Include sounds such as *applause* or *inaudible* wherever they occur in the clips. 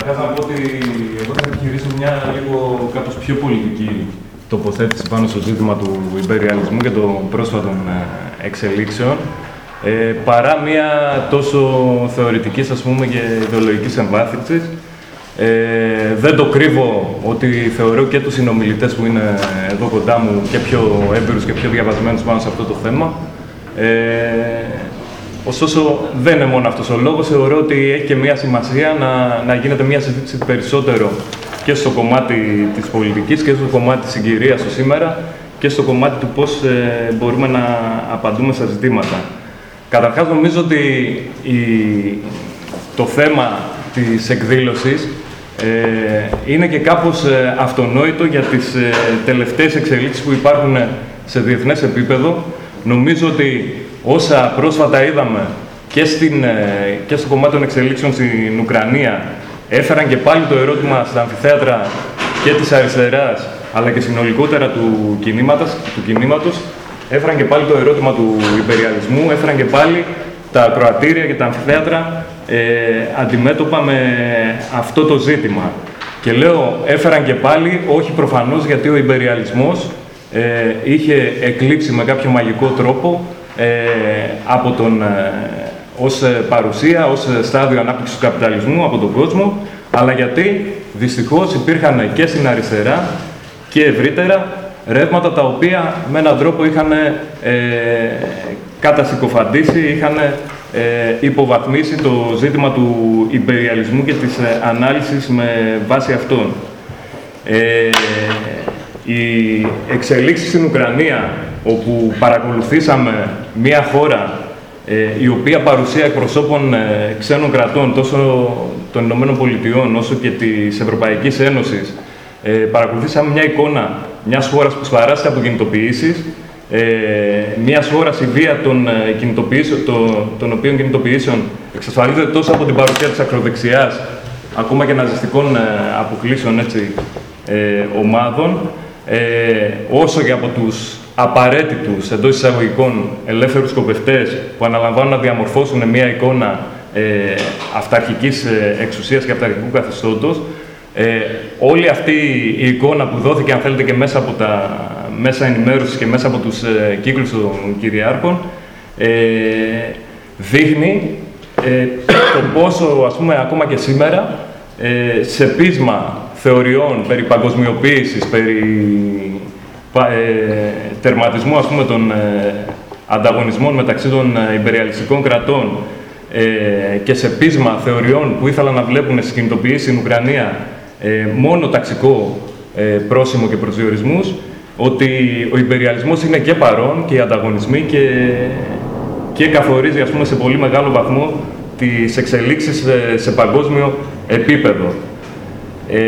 Καταρχάς να πω ότι εγώ θα επιχειρήσω μια λίγο κάπως πιο πολιτική τοποθέτηση πάνω στο ζήτημα του υπεριαλισμού και των πρόσφατων ε, εξελίξεων ε, παρά μια τόσο θεωρητικής ας πούμε και ιδεολογικής εμβάθυνσης. Ε, δεν το κρύβω ότι θεωρώ και τους συνομιλητές που είναι εδώ κοντά μου και πιο έμπειρους και πιο διαβασμένους πάνω σε αυτό το θέμα. Ε, Ωστόσο, δεν είναι μόνο αυτός ο λόγος. Θεωρώ ότι έχει και μια σημασία να, να γίνεται μια συζήτηση περισσότερο και στο κομμάτι της πολιτικής και στο κομμάτι της συγκυρίας του σήμερα και στο κομμάτι του πώς ε, μπορούμε να απαντούμε στα ζητήματα. Καταρχάς, νομίζω ότι η, το θέμα της εκδήλωσης ε, είναι και κάπως ε, αυτονόητο για τις ε, τελευταίες εξελίξεις που υπάρχουν σε διεθνές επίπεδο. Νομίζω ότι όσα πρόσφατα είδαμε και, στην, ε, και στο κομμάτι των εξελίξεων στην Ουκρανία έφεραν και πάλι το ερώτημα στα αμφιθέατρα και της αριστεράς αλλά και συνολικότερα του κινήματος, του κινήματος έφεραν και πάλι το ερώτημα του υπεριαλισμού, έφεραν και πάλι τα κροατήρια και τα αμφιθέατρα ε, αντιμέτωπα με αυτό το ζήτημα. Και λέω έφεραν και πάλι, όχι προφανώς γιατί ο υπεριαλισμός ε, είχε εκλείψει με κάποιο μαγικό τρόπο ε, από τον, ε, ως ε, παρουσία, ως στάδιο ανάπτυξης του καπιταλισμού από τον κόσμο, αλλά γιατί δυστυχώς υπήρχαν και στην αριστερά και ευρύτερα ρεύματα τα οποία με έναν τρόπο είχαν ε, κατασυκοφαντήσει, είχαν ε, υποβαθμίσει το ζήτημα του υπεριαλισμού και της ε, ανάλυσης με βάση αυτόν. Ε, οι εξελίξεις στην Ουκρανία, όπου παρακολουθήσαμε μια χώρα ε, η οποία παρουσία εκπροσώπων ε, ξένων κρατών, τόσο των Ηνωμένων Πολιτειών όσο και της Ευρωπαϊκής Ένωσης, ε, παρακολουθήσαμε μια εικόνα μιας χώρας που σπαράστηκε από κινητοποιήσεις, ε, μιας χώρας η βία των, κινητοποιήσεων, των, των οποίων κινητοποιήσεων εξασφαλίζεται τόσο από την παρουσία της ακροδεξιάς, ακόμα και ναζιστικών αποκλήσεων έτσι, ομάδων, ε, όσο και από τους απαραίτητους εντός εισαγωγικών ελεύθερους σκοπευτές που αναλαμβάνουν να διαμορφώσουν μια εικόνα ε, αυταρχικής ε, εξουσίας και αυταρχικού καθεστώτος. Ε, όλη αυτή η εικόνα που δόθηκε, αν θέλετε, και μέσα από τα μέσα ενημέρωσης και μέσα από τους ε, κύκλους των κυριάρχων, ε, δείχνει ε, το πόσο, ας πούμε, ακόμα και σήμερα, ε, σε πείσμα θεωριών περί παγκοσμιοποίησης, περί ε, τερματισμού ας πούμε, των ε, ανταγωνισμών μεταξύ των ε, υπεριαλιστικών κρατών ε, και σε πείσμα θεωριών που ήθελαν να βλέπουν στις κινητοποιήσεις στην Ουκρανία ε, μόνο ταξικό ε, πρόσημο και προσδιορισμούς, ότι ο υπεριαλισμός είναι και παρόν και οι ανταγωνισμοί και, και καθορίζει ας πούμε, σε πολύ μεγάλο βαθμό τις εξελίξεις σε παγκόσμιο επίπεδο. Ε,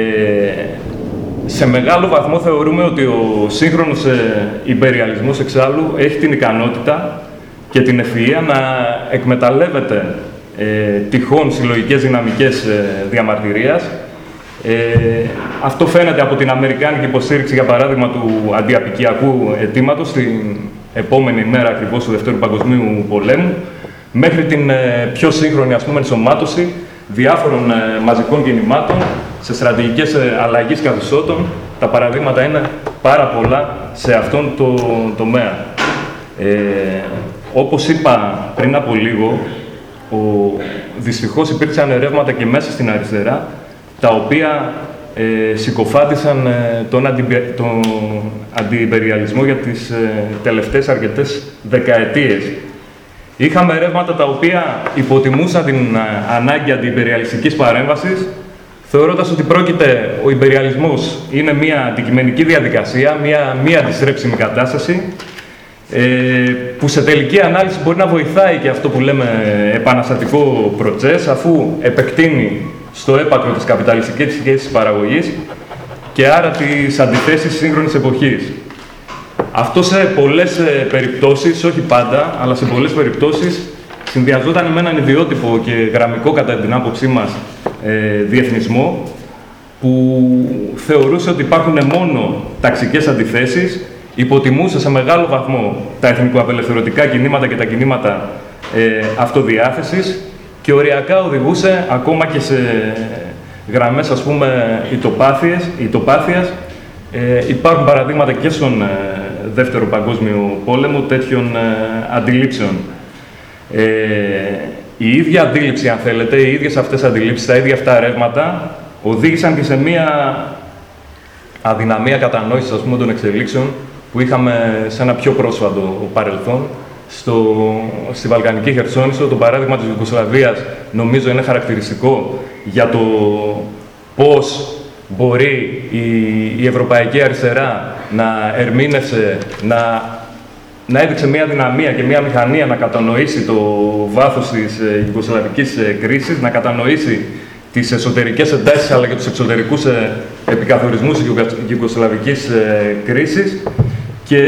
σε μεγάλο βαθμό θεωρούμε ότι ο σύγχρονος ε, υπεριαλισμός εξάλλου έχει την ικανότητα και την ευφυΐα να εκμεταλλεύεται ε, τυχόν συλλογικές δυναμικές ε, διαμαρτυρίας. Ε, αυτό φαίνεται από την Αμερικάνικη υποστήριξη, για παράδειγμα, του αντιαπικιακού αιτήματος την επόμενη μέρα ακριβώς του Δευτέρου Παγκοσμίου Πολέμου, μέχρι την ε, πιο σύγχρονη ας πούμε, ενσωμάτωση διάφορων ε, μαζικών κινημάτων σε στρατηγικές ε, αλλαγής καθεστώτων. Τα παραδείγματα είναι πάρα πολλά σε αυτόν το τομέα. Ε, όπως είπα πριν από λίγο, ο, δυστυχώς υπήρξαν ρεύματα και μέσα στην αριστερά, τα οποία ε, συκοφάτησαν ε, τον, αντι, τον αντιπεριαλισμό για τις ε, τελευταίες αρκετές δεκαετίες. Είχαμε ρεύματα τα οποία υποτιμούσαν την ε, ανάγκη αντιπεριαλιστικής παρέμβασης, θεωρώντας ότι πρόκειται, ο υπεριαλισμός είναι μια αντικειμενική διαδικασία, μια μη αντιστρέψιμη κατάσταση, ε, που σε τελική ανάλυση μπορεί να βοηθάει και αυτό που λέμε επαναστατικό προτσές, αφού επεκτείνει στο έπακρο της καπιταλιστικής σχέσης παραγωγής και άρα τις αντιθέσεις σύγχρονης εποχής. Αυτό σε πολλές ε, περιπτώσεις, όχι πάντα, αλλά σε πολλές περιπτώσεις συνδυαζόταν με έναν ιδιότυπο και γραμμικό κατά την άποψή μας ε, διεθνισμό που θεωρούσε ότι υπάρχουν μόνο ταξικές αντιθέσεις, υποτιμούσε σε μεγάλο βαθμό τα εθνικοαπελευθερωτικά κινήματα και τα κινήματα ε, αυτοδιάθεσης και οριακά οδηγούσε ακόμα και σε γραμμές, ας πούμε, ητοπάθειας. Ε, υπάρχουν παραδείγματα και στον ε, Δεύτερο Παγκόσμιο Πόλεμο τέτοιων ε, αντιλήψεων. Ε, η ίδια αντίληψη, αν θέλετε, οι ίδιες αυτές αντιλήψεις, τα ίδια αυτά ρεύματα, οδήγησαν και σε μία αδυναμία κατανόησης, ας πούμε, των εξελίξεων που είχαμε σε ένα πιο πρόσφατο παρελθόν, στο, στη Βαλκανική Χερσόνησο. Το παράδειγμα της Ιουγκοσλαβίας νομίζω είναι χαρακτηριστικό για το πώς μπορεί η, η Ευρωπαϊκή Αριστερά να ερμήνευσε, να, να έδειξε μια δυναμία και μια μηχανία να κατανοήσει το βάθος της ε, Ιουγκοσλαβικής ε, κρίσης, να κατανοήσει τις εσωτερικές εντάσεις αλλά και τους εξωτερικούς ε, επικαθορισμούς της Ιουγκοσλαβικής κρίσης. Και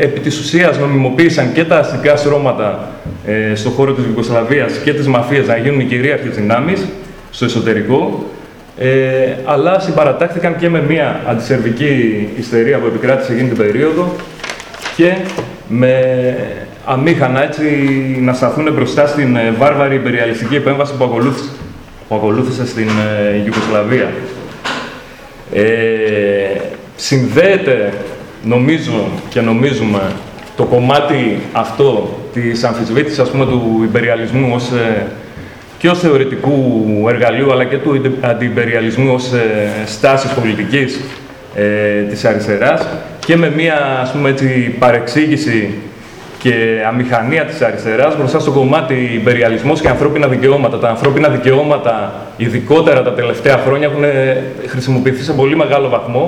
επί της ουσίας νομιμοποίησαν και τα αστικά στρώματα ε, στον χώρο της Ιουγκοσλαβίας και της μαφίας να γίνουν οι κυρίαρχες δυνάμεις στο εσωτερικό, ε, αλλά συμπαρατάχθηκαν και με μια αντισερβική ιστερία που επικράτησε εκείνη την περίοδο και με αμήχανα έτσι να σταθούν μπροστά στην ε, βάρβαρη υπεριαλιστική επέμβαση που ακολούθησε, που ακολούθησε στην ε, Ιουγκοσλαβία. Ε, συνδέεται νομίζω και νομίζουμε το κομμάτι αυτό της αμφισβήτησης ας πούμε, του υπεριαλισμού ως, ε, και ως θεωρητικού εργαλείου αλλά και του αντιπεριαλισμού ως ε, στάσης πολιτικής ε, της αριστεράς και με μία ας πούμε, έτσι, παρεξήγηση και αμηχανία της αριστεράς μπροστά στο κομμάτι υπεριαλισμός και ανθρώπινα δικαιώματα. Τα ανθρώπινα δικαιώματα, ειδικότερα τα τελευταία χρόνια, έχουν χρησιμοποιηθεί σε πολύ μεγάλο βαθμό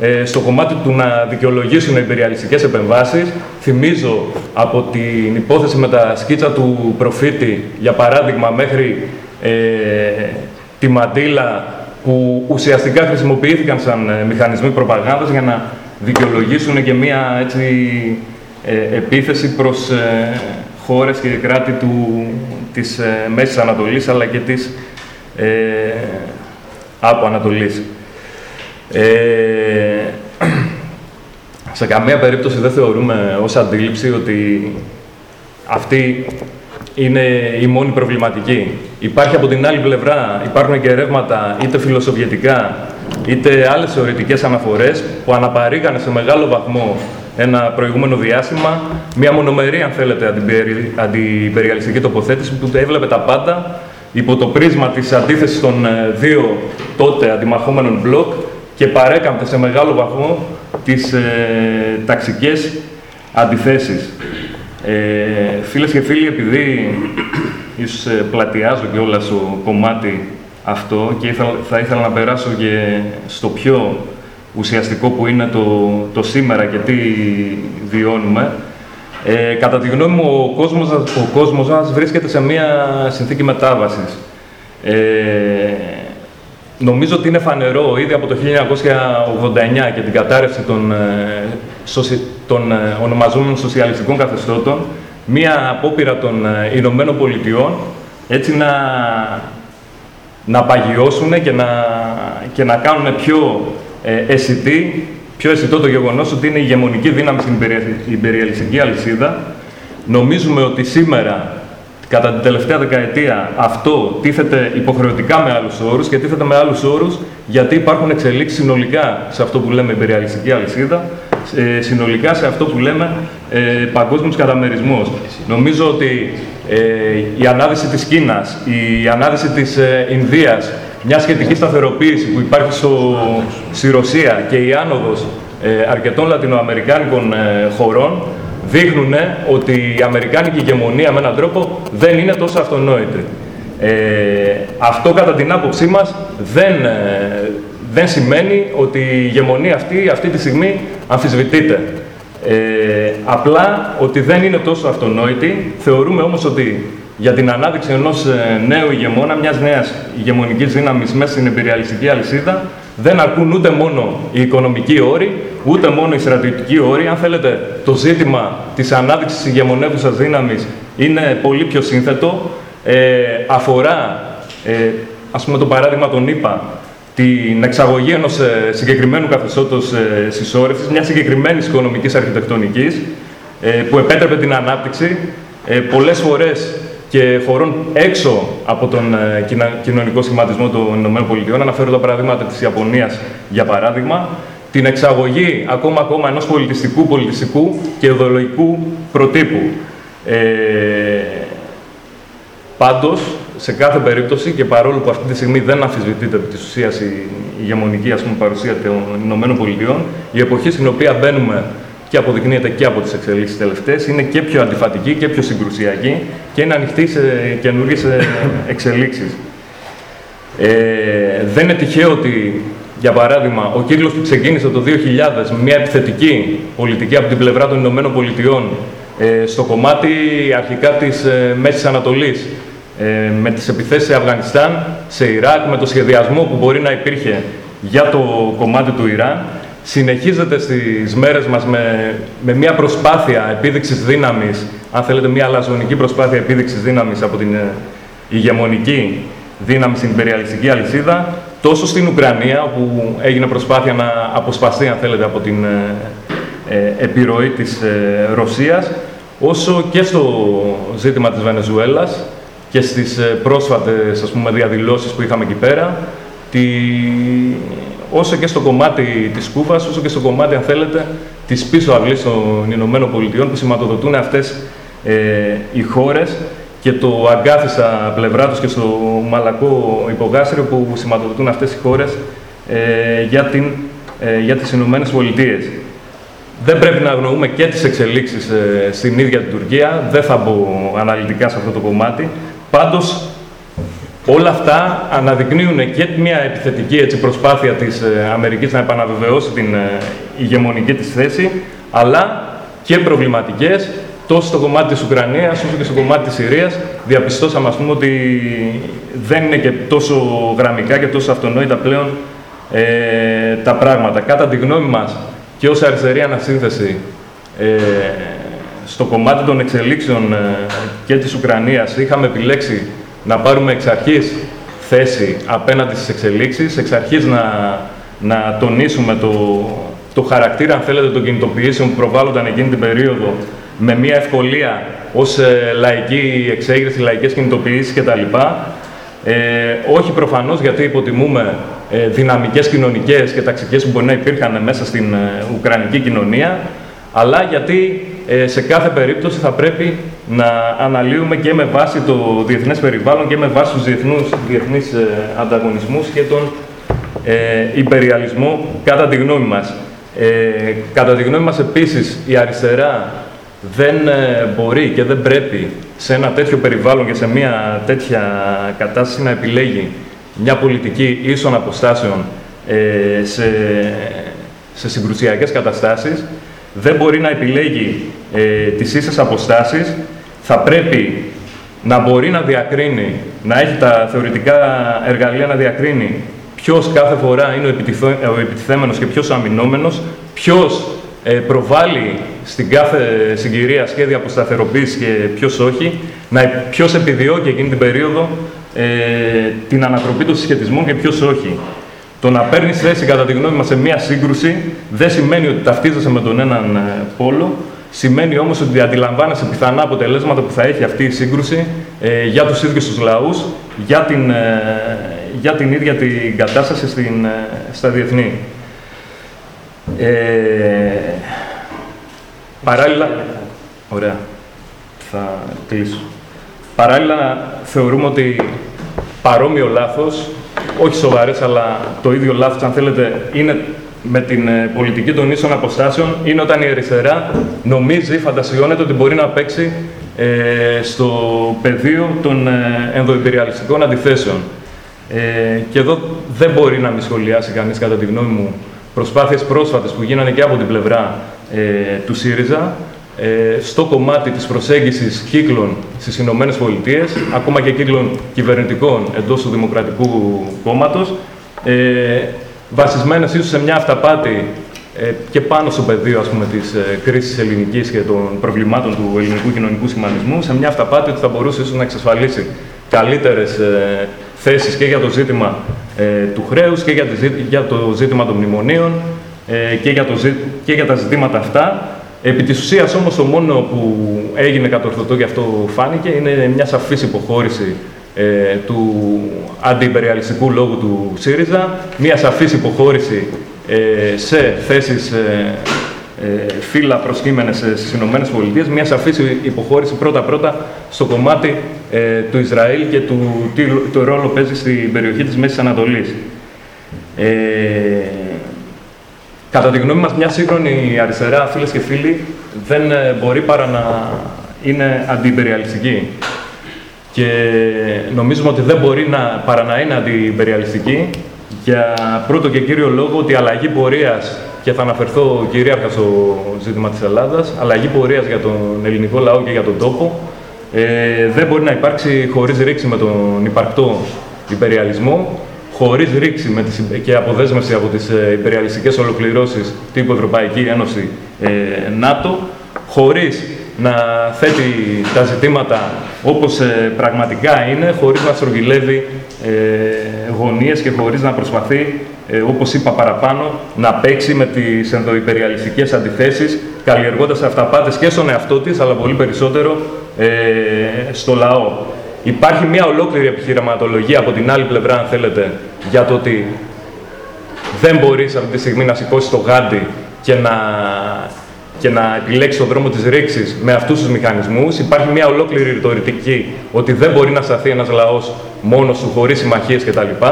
ε, στο κομμάτι του να δικαιολογήσουν υπεριαλιστικές επεμβάσεις. Θυμίζω από την υπόθεση με τα σκίτσα του προφήτη, για παράδειγμα, μέχρι ε, τη μαντήλα που ουσιαστικά χρησιμοποιήθηκαν σαν ε, μηχανισμοί προπαγάνδας για να δικαιολογήσουν και μία έτσι, ε, επίθεση προς ε, χώρες και κράτη του, της ε, Μέσης Ανατολής αλλά και της ε, από Ανατολής. Ε, σε καμία περίπτωση δεν θεωρούμε ως αντίληψη ότι αυτή είναι η μόνη προβληματική. Υπάρχει από την άλλη πλευρά, υπάρχουν και ρεύματα είτε φιλοσοβιετικά, είτε άλλες θεωρητικές αναφορές που αναπαρήγανε σε μεγάλο βαθμό ένα προηγούμενο διάστημα, μια μονομερή, αν θέλετε, αντιπεριαλιστική τοποθέτηση που έβλεπε τα πάντα υπό το πρίσμα της αντίθεσης των ε, δύο τότε αντιμαχόμενων μπλοκ και παρέκαμπτε σε μεγάλο βαθμό τις ε, ταξικές αντιθέσεις. Ε, φίλες και φίλοι, επειδή ίσως ε, πλατιάζω και όλα στο κομμάτι αυτό και θα ήθελα να περάσω και στο πιο ουσιαστικό που είναι το, το σήμερα και τι βιώνουμε, ε, κατά τη γνώμη μου, ο κόσμος, ο κόσμος μας βρίσκεται σε μια συνθήκη μετάβασης. Ε, Νομίζω ότι είναι φανερό ήδη από το 1989 και την κατάρρευση των, ε, των ε, ονομαζόμενων σοσιαλιστικών καθεστώτων, μία απόπειρα των ε, Ηνωμένων Πολιτειών έτσι να, να παγιώσουν και να, και να κάνουν πιο ε, αισθητή, πιο αισθητό το γεγονός ότι είναι η ηγεμονική δύναμη στην υπεριαλιστική αλυσίδα. Νομίζουμε ότι σήμερα Κατά την τελευταία δεκαετία αυτό τίθεται υποχρεωτικά με άλλους όρους και τίθεται με άλλους όρους γιατί υπάρχουν εξελίξεις συνολικά σε αυτό που λέμε υπεριαλιστική αλυσίδα, ε, συνολικά σε αυτό που λέμε ε, παγκόσμιος καταμερισμός. Νομίζω ότι ε, η ανάδυση της Κίνας, η ανάδυση της ε, Ινδίας, μια σχετική σταθεροποίηση που υπάρχει στο, στη Ρωσία και η άνοδος ε, αρκετών λατινοαμερικάνικων ε, χωρών δείχνουν ότι η Αμερικάνικη ηγεμονία με έναν τρόπο δεν είναι τόσο αυτονόητη. Ε, αυτό κατά την άποψή μας δεν, ε, δεν σημαίνει ότι η ηγεμονία αυτή, αυτή τη στιγμή αμφισβητείται. Ε, απλά ότι δεν είναι τόσο αυτονόητη. Θεωρούμε όμως ότι για την ανάδειξη ενός ε, νέου ηγεμόνα, μιας νέας ηγεμονικής δύναμης μέσα στην εμπειριαλιστική αλυσίδα, δεν αρκούν ούτε μόνο οι οικονομικοί όροι, ούτε μόνο οι στρατιωτικοί όροι. Αν θέλετε, το ζήτημα της ανάδειξης της ηγεμονεύουσας δύναμης είναι πολύ πιο σύνθετο. Ε, αφορά, ε, ας πούμε το παράδειγμα τον είπα, την εξαγωγή ενός ε, συγκεκριμένου καθεστώτος ε, συσσόρευσης, μιας συγκεκριμένης οικονομικής αρχιτεκτονικής, ε, που επέτρεπε την ανάπτυξη. Ε, πολλές φορές και χωρών έξω από τον ε, κοινωνικό σχηματισμό των ΗΠΑ. Αναφέρω τα παραδείγματα της Ιαπωνίας, για παράδειγμα, την εξαγωγή ακόμα ακόμα ενός πολιτιστικού, πολιτιστικού και ιδεολογικού προτύπου. Ε, πάντως, σε κάθε περίπτωση και παρόλο που αυτή τη στιγμή δεν αμφισβητείται επί της ουσίας η ηγεμονική ας πούμε, παρουσία των ΗΠΑ, η εποχή στην οποία μπαίνουμε και αποδεικνύεται και από τις εξελίξεις τελευταίες, είναι και πιο αντιφατική και πιο συγκρουσιακή και είναι ανοιχτή σε καινούργιες ε, *laughs* εξελίξεις. Ε, δεν είναι τυχαίο ότι, για παράδειγμα, ο κύκλος που ξεκίνησε το 2000 μια επιθετική πολιτική από την πλευρά των Ηνωμένων Πολιτειών ε, στο κομμάτι αρχικά της ε, Μέσης Ανατολής, ε, με τις επιθέσεις σε Αφγανιστάν, σε Ιράκ, με το σχεδιασμό που μπορεί να υπήρχε για το κομμάτι του Ιράν, συνεχίζεται στις μέρες μας με, με μια προσπάθεια επίδειξης δύναμης, αν θέλετε μια αλαζονική προσπάθεια επίδειξης δύναμης από την ε, ηγεμονική δύναμη στην υπεριαλιστική αλυσίδα, τόσο στην Ουκρανία, όπου έγινε προσπάθεια να αποσπαστεί, αν θέλετε, από την ε, ε επιρροή της ε, Ρωσίας, όσο και στο ζήτημα της Βενεζουέλας και στις πρόσφατες ας πούμε, διαδηλώσεις που είχαμε εκεί πέρα, τη, όσο και στο κομμάτι της Κούβας, όσο και στο κομμάτι, αν θέλετε, της πίσω αυλής των Ηνωμένων Πολιτειών που σηματοδοτούν αυτές ε, οι χώρες και το αγκάθιστα πλευρά τους και στο μαλακό υπογάστριο που σηματοδοτούν αυτές οι χώρες ε, για, την, ε, για τις Ηνωμένες Πολιτείες. Δεν πρέπει να αγνοούμε και τις εξελίξεις ε, στην ίδια την Τουρκία, δεν θα μπω αναλυτικά σε αυτό το κομμάτι. Πάντως, Όλα αυτά αναδεικνύουν και μια επιθετική έτσι, προσπάθεια της ε, Αμερικής να επαναβεβαιώσει την ε, ηγεμονική της θέση, αλλά και προβληματικές τόσο στο κομμάτι της Ουκρανίας όσο και στο κομμάτι της Συρίας. Διαπιστώσαμε, ας πούμε, ότι δεν είναι και τόσο γραμμικά και τόσο αυτονόητα πλέον ε, τα πράγματα. Κατά τη γνώμη μας και ως αριστερή ανασύνθεση ε, στο κομμάτι των εξελίξεων ε, και της Ουκρανίας είχαμε επιλέξει να πάρουμε εξ αρχής θέση απέναντι στις εξελίξεις, εξ αρχής να, να τονίσουμε το, το χαρακτήρα, αν θέλετε, των κινητοποιήσεων που προβάλλονταν εκείνη την περίοδο με μια ευκολία ως ε, λαϊκή εξέγερση, λαϊκές κινητοποιήσεις κτλ. Ε, όχι προφανώς γιατί υποτιμούμε ε, δυναμικές κοινωνικές και ταξικές που μπορεί να υπήρχαν μέσα στην ε, Ουκρανική κοινωνία, αλλά γιατί ε, σε κάθε περίπτωση θα πρέπει να αναλύουμε και με βάση το διεθνές περιβάλλον και με βάση τους διεθνούς, διεθνείς ε, ανταγωνισμούς και τον ε, υπεριαλισμό κατά τη γνώμη μας. Ε, κατά τη γνώμη μας επίσης η αριστερά δεν ε, μπορεί και δεν πρέπει σε ένα τέτοιο περιβάλλον και σε μια τέτοια κατάσταση να επιλέγει μια πολιτική ίσων αποστάσεων ε, σε, σε συγκρουσιακές καταστάσεις δεν μπορεί να επιλέγει ε, τις ίσες αποστάσεις, θα πρέπει να μπορεί να διακρίνει, να έχει τα θεωρητικά εργαλεία να διακρίνει ποιος κάθε φορά είναι ο επιτιθέμενος και ποιος ο αμυνόμενος, ποιος ε, προβάλλει στην κάθε συγκυρία σχέδια αποσταθεροποίησης και ποιος όχι, να, ποιος επιδιώκει εκείνη την περίοδο ε, την ανατροπή των συσχετισμών και ποιος όχι. Το να παίρνεις θέση, κατά τη γνώμη μας, σε μία σύγκρουση δεν σημαίνει ότι ταυτίζεσαι με τον έναν ε, πόλο. Σημαίνει όμως ότι αντιλαμβάνεσαι πιθανά αποτελέσματα που θα έχει αυτή η σύγκρουση ε, για τους ίδιους τους λαούς, για, την, ε, για την ίδια την κατάσταση στην, ε, στα διεθνή. Ε, παράλληλα. Ωραία. Θα κλείσω. Παράλληλα, θεωρούμε ότι παρόμοιο λάθος όχι σοβαρές, αλλά το ίδιο λάθος, αν θέλετε, είναι με την ε, πολιτική των ίσων αποστάσεων, είναι όταν η αριστερά νομίζει, φαντασιώνεται ότι μπορεί να παίξει ε, στο πεδίο των ε, ενδοϊπεριαλιστικών αντιθέσεων. Ε, και εδώ δεν μπορεί να μη σχολιάσει κανείς, κατά τη γνώμη μου, προσπάθειες πρόσφατες που γίνανε και από την πλευρά ε, του ΣΥΡΙΖΑ, ε, στο κομμάτι της προσέγγισης κύκλων στις Ηνωμένες Πολιτείες, ακόμα και κύκλων κυβερνητικών εντός του Δημοκρατικού Κόμματος, ε, βασισμένες ίσως σε μια αυταπάτη ε, και πάνω στο πεδίο ας πούμε, της ε, κρίσης ελληνικής και των προβλημάτων του ελληνικού κοινωνικού σχηματισμού, σε μια αυταπάτη ότι θα μπορούσε ίσως να εξασφαλίσει καλύτερες ε, θέσεις και για το ζήτημα ε, του χρέους και για, το ζήτημα των μνημονίων ε, και, για το, και για τα ζητήματα αυτά. Επί της ουσίας όμως το μόνο που έγινε κατορθωτό και αυτό φάνηκε είναι μια σαφής υποχώρηση ε, του αντιπεριαλιστικού λόγου του ΣΥΡΙΖΑ, μια σαφής υποχώρηση ε, σε θέσεις ε, ε, φύλλα προσκύμενες στις Ηνωμένες Πολιτείες, μια σαφής υποχώρηση πρώτα-πρώτα στο κομμάτι ε, του Ισραήλ και του τι το ρόλο παίζει στην περιοχή της Μέσης Ανατολής. Ε, κατά τη γνώμη μας, μια σύγχρονη αριστερά, φίλες και φίλοι, δεν μπορεί παρά να είναι αντιπεριαλιστική. Και νομίζουμε ότι δεν μπορεί να, παρά να είναι αντιπεριαλιστική για πρώτο και κύριο λόγο ότι η αλλαγή πορείας και θα αναφερθώ κυρίαρχα στο ζήτημα της Ελλάδας, αλλαγή πορείας για τον ελληνικό λαό και για τον τόπο, ε, δεν μπορεί να υπάρξει χωρίς ρήξη με τον υπαρκτό υπεριαλισμό, χωρίς ρήξη με τις, και αποδέσμευση από τις ε, υπεριαλιστικές ολοκληρώσεις τύπου Ευρωπαϊκή Ένωση ε, ΝΑΤΟ, χωρίς να θέτει τα ζητήματα όπως ε, πραγματικά είναι, χωρίς να στρογγυλεύει ε, γωνίες και χωρίς να προσπαθεί, ε, όπως είπα παραπάνω, να παίξει με τις ενδοϊπεριαλιστικές αντιθέσεις, καλλιεργώντας αυταπάτες και στον εαυτό της, αλλά πολύ περισσότερο ε, στο λαό. Υπάρχει μια ολόκληρη επιχειρηματολογία από την άλλη πλευρά, αν θέλετε, για το ότι δεν μπορείς αυτή τη στιγμή να σηκώσεις το γάντι και να και να επιλέξει τον δρόμο της ρήξης με αυτούς τους μηχανισμούς. Υπάρχει μια ολόκληρη ρητορική ότι δεν μπορεί να σταθεί ένας λαός μόνος του, χωρίς συμμαχίες κτλ.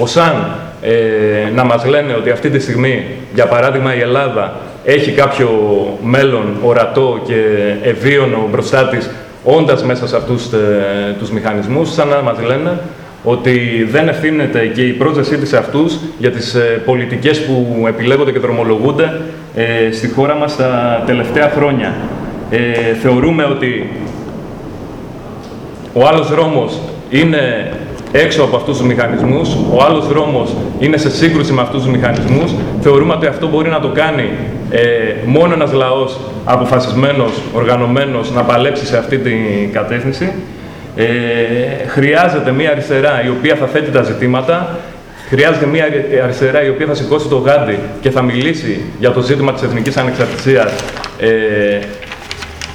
Ως αν ε, να μας λένε ότι αυτή τη στιγμή, για παράδειγμα, η Ελλάδα έχει κάποιο μέλλον ορατό και ευίωνο μπροστά της, όντας μέσα σε αυτούς ε, τους μηχανισμούς, σαν να μας λένε ότι δεν ευθύνεται και η πρόσδεσή της σε αυτούς για τις ε, πολιτικές που επιλέγονται και δρομολογούνται ε, στη χώρα μας τα τελευταία χρόνια. Ε, θεωρούμε ότι ο άλλος δρόμος είναι έξω από αυτούς τους μηχανισμούς, ο άλλος δρόμος είναι σε σύγκρουση με αυτούς τους μηχανισμούς. Θεωρούμε ότι αυτό μπορεί να το κάνει ε, μόνο ένας λαός αποφασισμένος, οργανωμένος, να παλέψει σε αυτή την κατεύθυνση. Ε, χρειάζεται μια αριστερά η οποία θα θέτει τα ζητήματα, χρειάζεται μια αριστερά η οποία θα σηκώσει το γάντι και θα μιλήσει για το ζήτημα της εθνικής ανεξαρτησίας ε,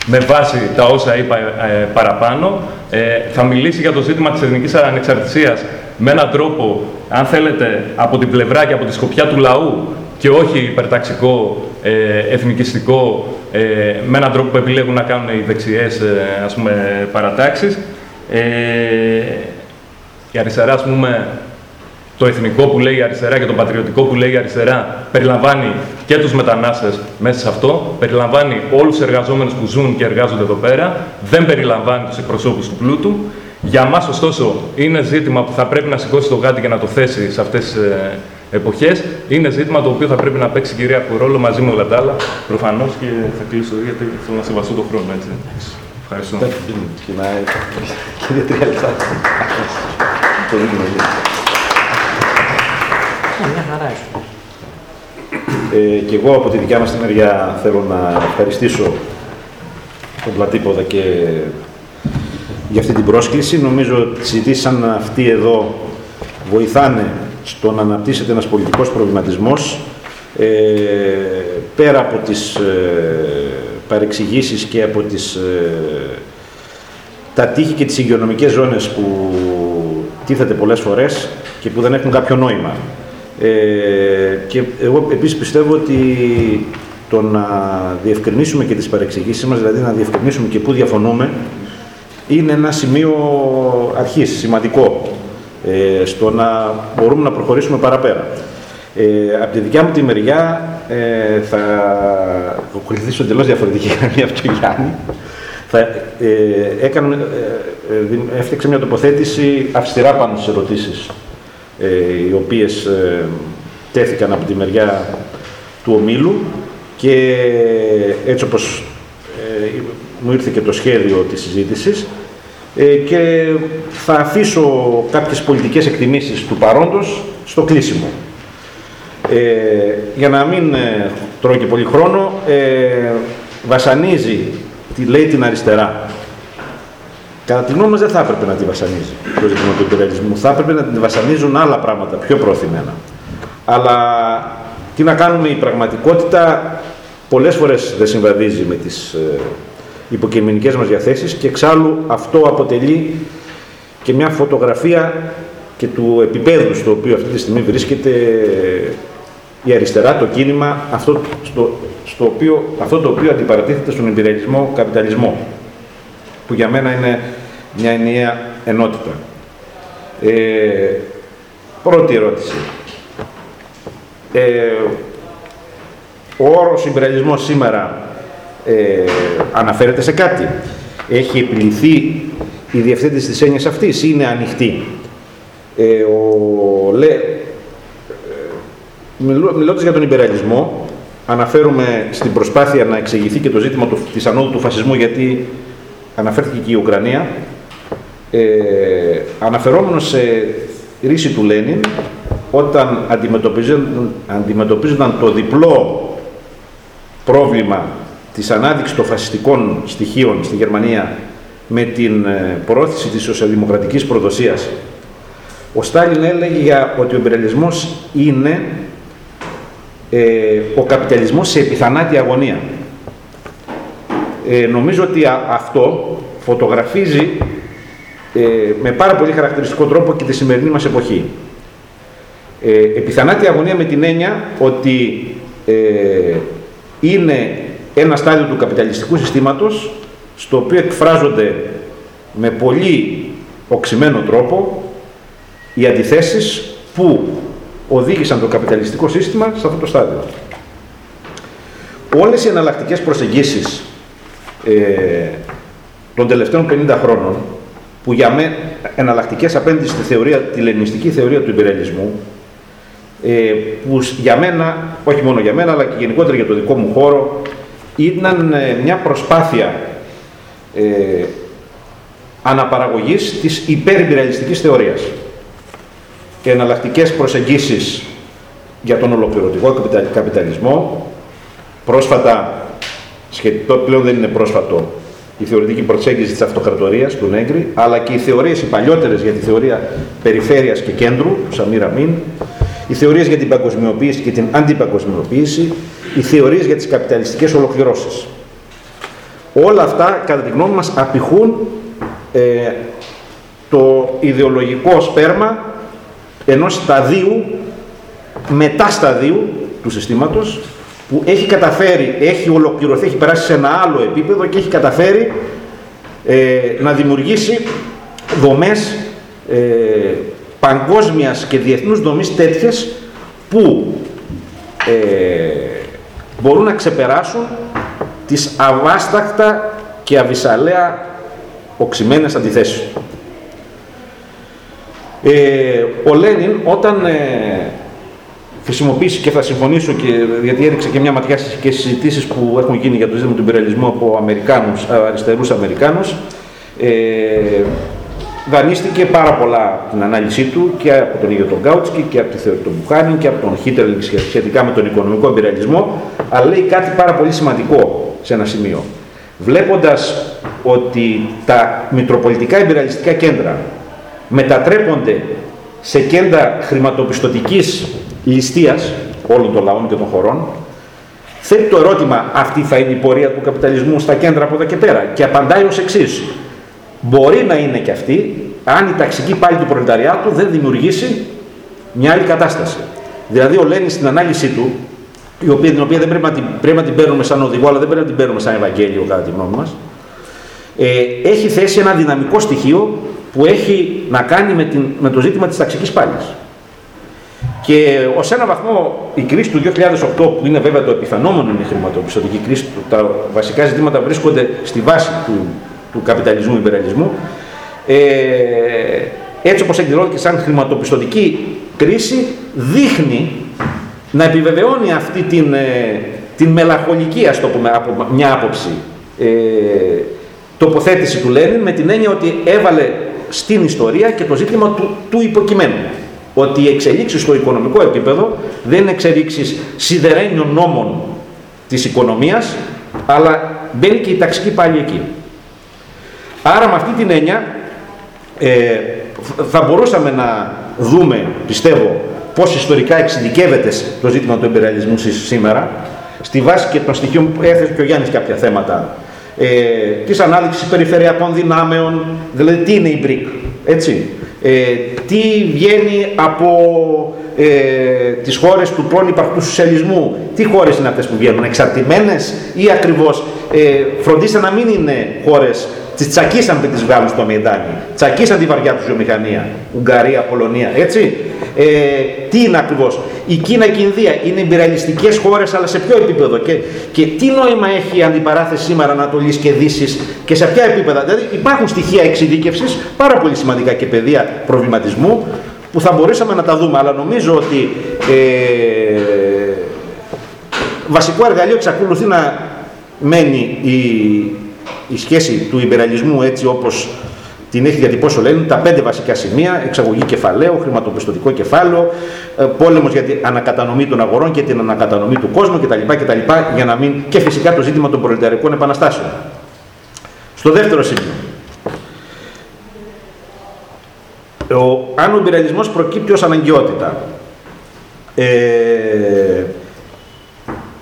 με βάση τα όσα είπα ε, παραπάνω. Ε, θα μιλήσει για το ζήτημα της εθνικής ανεξαρτησίας με έναν τρόπο, αν θέλετε, από την πλευρά και από τη σκοπιά του λαού και όχι υπερταξικό, ε, εθνικιστικό, ε, με έναν τρόπο που επιλέγουν να κάνουν οι δεξιές ας πούμε, παρατάξεις. Ε, η αριστερά, ας πούμε, το εθνικό που λέει η αριστερά και το πατριωτικό που λέει η αριστερά περιλαμβάνει και τους μετανάστες μέσα σε αυτό, περιλαμβάνει όλους τους εργαζόμενους που ζουν και εργάζονται εδώ πέρα, δεν περιλαμβάνει τους εκπροσώπους του πλούτου. Για μας, ωστόσο, είναι ζήτημα που θα πρέπει να σηκώσει το γάτι και να το θέσει σε αυτές τις ε, εποχές. Είναι ζήτημα το οποίο θα πρέπει να παίξει κυρίαρχο ρόλο μαζί με όλα τα άλλα, προφανώς και θα κλείσω γιατί θέλω να σεβαστώ τον χρόνο, έτσι. Ευχαριστώ. Κύριε τρία λεπτά. Ε, και εγώ από τη δικιά μας τη μεριά θέλω να ευχαριστήσω τον Πλατήποδα και για αυτή την πρόσκληση. Νομίζω ότι οι συζητήσεις σαν αυτή εδώ βοηθάνε στο να αναπτύσσεται ένας πολιτικός προβληματισμός ε, πέρα από τις ε, παρεξηγήσεις και από τις, ε, τα τείχη και τις υγειονομικές ζώνες που τίθεται πολλές φορές και που δεν έχουν κάποιο νόημα. Ε, και εγώ επίσης πιστεύω ότι το να διευκρινίσουμε και τις παρεξηγήσεις μας, δηλαδή να διευκρινίσουμε και πού διαφωνούμε, είναι ένα σημείο αρχής, σημαντικό, ε, στο να μπορούμε να προχωρήσουμε παραπέρα. Ε, από τη δικιά μου τη μεριά ε, θα ακολουθήσω εντελώς διαφορετική γραμμή από τον Γιάννη. Θα, ε, έκανε, ε, ε, έφτιαξε μια τοποθέτηση αυστηρά πάνω στις ερωτήσεις ε, οι οποίες τέθηκαν από τη μεριά του ομίλου και έτσι όπως μου ήρθε και το σχέδιο της συζήτησης και θα αφήσω κάποιες πολιτικές εκτιμήσεις του παρόντος στο κλείσιμο. Ε, για να μην ε, τρώει και πολύ χρόνο, ε, βασανίζει, τη, λέει την αριστερά. Κατά την γνώμη δεν θα έπρεπε να τη βασανίζει το ζήτημα του υπεραλισμού. Θα έπρεπε να την βασανίζουν άλλα πράγματα, πιο προωθημένα. Αλλά τι να κάνουμε, η πραγματικότητα πολλές φορές δεν συμβαδίζει με τις ε, υποκειμενικές μας διαθέσεις και εξάλλου αυτό αποτελεί και μια φωτογραφία και του επίπεδου στο οποίο αυτή τη στιγμή βρίσκεται η αριστερά, το κίνημα, αυτό, στο, στο οποίο, αυτό το οποίο αντιπαρατίθεται στον εμπειριαλισμό καπιταλισμό, που για μένα είναι μια ενιαία ενότητα. Ε, πρώτη ερώτηση. Ε, ο όρος εμπειριαλισμός σήμερα ε, αναφέρεται σε κάτι; Έχει επιληθεί η διευθέτηση της έννοιας αυτής ή είναι ανοιχτή; Ε, ο, λέ, ε, μιλώντας για τον υπεραλισμό, αναφέρουμε στην προσπάθεια να εξηγηθεί και το ζήτημα του, της ανόδου του φασισμού, γιατί αναφέρθηκε και η Ουκρανία, ε, αναφερόμενος σε ρίση του Λένιν, όταν αντιμετωπίζονταν το διπλό πρόβλημα της ανάδειξης των φασιστικών στοιχείων στη Γερμανία με την ε, πρόθεση της σοσιαλδημοκρατικής προδοσίας. Ο Στάλιν έλεγε για ότι ο εμπειριαλισμός είναι ε, ο καπιταλισμός σε επιθανάτη αγωνία. Ε, νομίζω ότι αυτό φωτογραφίζει ε, με πάρα πολύ χαρακτηριστικό τρόπο και τη σημερινή μας εποχή. Ε, επιθανάτη αγωνία με την έννοια ότι ε, είναι ένα στάδιο του καπιταλιστικού συστήματος στο οποίο εκφράζονται με πολύ οξυμένο τρόπο οι αντιθέσεις που οδήγησαν το καπιταλιστικό σύστημα σε αυτό το στάδιο. Όλες οι εναλλακτικές προσεγγίσεις ε, των τελευταίων 50 χρόνων που για μένα εναλλακτικές απέναντι στη θεωρία, τη λενιστική θεωρία του υπερελισμού ε, που για μένα, όχι μόνο για μένα, αλλά και γενικότερα για το δικό μου χώρο, ήταν ε, μια προσπάθεια ε, αναπαραγωγής της υπερυμπηραλιστικής θεωρίας και εναλλακτικές προσεγγίσεις για τον ολοκληρωτικό καπιταλισμό. Πρόσφατα, σχετικό πλέον δεν είναι πρόσφατο, η θεωρητική προσέγγιση της αυτοκρατορίας του Νέγκρη, αλλά και οι θεωρίες οι παλιότερες για τη θεωρία περιφέρειας και κέντρου, του Σαμίρα Μίν, οι θεωρίες για την παγκοσμιοποίηση και την αντιπαγκοσμιοποίηση, οι θεωρίες για τις καπιταλιστικές ολοκληρώσεις. Όλα αυτά, κατά τη γνώμη μας, απηχούν ε, το ιδεολογικό σπέρμα ενός σταδίου, μετά σταδίου του συστήματος, που έχει καταφέρει, έχει ολοκληρωθεί, έχει περάσει σε ένα άλλο επίπεδο και έχει καταφέρει ε, να δημιουργήσει δομές ε, παγκόσμιας και διεθνούς δομής τέτοιες που ε, μπορούν να ξεπεράσουν τις αβάσταχτα και αβυσαλαία οξυμένες αντιθέσεις. Ε, ο Λένιν όταν ε, χρησιμοποιήσει και θα συμφωνήσω και, γιατί έριξε και μια ματιά και στις συζητήσεις που έχουν γίνει για το ζήτημα του υπεραλισμού από Αμερικάνους, αριστερούς Αμερικάνους ε, δανείστηκε πάρα πολλά την ανάλυση του και από τον ίδιο τον Γκάουτσκι και από τη θεωρία του Μπουχάνιν και από τον Χίτερλινγκ σχετικά με τον οικονομικό εμπειριαλισμό, αλλά λέει κάτι πάρα πολύ σημαντικό σε ένα σημείο. Βλέποντας ότι τα μητροπολιτικά εμπειριαλιστικά κέντρα μετατρέπονται σε κέντρα χρηματοπιστωτικής ληστείας όλων των λαών και των χωρών, θέτει το ερώτημα αυτή θα είναι η πορεία του καπιταλισμού στα κέντρα από εδώ και πέρα και απαντάει ως εξής μπορεί να είναι και αυτή αν η ταξική πάλι του προλεταριάτου δεν δημιουργήσει μια άλλη κατάσταση. Δηλαδή ο Λένιν στην ανάλυση του, η οποία, την οποία δεν πρέπει να, την, πρέπει να την παίρνουμε σαν οδηγό, αλλά δεν πρέπει να την παίρνουμε σαν Ευαγγέλιο κατά τη γνώμη μας, ε, έχει θέσει ένα δυναμικό στοιχείο που έχει να κάνει με, την, με το ζήτημα της ταξικής πάλης. Και ως ένα βαθμό η κρίση του 2008, που είναι βέβαια το επιφανόμενο είναι η χρηματοπιστωτική κρίση, τα βασικά ζητήματα βρίσκονται στη βάση του του καπιταλισμού, υπεραλισμού, ε, έτσι όπως εκδηλώθηκε σαν χρηματοπιστωτική κρίση, δείχνει να επιβεβαιώνει αυτή την, ε, την μελαγχολική, ας το πούμε, από μια άποψη, ε, τοποθέτηση του Λένιν με την έννοια ότι έβαλε στην ιστορία και το ζήτημα του, του υποκειμένου. Ότι οι εξελίξεις στο οικονομικό επίπεδο δεν είναι εξελίξεις σιδερένιων νόμων της οικονομίας, αλλά μπαίνει και η ταξική πάλι εκεί. Άρα με αυτή την έννοια ε, θα μπορούσαμε να δούμε, πιστεύω, πώς ιστορικά εξειδικεύεται το ζήτημα του εμπειριαλισμού σήμερα, στη βάση και των στοιχείων που έθεσε και ο Γιάννης κάποια θέματα, ε, της ανάδειξης περιφερειακών δυνάμεων, δηλαδή τι είναι η BRIC, έτσι, ε, τι βγαίνει από ε, τις χώρες του πρώην υπαρκτού σοσιαλισμού, τι χώρες είναι αυτές που βγαίνουν, εξαρτημένες ή ακριβώς ε, φροντίστε να μην είναι χώρες τις τσακίσαν με τις βγάλουν στο Μιντάνι. Τσακίσαν τη βαριά τους βιομηχανία. Ουγγαρία, Πολωνία. Έτσι. Ε, τι είναι ακριβώς. Η Κίνα και η Ινδία είναι εμπειραλιστικέ χώρες, αλλά σε ποιο επίπεδο. Και, και τι νόημα έχει η αντιπαράθεση σήμερα Ανατολής και Δύσης και σε ποια επίπεδα. Δηλαδή υπάρχουν στοιχεία εξειδίκευσης πάρα πολύ σημαντικά και πεδία προβληματισμού που θα μπορούσαμε να τα δούμε. Αλλά νομίζω ότι ε, βασικό εργαλείο εξακολουθεί να μένει η, η σχέση του υπεραλισμού έτσι όπως την έχει διατυπώσει ο Λένιν, τα πέντε βασικά σημεία, εξαγωγή κεφαλαίου, χρηματοπιστωτικό κεφάλαιο, ε, πόλεμος για την ανακατανομή των αγορών και την ανακατανομή του κόσμου κτλ. κτλ για να μην... και φυσικά το ζήτημα των προλεταρικών επαναστάσεων. Στο δεύτερο σημείο. Ο, αν ο υπεραλισμός προκύπτει ως αναγκαιότητα, ε,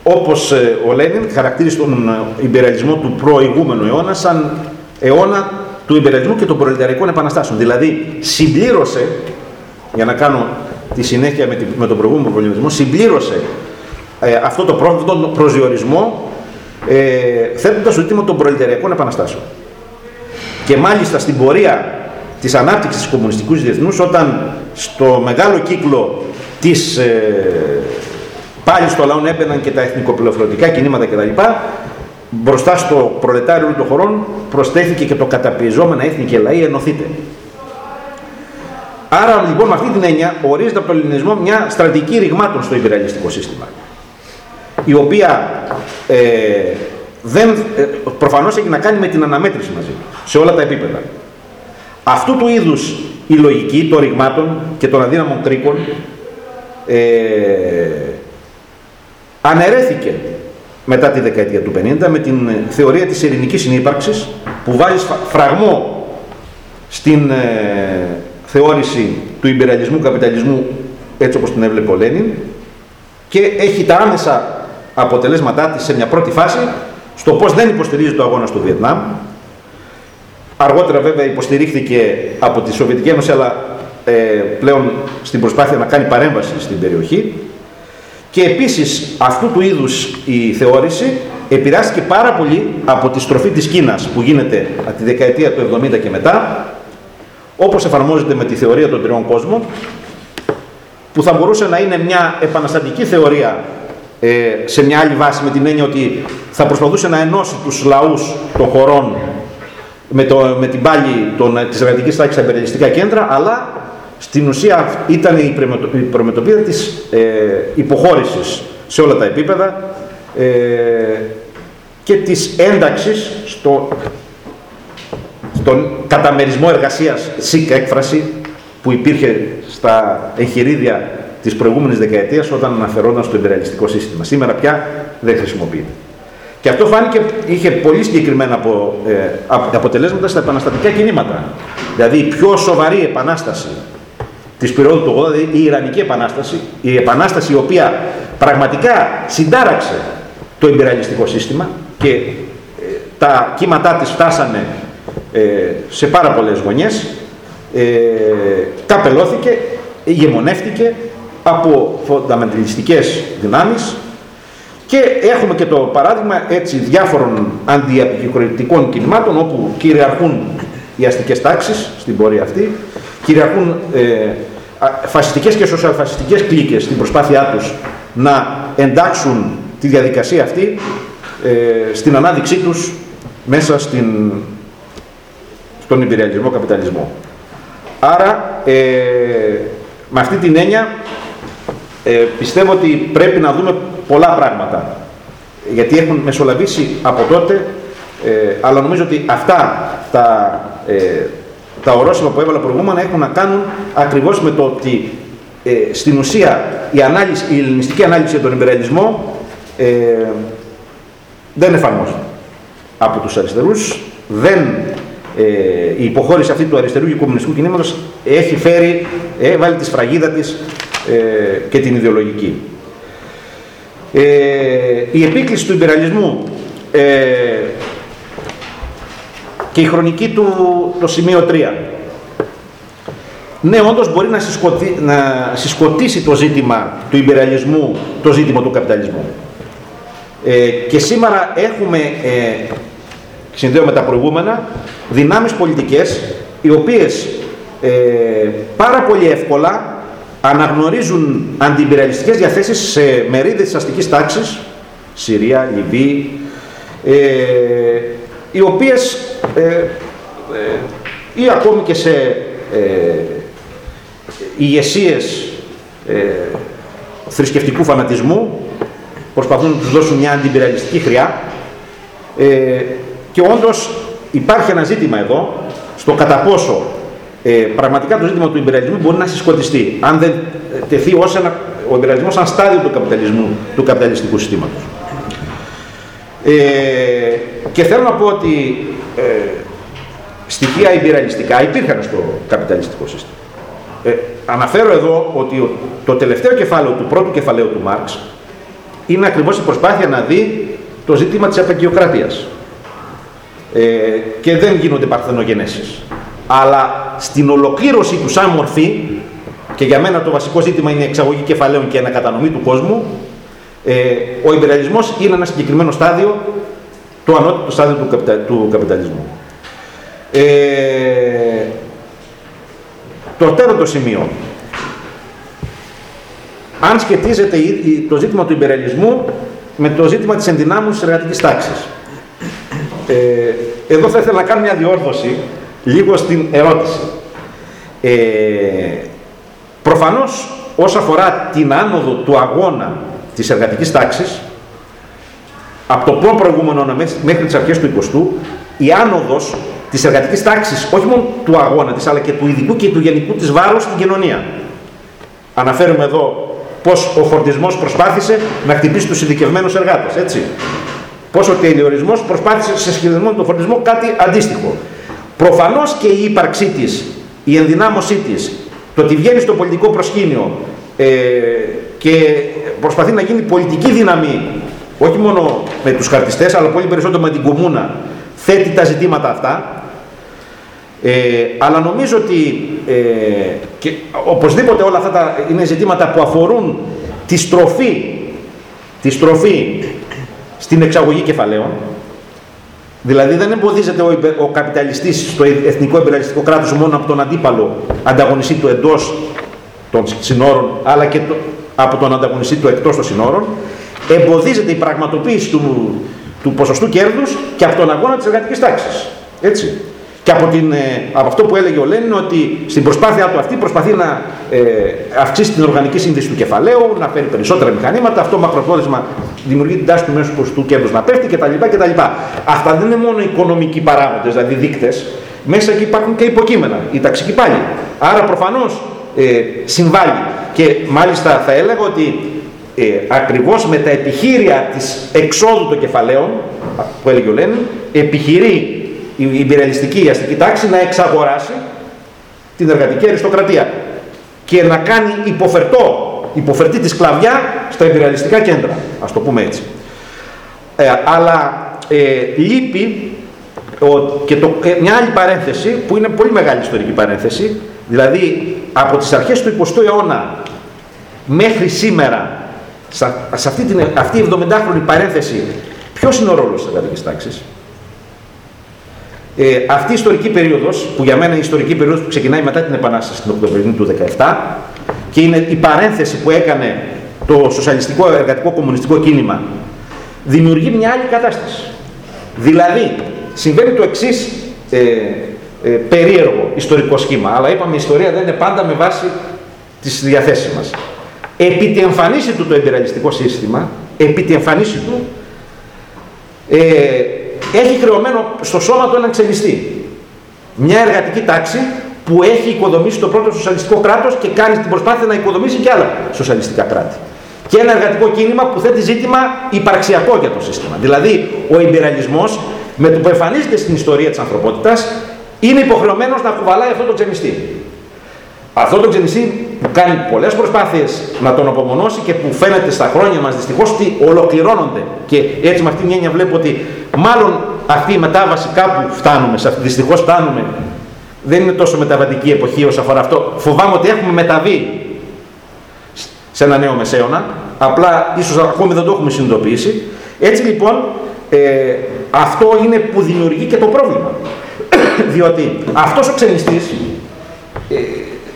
όπως ε, ο Λένιν χαρακτήρισε τον ε, υπεραλισμό του προηγούμενου αιώνα σαν αιώνα του υπεραλισμού και των προλεταρικών επαναστάσεων. Δηλαδή συμπλήρωσε, για να κάνω τη συνέχεια με, τον προηγούμενο προβληματισμό, συμπλήρωσε ε, αυτό το πρόβλημα, τον προσδιορισμό, ε, θέτοντας το ζήτημα των προλεταρικών επαναστάσεων. Και μάλιστα στην πορεία της ανάπτυξης της κομμουνιστικούς διεθνούς, όταν στο μεγάλο κύκλο της Πάλι στο λαό έμπαιναν και τα εθνικοπιλοφιλωτικά κινήματα κτλ. Μπροστά στο προλετάριο των χωρών προσθέθηκε και το καταπιεζόμενα έθνη και λαοί ενωθείτε. Άρα λοιπόν με αυτή την έννοια ορίζεται από τον ελληνισμό μια στρατηγική ρηγμάτων στο υπεραλιστικό σύστημα. Η οποία ε, δεν, ε, προφανώς έχει να κάνει με την αναμέτρηση μαζί σε όλα τα επίπεδα. Αυτού του είδους η λογική των ρηγμάτων και των αδύναμων κρίκων ε, αναιρέθηκε μετά τη δεκαετία του 50 με την θεωρία της ειρηνικής συνύπαρξης που βάζει φραγμό στην ε, θεώρηση του υπεραλισμού καπιταλισμού έτσι όπως την έβλεπε ο Λένιν και έχει τα άμεσα αποτελέσματά της σε μια πρώτη φάση στο πώς δεν υποστηρίζει το αγώνα στο Βιετνάμ αργότερα βέβαια υποστηρίχθηκε από τη Σοβιετική Ένωση αλλά ε, πλέον στην προσπάθεια να κάνει παρέμβαση στην περιοχή. Και επίσης αυτού του είδους η θεώρηση επηρεάστηκε πάρα πολύ από τη στροφή της Κίνας που γίνεται από τη δεκαετία του 70 και μετά, όπως εφαρμόζεται με τη θεωρία των τριών κόσμων, που θα μπορούσε να είναι μια επαναστατική θεωρία ε, σε μια άλλη βάση με την έννοια ότι θα προσπαθούσε να ενώσει τους λαούς των χωρών με, το, με την πάλη των, της εργατικής τάξης στα υπερελιστικά κέντρα, αλλά στην ουσία ήταν η προμετωπίδα της ε, υποχώρησης σε όλα τα επίπεδα ε, και της ένταξης στο, στον καταμερισμό εργασίας, σικ έκφραση, που υπήρχε στα εγχειρίδια της προηγούμενης δεκαετίας όταν αναφερόταν στο υπεραλιστικό σύστημα. Σήμερα πια δεν χρησιμοποιείται. Και αυτό φάνηκε, είχε πολύ συγκεκριμένα απο, ε, αποτελέσματα στα επαναστατικά κινήματα. Δηλαδή η πιο σοβαρή επανάσταση της περίοδου του 80, δηλαδή η Ιρανική Επανάσταση, η Επανάσταση η οποία πραγματικά συντάραξε το εμπειραλιστικό σύστημα και ε, τα κύματά της φτάσανε ε, σε πάρα πολλές γωνιές, ε, καπελώθηκε, ηγεμονεύτηκε από φονταμενταλιστικές δυνάμεις και έχουμε και το παράδειγμα έτσι διάφορων αντιαπικοκρατικών κινημάτων όπου κυριαρχούν οι αστικές τάξεις στην πορεία αυτή, κυριαρχούν ε, φασιστικές και σοσιαλφασιστικές κλίκες στην προσπάθειά τους να εντάξουν τη διαδικασία αυτή ε, στην ανάδειξή τους μέσα στην, στον υπηρεαλισμό καπιταλισμό. Άρα, ε, με αυτή την έννοια, ε, πιστεύω ότι πρέπει να δούμε πολλά πράγματα. Γιατί έχουν μεσολαβήσει από τότε, ε, αλλά νομίζω ότι αυτά τα τα ορόσημα που έβαλα προηγούμενα έχουν να κάνουν ακριβώς με το ότι ε, στην ουσία η, ανάλυση, η ελληνιστική ανάλυση για τον υπεραλισμό ε, δεν εφαρμόζεται από τους αριστερούς, δεν, ε, η υποχώρηση αυτή του αριστερού και κομμουνιστικού κινήματος έχει φέρει, ε, βάλει τη σφραγίδα της ε, και την ιδεολογική. Ε, η επίκληση του υπεραλισμού ε, και η χρονική του το σημείο 3. Ναι, όντως μπορεί να, να συσκοτήσει το ζήτημα του υπεραλισμού το ζήτημα του καπιταλισμού. Ε, και σήμερα έχουμε, ε, συνδέω με τα προηγούμενα, δυνάμεις πολιτικές οι οποίες ε, πάρα πολύ εύκολα αναγνωρίζουν αντιπυραλιστικές διαθέσεις σε μερίδες της αστικής τάξης, Συρία, Λιβύη, ε, οι οποίες ε, ε, ή ακόμη και σε ε, ηγεσίες θρησκευτικού φανατισμού προσπαθούν να τους δώσουν μια αντιπυραλιστική χρειά. Και όντως υπάρχει ένα ζήτημα εδώ στο κατά πόσο ε, πραγματικά το ζήτημα του υπεραλισμού μπορεί να συσκοτιστεί αν δεν τεθεί ως ένα, ο υπεραλισμό σαν στάδιο του καπιταλισμού, του καπιταλιστικού συστήματος. Ε, και θέλω να πω ότι ε, στοιχεία υπεραλιστικά υπήρχαν στο καπιταλιστικό σύστημα. Ε, αναφέρω εδώ ότι το τελευταίο κεφάλαιο του πρώτου κεφαλαίου του Μάρξ είναι ακριβώς η προσπάθεια να δει το ζήτημα της απεικιοκρατίας. Ε, και δεν γίνονται παρθενογενέσεις αλλά στην ολοκλήρωση του σαν μορφή, και για μένα το βασικό ζήτημα είναι η εξαγωγή κεφαλαίων και ανακατανομή του κόσμου, ε, ο υπεραλισμός είναι ένα συγκεκριμένο στάδιο, το ανώτατο στάδιο του, καπιτα, του καπιταλισμού. Ε, το τέταρτο σημείο. Αν σχετίζεται το ζήτημα του υπεραλισμού με το ζήτημα της ενδυνάμωσης της εργατικής τάξης. Ε, εδώ θα ήθελα να κάνω μια διόρθωση λίγο στην ερώτηση. Ε, προφανώς όσον αφορά την άνοδο του αγώνα της εργατικής τάξης, από το πρώτο προηγούμενο μέχρι τις αρχές του 20ου, η άνοδος της εργατικής τάξης, όχι μόνο του αγώνα της, αλλά και του ειδικού και του γενικού της βάρους στην κοινωνία. Αναφέρουμε εδώ πώς ο φορτισμός προσπάθησε να χτυπήσει τους ειδικευμένους εργάτες, έτσι. Πώς ο τελειορισμός προσπάθησε σε σχεδιασμό του φορτισμού κάτι αντίστοιχο. Προφανώς και η ύπαρξή της, η ενδυνάμωσή της, το ότι βγαίνει στο πολιτικό προσκήνιο ε, και προσπαθεί να γίνει πολιτική δύναμη, όχι μόνο με τους χαρτιστές, αλλά πολύ περισσότερο με την κομμούνα, θέτει τα ζητήματα αυτά. Ε, αλλά νομίζω ότι ε, και οπωσδήποτε όλα αυτά τα, είναι ζητήματα που αφορούν τη στροφή, τη στροφή στην εξαγωγή κεφαλαίων, Δηλαδή δεν εμποδίζεται ο, ο καπιταλιστής στο εθνικό υπεραλιστικό κράτος μόνο από τον αντίπαλο ανταγωνιστή του εντός των συνόρων, αλλά και το, από τον ανταγωνιστή του εκτός των συνόρων. Εμποδίζεται η πραγματοποίηση του, του ποσοστού κέρδους και από τον αγώνα της εργατικής τάξης. Έτσι. Και από, την, ε, από αυτό που έλεγε ο Λένιν ότι στην προσπάθειά του αυτή προσπαθεί να ε, αυξήσει την οργανική σύνδεση του κεφαλαίου, να φέρει περισσότερα μηχανήματα, αυτό μακροπρόθεσμα δημιουργεί την τάση του μέσου ποσοστού κέρδους να πέφτει κτλ. κτλ. Αυτά δεν είναι μόνο οικονομικοί παράγοντες, δηλαδή δείκτες. Μέσα εκεί υπάρχουν και υποκείμενα, η ταξική πάλι. Άρα προφανώς ε, συμβάλλει. Και μάλιστα θα έλεγα ότι ε, ακριβώς με τα επιχείρια της εξόδου των κεφαλαίων, που έλεγε ο Λένιν, επιχειρεί η υπηρελιστική αστική τάξη να εξαγοράσει την εργατική αριστοκρατία και να κάνει υποφερτό, υποφερτή τη σκλαβιά στα υπηρελιστικά κέντρα, ας το πούμε έτσι. Ε, αλλά ε, λείπει ο, και το, ε, μια άλλη παρένθεση που είναι πολύ μεγάλη ιστορική παρένθεση, δηλαδή από τις αρχές του 20ου αιώνα μέχρι σήμερα, σε αυτή, την, αυτή η 70χρονη παρένθεση, ποιος είναι ο ρόλος της εργατικής τάξης; Ε, αυτή η ιστορική περίοδος, που για μένα είναι η ιστορική περίοδος που ξεκινάει μετά την Επανάσταση την Οκτωβρινή του 17 και είναι η παρένθεση που έκανε το σοσιαλιστικό εργατικό κομμουνιστικό κίνημα, δημιουργεί μια άλλη κατάσταση. Δηλαδή, συμβαίνει το εξής ε, ε, περίεργο ιστορικό σχήμα, αλλά είπαμε η ιστορία δεν είναι πάντα με βάση τις διαθέσεις μας. Επί τη εμφανίση του το εμπειραλιστικό σύστημα, επί τη εμφανίση του, ε, έχει χρεωμένο στο σώμα του έναν ξενιστή. Μια εργατική τάξη που έχει οικοδομήσει το πρώτο σοσιαλιστικό κράτος και κάνει την προσπάθεια να οικοδομήσει και άλλα σοσιαλιστικά κράτη. Και ένα εργατικό κίνημα που θέτει ζήτημα υπαρξιακό για το σύστημα. Δηλαδή, ο εμπειραλισμός με το που εμφανίζεται στην ιστορία της ανθρωπότητας είναι υποχρεωμένος να κουβαλάει αυτό το ξενιστή. Αυτό το ξενισί που κάνει πολλές προσπάθειες να τον απομονώσει και που φαίνεται στα χρόνια μας δυστυχώς ότι ολοκληρώνονται. Και έτσι με αυτή την έννοια βλέπω ότι μάλλον αυτή η μετάβαση κάπου φτάνουμε, σε αυτή, δυστυχώς φτάνουμε. Δεν είναι τόσο μεταβατική εποχή όσο αφορά αυτό. Φοβάμαι ότι έχουμε μεταβεί σε ένα νέο μεσαίωνα, απλά ίσως ακόμη δεν το έχουμε συνειδητοποιήσει. Έτσι λοιπόν, ε, αυτό είναι που δημιουργεί και το πρόβλημα. *coughs* Διότι αυτός ο ξενιστής ε,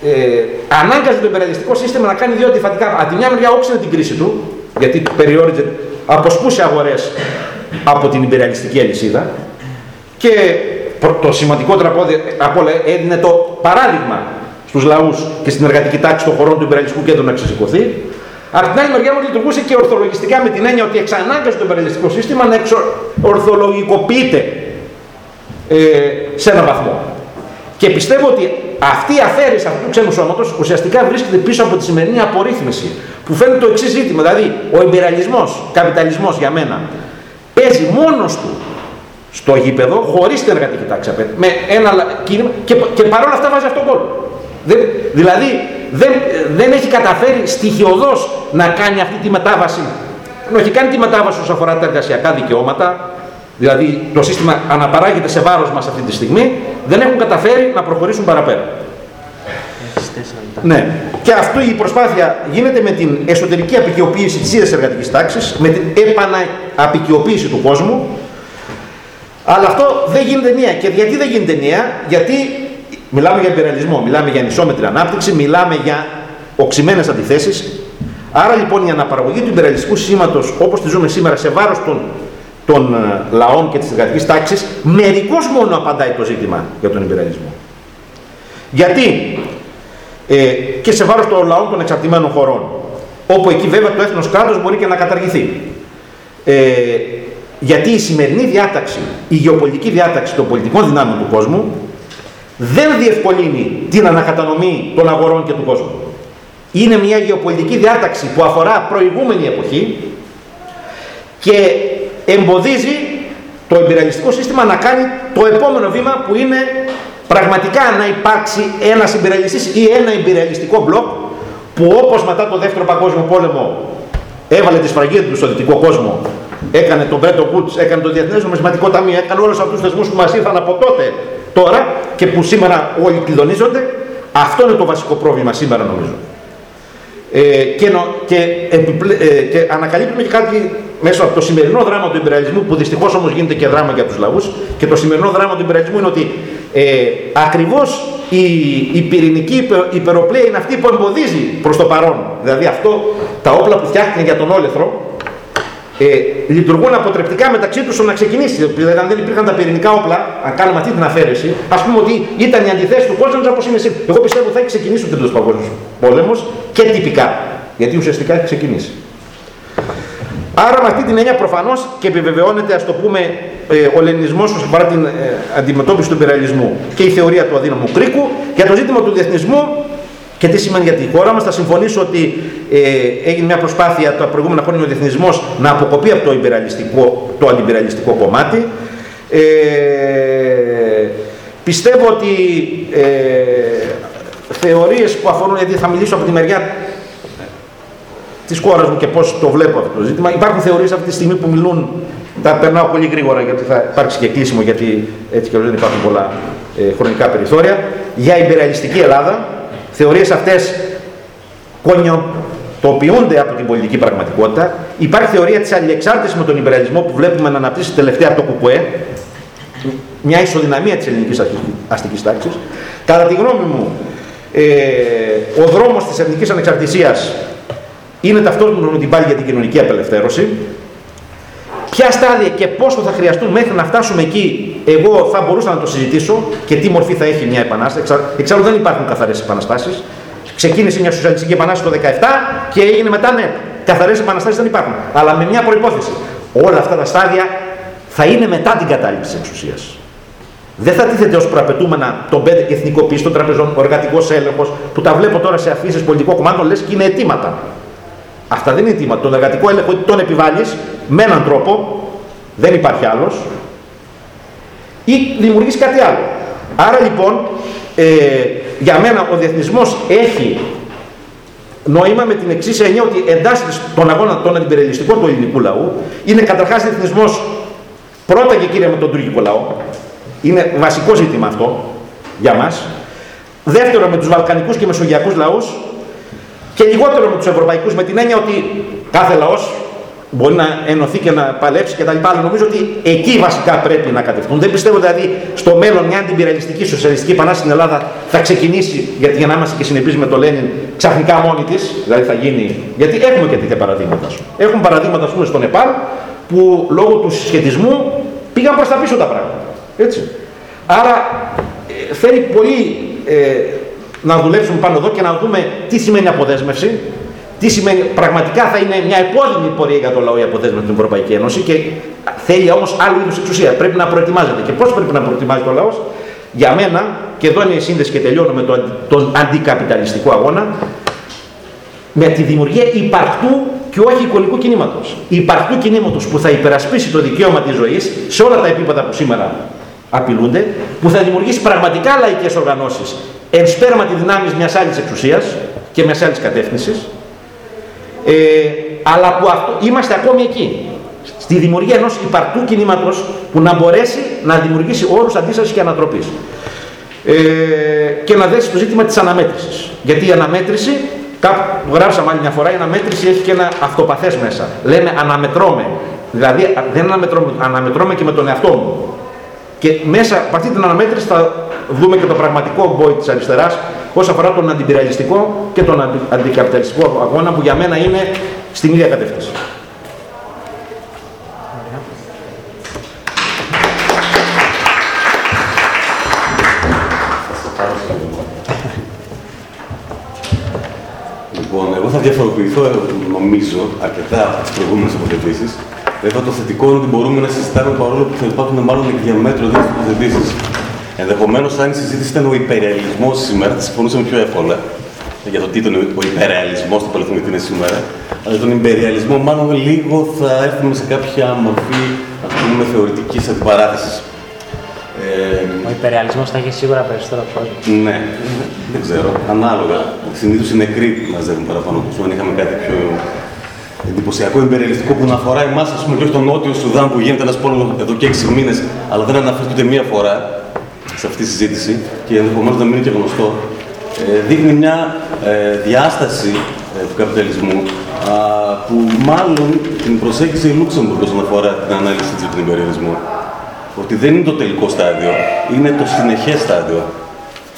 ε, ανάγκαζε το υπεραλιστικό σύστημα να κάνει δύο αντιφατικά. Από τη μια μεριά όξινε την κρίση του, γιατί περιόριζε, αποσπούσε αγορές από την υπεραλιστική αλυσίδα και το σημαντικότερο από όλα έδινε το παράδειγμα στους λαούς και στην εργατική τάξη των χωρών του υπεραλιστικού κέντρου να ξεσηκωθεί. Από την άλλη μεριά μου λειτουργούσε και ορθολογιστικά με την έννοια ότι εξανάγκασε το υπεραλιστικό σύστημα να ορθολογικοποιείται ε, σε έναν βαθμό. Και πιστεύω ότι αυτή η αφαίρεση αυτού του ξένου σώματος ουσιαστικά βρίσκεται πίσω από τη σημερινή απορρίθμιση. Που φαίνεται το εξής ζήτημα. Δηλαδή, ο εμπειραλισμός, καπιταλισμός για μένα, παίζει μόνος του στο γήπεδο, χωρίς την εργατική τάξη. Με ένα κίνημα και, και παρόλα αυτά βάζει αυτόν τον κόλπο. δηλαδή, δεν, δεν έχει καταφέρει στοιχειοδός να κάνει αυτή τη μετάβαση. έχει κάνει τη μετάβαση όσον αφορά τα εργασιακά δικαιώματα, δηλαδή το σύστημα αναπαράγεται σε βάρος μας αυτή τη στιγμή, δεν έχουν καταφέρει να προχωρήσουν παραπέρα. Ναι. Και αυτή η προσπάθεια γίνεται με την εσωτερική απεικιοποίηση της ίδιας εργατικής τάξης, με την επανααπικιοποίηση του κόσμου, αλλά αυτό δεν γίνεται νέα. Και γιατί δεν γίνεται νέα, γιατί μιλάμε για υπεραλισμό, μιλάμε για ανισόμετρη ανάπτυξη, μιλάμε για οξυμένες αντιθέσεις. Άρα λοιπόν η αναπαραγωγή του υπεραλιστικού σήματος όπως τη ζούμε σήμερα σε βάρος των των ε, λαών και της εργατικής τάξης, μερικώς μόνο απαντάει το ζήτημα για τον υπεραλισμό. Γιατί ε, και σε βάρος των λαών των εξαρτημένων χωρών, όπου εκεί βέβαια το έθνος κράτος μπορεί και να καταργηθεί. Ε, γιατί η σημερινή διάταξη, η γεωπολιτική διάταξη των πολιτικών δυνάμεων του κόσμου, δεν διευκολύνει την ανακατανομή των αγορών και του κόσμου. Είναι μια γεωπολιτική διάταξη που αφορά προηγούμενη εποχή και εμποδίζει το εμπειραλιστικό σύστημα να κάνει το επόμενο βήμα που είναι πραγματικά να υπάρξει ένας εμπειραλιστής ή ένα εμπειραλιστικό μπλοκ που όπως μετά το δεύτερο παγκόσμιο πόλεμο έβαλε τη σφραγίδα του στο δυτικό κόσμο έκανε τον Μπρέτο Κούτς, έκανε το Διεθνές Νομισματικό Ταμείο, έκανε όλους αυτούς τους θεσμούς που μας ήρθαν από τότε τώρα και που σήμερα όλοι κλειδονίζονται. Αυτό είναι το βασικό πρόβλημα σήμερα νομίζω. Ε, και, νο, και, επιπλέ, ε, και ανακαλύπτουμε και κάτι μέσω από το σημερινό δράμα του υπεραλισμού, που δυστυχώς όμως γίνεται και δράμα για τους λαούς, και το σημερινό δράμα του υπεραλισμού είναι ότι ε, ακριβώς η, η πυρηνική υπεροπλία είναι αυτή που εμποδίζει προς το παρόν. Δηλαδή αυτό, τα όπλα που φτιάχτηκαν για τον όλεθρο, ε, λειτουργούν αποτρεπτικά μεταξύ τους να ξεκινήσει. Δηλαδή, αν δεν υπήρχαν τα πυρηνικά όπλα, αν κάνουμε αυτή την αφαίρεση, ας πούμε ότι ήταν η αντιθέση του κόσμου όπως είναι σήμερα. Εγώ πιστεύω ότι θα έχει ξεκινήσει ο Τρίτος Παγκόσμιος Πόλεμος και τυπικά. Γιατί ουσιαστικά έχει ξεκινήσει. Άρα με αυτή την έννοια προφανώς και επιβεβαιώνεται, ας το πούμε, ε, ο Λενινισμός όσον αφορά την ε, αντιμετώπιση του υπεραλισμού και η θεωρία του αδύναμου κρίκου. Για το ζήτημα του διεθνισμού και τι σημαίνει για τη χώρα μας, θα συμφωνήσω ότι ε, έγινε μια προσπάθεια τα προηγούμενα χρόνια ο διεθνισμός να αποκοπεί από το, το αντιπυραλιστικό κομμάτι. Ε, πιστεύω ότι ε, θεωρίες που αφορούν, γιατί θα μιλήσω από τη μεριά της χώρας μου και πώς το βλέπω αυτό το ζήτημα. Υπάρχουν θεωρίες αυτή τη στιγμή που μιλούν, τα περνάω πολύ γρήγορα γιατί θα υπάρξει και κλείσιμο, γιατί έτσι και δεν υπάρχουν πολλά ε, χρονικά περιθώρια, για υπεραλιστική Ελλάδα. Θεωρίες αυτές κονιοτοποιούνται από την πολιτική πραγματικότητα. Υπάρχει θεωρία της αλληλεξάρτησης με τον υπεραλισμό που βλέπουμε να αναπτύσσει τελευταία από το ΚΚΕ, μια ισοδυναμία της ελληνικής αστικής τάξης. Κατά τη γνώμη μου, ε, ο δρόμος της εθνικής ανεξαρτησίας είναι ταυτόχρονα με την πάλι για την κοινωνική απελευθέρωση. Ποια στάδια και πόσο θα χρειαστούν μέχρι να φτάσουμε εκεί, εγώ θα μπορούσα να το συζητήσω και τι μορφή θα έχει μια επανάσταση. Εξάλλου δεν υπάρχουν καθαρές επαναστάσεις. Ξεκίνησε μια σοσιαλιστική επανάσταση το 2017 και έγινε μετά, ναι, καθαρές επαναστάσεις δεν υπάρχουν. Αλλά με μια προπόθεση. Όλα αυτά τα στάδια θα είναι μετά την κατάληψη της εξουσίας. Δεν θα τίθεται ως προαπαιτούμενα τον πέντε εθνικοποίηση των τραπεζών, ο εργατικός έλεγχος, που τα βλέπω τώρα σε αφήσεις πολιτικών κομμάτων, λες και είναι αιτήματα. Αυτά δεν είναι αιτήματα. Τον εργατικό έλεγχο τον επιβάλλεις με έναν τρόπο, δεν υπάρχει άλλος, ή δημιουργείς κάτι άλλο. Άρα λοιπόν, ε, για μένα ο διεθνισμός έχει νόημα με την εξής έννοια ότι εντάσσεται στον αγώνα τον αντιπεριαλιστικό του ελληνικού λαού. Είναι καταρχάς διεθνισμός πρώτα και κύρια με τον τουρκικό λαό. Είναι βασικό ζήτημα αυτό για μας. Δεύτερο με τους βαλκανικούς και μεσογειακούς λαούς και λιγότερο με τους ευρωπαϊκούς με την έννοια ότι κάθε λαός μπορεί να ενωθεί και να παλέψει κτλ. Αλλά νομίζω ότι εκεί βασικά πρέπει να κατευθούν. Δεν πιστεύω δηλαδή στο μέλλον μια αντιπυραλιστική σοσιαλιστική επανάσταση στην Ελλάδα θα ξεκινήσει, γιατί για να είμαστε και συνεπείς με το Λένιν, ξαφνικά μόνη της, δηλαδή θα γίνει. Γιατί έχουμε και τέτοια παραδείγματα. Έχουν παραδείγματα, ας πούμε, στο Νεπάλ, που λόγω του συσχετισμού πήγαν προς τα πίσω τα πράγματα. Έτσι. Άρα ε, θέλει πολύ ε, να δουλέψουμε πάνω εδώ και να δούμε τι σημαίνει αποδέσμευση, τι σημαίνει, πραγματικά θα είναι μια επώδυνη πορεία για το λαό η αποδέσμευση στην Ευρωπαϊκή Ένωση και θέλει όμως άλλου είδους εξουσία. Πρέπει να προετοιμάζεται. Και πώς πρέπει να προετοιμάζεται ο λαός, για μένα, και εδώ είναι η σύνδεση και τελειώνω με τον, τον αντικαπιταλιστικό αγώνα, με τη δημιουργία υπαρκτού και όχι εικονικού κινήματος. Υπαρκτού κινήματος που θα υπερασπίσει το δικαίωμα της ζωής σε όλα τα επίπεδα που σήμερα απειλούνται, που θα δημιουργήσει πραγματικά λαϊκές οργανώσεις εν σπέρμα τη δυνάμεις μιας άλλης εξουσίας και μιας άλλης κατεύθυνσης, ε, αλλά που αυτό, είμαστε ακόμη εκεί. Στη δημιουργία ενός υπαρτού κινήματος που να μπορέσει να δημιουργήσει όρους αντίστασης και ανατροπής. Ε, και να δέσει το ζήτημα της αναμέτρησης. Γιατί η αναμέτρηση, κάπου γράψαμε άλλη μια φορά, η αναμέτρηση έχει και ένα αυτοπαθές μέσα. Λέμε αναμετρώμε. Δηλαδή δεν αναμετρώμε, αναμετρώμε και με τον εαυτό μου. Και μέσα από αυτή την αναμέτρηση θα δούμε και το πραγματικό μπόι της αριστεράς όσον αφορά τον αντιπυραλιστικό και τον αντικαπιταλιστικό αγώνα που για μένα είναι στην ίδια κατεύθυνση. Λοιπόν, εγώ θα διαφοροποιηθώ, νομίζω, αρκετά από τις προηγούμενες τοποθετήσεις. Βέβαια, το θετικό είναι ότι μπορούμε να συζητάμε παρόλο που θα υπάρχουν μάλλον και μέτρο δύο τοποθετήσεις. Ενδεχομένως, αν η συζήτηση ήταν ο υπερεαλισμός σήμερα, θα συμφωνούσαμε πιο εύκολα για το τι ήταν ο υπερεαλισμός του τι είναι σήμερα. Αλλά τον υπεριαλισμό, μάλλον λίγο θα έρθουμε σε κάποια μορφή ας πούμε, θεωρητικής αντιπαράθεσης. Ε, ο υπερεαλισμό θα έχει σίγουρα περισσότερο κόσμο. Ναι, δεν ξέρω. Ανάλογα. Συνήθως οι νεκροί μαζεύουν παραπάνω κόσμο. Αν είχαμε κάτι πιο εντυπωσιακό υπερεαλιστικό που να αφορά εμάς, ας πούμε, και όχι τον Νότιο Σουδάν που γίνεται ένας πόλεμος εδώ και 6 μήνες, αλλά δεν αναφέρεται ούτε μία φορά σε αυτή τη συζήτηση και ενδεχομένως να μην είναι και γνωστό, ε, δείχνει μια ε, διάσταση ε, του καπιταλισμού που μάλλον την προσέγγισε η Λούξεμβουργκ όσον αφορά την ανάλυση του υπεριαλισμού. Ότι δεν είναι το τελικό στάδιο, είναι το συνεχές στάδιο.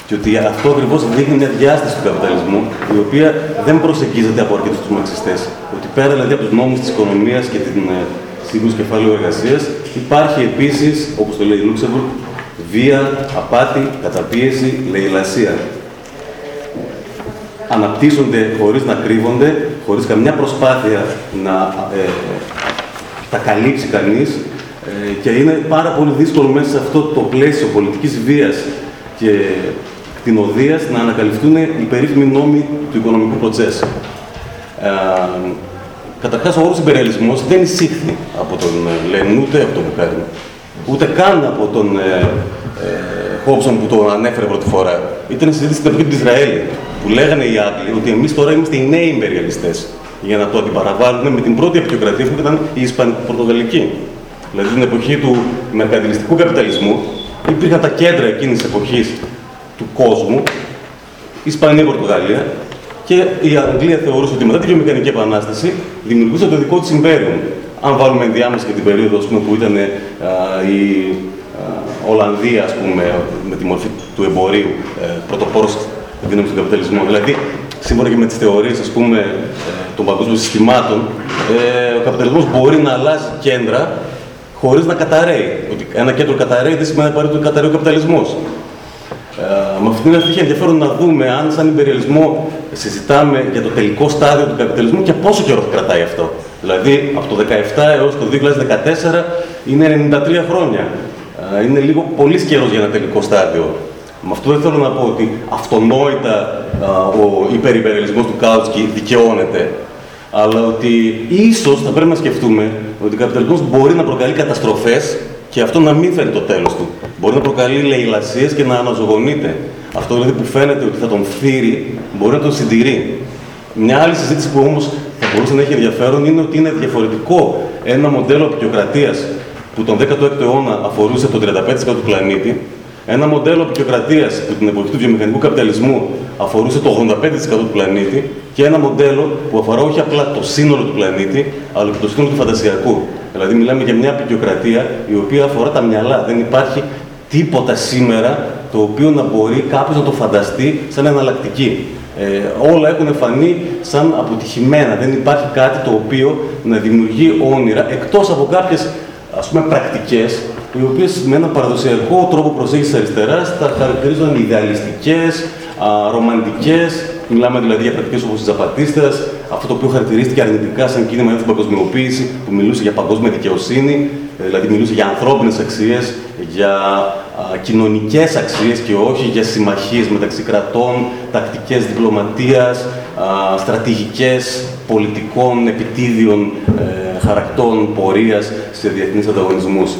Και ότι αυτό ακριβώς δείχνει μια διάσταση του καπιταλισμού, η οποία δεν προσεγγίζεται από αρκετούς τους μαξιστές. Ότι πέρα δηλαδή από τους νόμους της οικονομίας και την σύγκρουση κεφάλαιου εργασίας, υπάρχει επίσης, όπως το λέει η Λούξεμβουργκ, βία, απάτη, καταπίεση, λαιλασία. Αναπτύσσονται χωρίς να κρύβονται, χωρίς καμιά προσπάθεια να ε, τα καλύψει κανείς ε, και είναι πάρα πολύ δύσκολο μέσα σε αυτό το πλαίσιο πολιτικής βίας και κτηνοδίας να ανακαλυφθούν οι περίφημοι νόμοι του οικονομικού προτσέσου. Ε, καταρχάς, ο όρος υπερεαλισμός δεν εισήχθη από τον Λένιν ούτε από τον Μπουκάριν ούτε καν από τον ε, ε, Χόψον που το ανέφερε πρώτη φορά. Ήταν συζήτηση στην εποχή του Ισραήλ, που λέγανε οι Άγγλοι ότι εμείς τώρα είμαστε οι νέοι υπεριαλιστέ. Για να το αντιπαραβάλουν με την πρώτη απεικιοκρατία που ήταν η Ισπανική-Πορτογαλική. Δηλαδή την εποχή του μερκαντιλιστικού καπιταλισμού υπήρχαν τα κέντρα εκείνης της εποχής του κόσμου, Ισπανία, Πορτογαλία, και η Αγγλία θεωρούσε ότι μετά τη βιομηχανική επανάσταση δημιουργούσε το δικό της Ιμπέριο αν βάλουμε ενδιάμεσα και την περίοδο πούμε, που ήταν ε, η Ολλανδία ας πούμε, με τη μορφή του εμπορίου ε, πρωτοπόρος δύναμη του καπιταλισμού. Δηλαδή, σύμφωνα και με τις θεωρίες ας πούμε, ε, των παγκόσμιων συστημάτων, ε, ο καπιταλισμός μπορεί να αλλάζει κέντρα χωρίς να καταραίει. Ότι ένα κέντρο καταραίει δεν σημαίνει απαραίτητο ότι καταραίει ο καπιταλισμός. Ε, με αυτήν την αρχή ενδιαφέρον να δούμε αν σαν υπεριαλισμό συζητάμε για το τελικό στάδιο του καπιταλισμού και πόσο καιρό θα κρατάει αυτό. Δηλαδή, από το 2017 έως το 2014 είναι 93 χρόνια. Είναι λίγο πολύς καιρός για ένα τελικό στάδιο. Με αυτό δεν θέλω να πω ότι αυτονόητα ο υπερυπερελισμός του Κάουτσκι δικαιώνεται, αλλά ότι ίσως θα πρέπει να σκεφτούμε ότι ο καπιταλισμός μπορεί να προκαλεί καταστροφές και αυτό να μην φέρει το τέλος του. Μπορεί να προκαλεί λαιλασίες και να αναζωογονείται. Αυτό δηλαδή που φαίνεται ότι θα τον φύρει, μπορεί να τον συντηρεί. Μια άλλη συζήτηση που όμως θα μπορούσε να έχει ενδιαφέρον είναι ότι είναι διαφορετικό ένα μοντέλο απεικιοκρατίας που τον 16ο αιώνα αφορούσε το 35% του πλανήτη, ένα μοντέλο απεικιοκρατίας που την εποχή του βιομηχανικού καπιταλισμού αφορούσε το 85% του πλανήτη και ένα μοντέλο που αφορά όχι απλά το σύνολο του πλανήτη, αλλά και το σύνολο του φαντασιακού. Δηλαδή, μιλάμε για μια απεικιοκρατία η οποία αφορά τα μυαλά. Δεν υπάρχει τίποτα σήμερα το οποίο να μπορεί κάποιος να το φανταστεί σαν εναλλακτική. Ε, όλα έχουν φανεί σαν αποτυχημένα. Δεν υπάρχει κάτι το οποίο να δημιουργεί όνειρα, εκτός από κάποιες ας πούμε, πρακτικές, οι οποίες με έναν παραδοσιακό τρόπο προσέγγισης αριστεράς τα χαρακτηρίζονταν ιδεαλιστικές, α, ρομαντικές, μιλάμε δηλαδή για πρακτικές όπως οι Ζαπατίστες, αυτό το οποίο χαρακτηρίστηκε αρνητικά σαν κίνημα για την παγκοσμιοποίηση, που μιλούσε για παγκόσμια δικαιοσύνη, ε, δηλαδή μιλούσε για ανθρώπινες αξίες, για κοινωνικές αξίες και όχι για συμμαχίες μεταξύ κρατών, τακτικές διπλωματίας, α, στρατηγικές πολιτικών επιτίδιων ε, χαρακτών πορείας σε διεθνείς ανταγωνισμούς.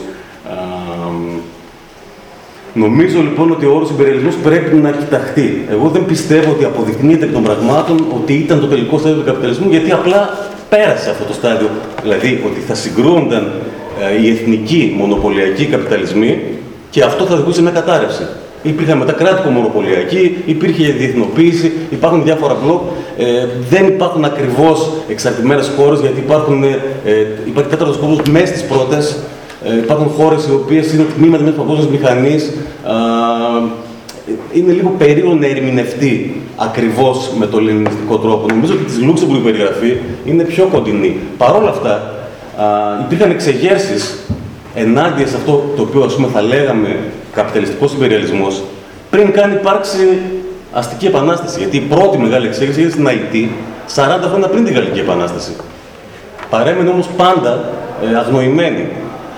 Νομίζω λοιπόν ότι ο όρος υπερελισμό πρέπει να κοιταχτεί. Εγώ δεν πιστεύω ότι αποδεικνύεται εκ των πραγμάτων ότι ήταν το τελικό στάδιο του καπιταλισμού, γιατί απλά πέρασε αυτό το στάδιο. Δηλαδή ότι θα συγκρούονταν ε, οι εθνικοί μονοπωλιακοί καπιταλισμοί και αυτό θα οδηγούσε σε μια κατάρρευση. Υπήρχαν μετά κράτικο μονοπωλιακή, υπήρχε διεθνοποίηση, υπάρχουν διάφορα μπλοκ. Ε, δεν υπάρχουν ακριβώς εξαρτημένες χώρες γιατί υπάρχουν, ε, υπάρχει τέταρτος κόσμος μέσα στις πρώτες. Ε, υπάρχουν χώρες οι οποίες είναι τμήματα μιας παγκόσμιας μηχανής. Είναι λίγο περίεργο να ερμηνευτεί ακριβώς με τον ελληνιστικό τρόπο. Νομίζω ότι της Λούξεμπουργκ περιγραφή είναι πιο κοντινή. Παρ' όλα αυτά, α, υπήρχαν εξεγέρσεις ενάντια σε αυτό το οποίο ας πούμε, θα λέγαμε καπιταλιστικός υπεριαλισμός πριν καν υπάρξει αστική επανάσταση. Γιατί η πρώτη μεγάλη εξέγερση έγινε στην Αϊτή 40 χρόνια πριν την Γαλλική Επανάσταση. Παρέμενε όμως πάντα ε, αγνοημένη.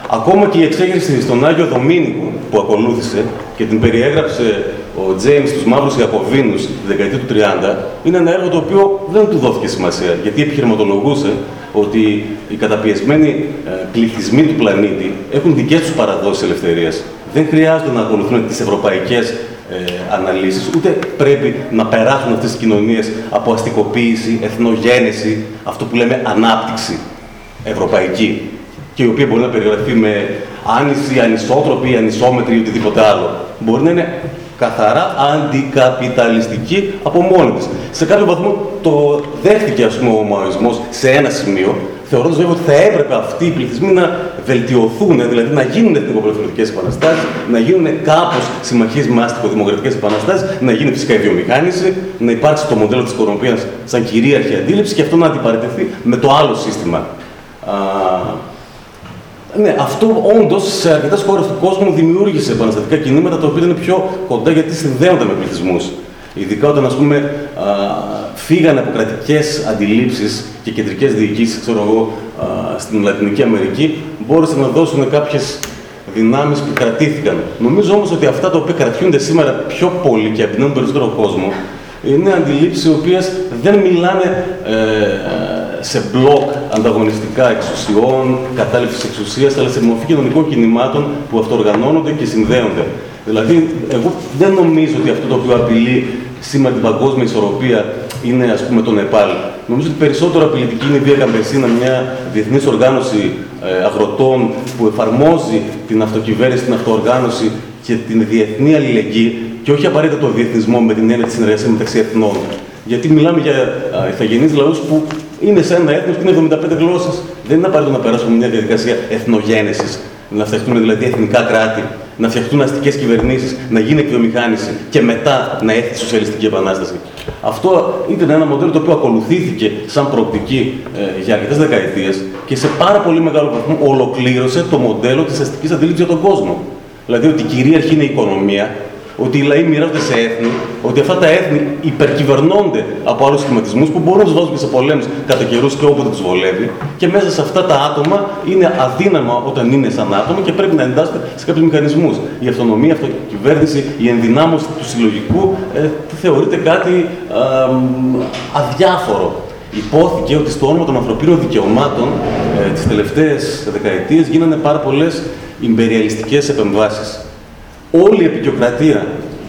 Ακόμα και η εξέγερση στον Άγιο Δομήνικο που ακολούθησε και την περιέγραψε ο Τζέιμς στου Μαύρους Ιακωβίνου τη δεκαετία του 30, είναι ένα έργο το οποίο δεν του δόθηκε σημασία. Γιατί επιχειρηματολογούσε ότι οι καταπιεσμένοι ε, πληθυσμοί του πλανήτη έχουν δικές τους παραδόσεις ελευθερίας. Δεν χρειάζεται να ακολουθούν τις ευρωπαϊκές ε, αναλύσεις, ούτε πρέπει να περάσουν αυτές τις κοινωνίες από αστικοποίηση, εθνογένεση, αυτό που λέμε ανάπτυξη ευρωπαϊκή και η οποία μπορεί να περιγραφεί με άνηση, ανισότροπη, ανισόμετρη ή οτιδήποτε άλλο. Μπορεί να είναι καθαρά αντικαπιταλιστική από μόνη της. Σε κάποιο βαθμό το δέχτηκε ας πούμε, ο μαοισμός σε ένα σημείο, θεωρώντας βέβαια ότι θα έπρεπε αυτοί οι πληθυσμοί να βελτιωθούν, δηλαδή να γίνουν εθνικοπολιτευτικέ επαναστάσεις, να γίνουν κάπως συμμαχίες με άστικο-δημοκρατικέ επαναστάσεις, να γίνει φυσικά η βιομηχάνηση, να υπάρξει το μοντέλο της οικονομία σαν κυρίαρχη αντίληψη και αυτό να αντιπαρατεθεί με το άλλο σύστημα. Ναι, αυτό όντως σε αρκετές χώρες του κόσμου δημιούργησε επαναστατικά κινήματα τα οποία είναι πιο κοντά γιατί συνδέονται με πληθυσμούς. Ειδικά όταν ας πούμε, α, φύγανε από κρατικές αντιλήψεις και κεντρικές διοικήσεις, ξέρω εγώ, στην Λατινική Αμερική, μπόρεσαν να δώσουν κάποιες δυνάμεις που κρατήθηκαν. Νομίζω όμως ότι αυτά τα οποία κρατιούνται σήμερα πιο πολύ και απεινούν περισσότερο κόσμο, είναι αντιλήψεις οι οποίες δεν μιλάνε ε, σε μπλοκ ανταγωνιστικά εξουσιών, κατάληψης εξουσίας, αλλά σε μορφή κοινωνικών κινημάτων που αυτοοργανώνονται και συνδέονται. Δηλαδή, εγώ δεν νομίζω ότι αυτό το οποίο απειλεί σήμερα την παγκόσμια ισορροπία είναι ας πούμε το Νεπάλ. Νομίζω ότι περισσότερο απειλητική είναι η Βία Καμπεσίνα, μια διεθνής οργάνωση ε, αγροτών που εφαρμόζει την αυτοκυβέρνηση, την αυτοοργάνωση και την διεθνή αλληλεγγύη και όχι απαραίτητα το διεθνισμό με την έννοια της συνεργασίας μεταξύ εθνών. Γιατί μιλάμε για ηθαγενείς λαούς που είναι σε ένα έθνος και είναι 75 γλώσσες. Δεν είναι απαραίτητο να περάσουμε μια διαδικασία εθνογένεσης, να φτιαχτούν δηλαδή εθνικά κράτη, να φτιαχτούν αστικές κυβερνήσεις, να γίνει εκβιομηχάνηση και μετά να έρθει η Σοσιαλιστική Επανάσταση. Αυτό ήταν ένα μοντέλο το οποίο ακολουθήθηκε σαν προοπτική ε, για αρκετές δεκαετίες και σε πάρα πολύ μεγάλο βαθμό ολοκλήρωσε το μοντέλο της αστικής αντίληψης για τον κόσμο. Δηλαδή ότι κυρίαρχη είναι η οικονομία, ότι οι λαοί μοιράζονται σε έθνη, ότι αυτά τα έθνη υπερκυβερνώνται από άλλους σχηματισμούς που μπορούν να τους βάζουν και σε πολέμους κατά καιρούς και όποτε τους βολεύει. Και μέσα σε αυτά τα άτομα είναι αδύναμα όταν είναι σαν άτομα και πρέπει να εντάσσονται σε κάποιους μηχανισμούς. Η αυτονομία, η αυτοκυβέρνηση, η ενδυνάμωση του συλλογικού ε, θεωρείται κάτι ε, αδιάφορο. Υπόθηκε ότι στο όνομα των ανθρωπίνων δικαιωμάτων ε, τις τελευταίες δεκαετίες γίνανε πάρα πολλές υπεριαλιστικές επεμβάσεις όλη η επικιοκρατία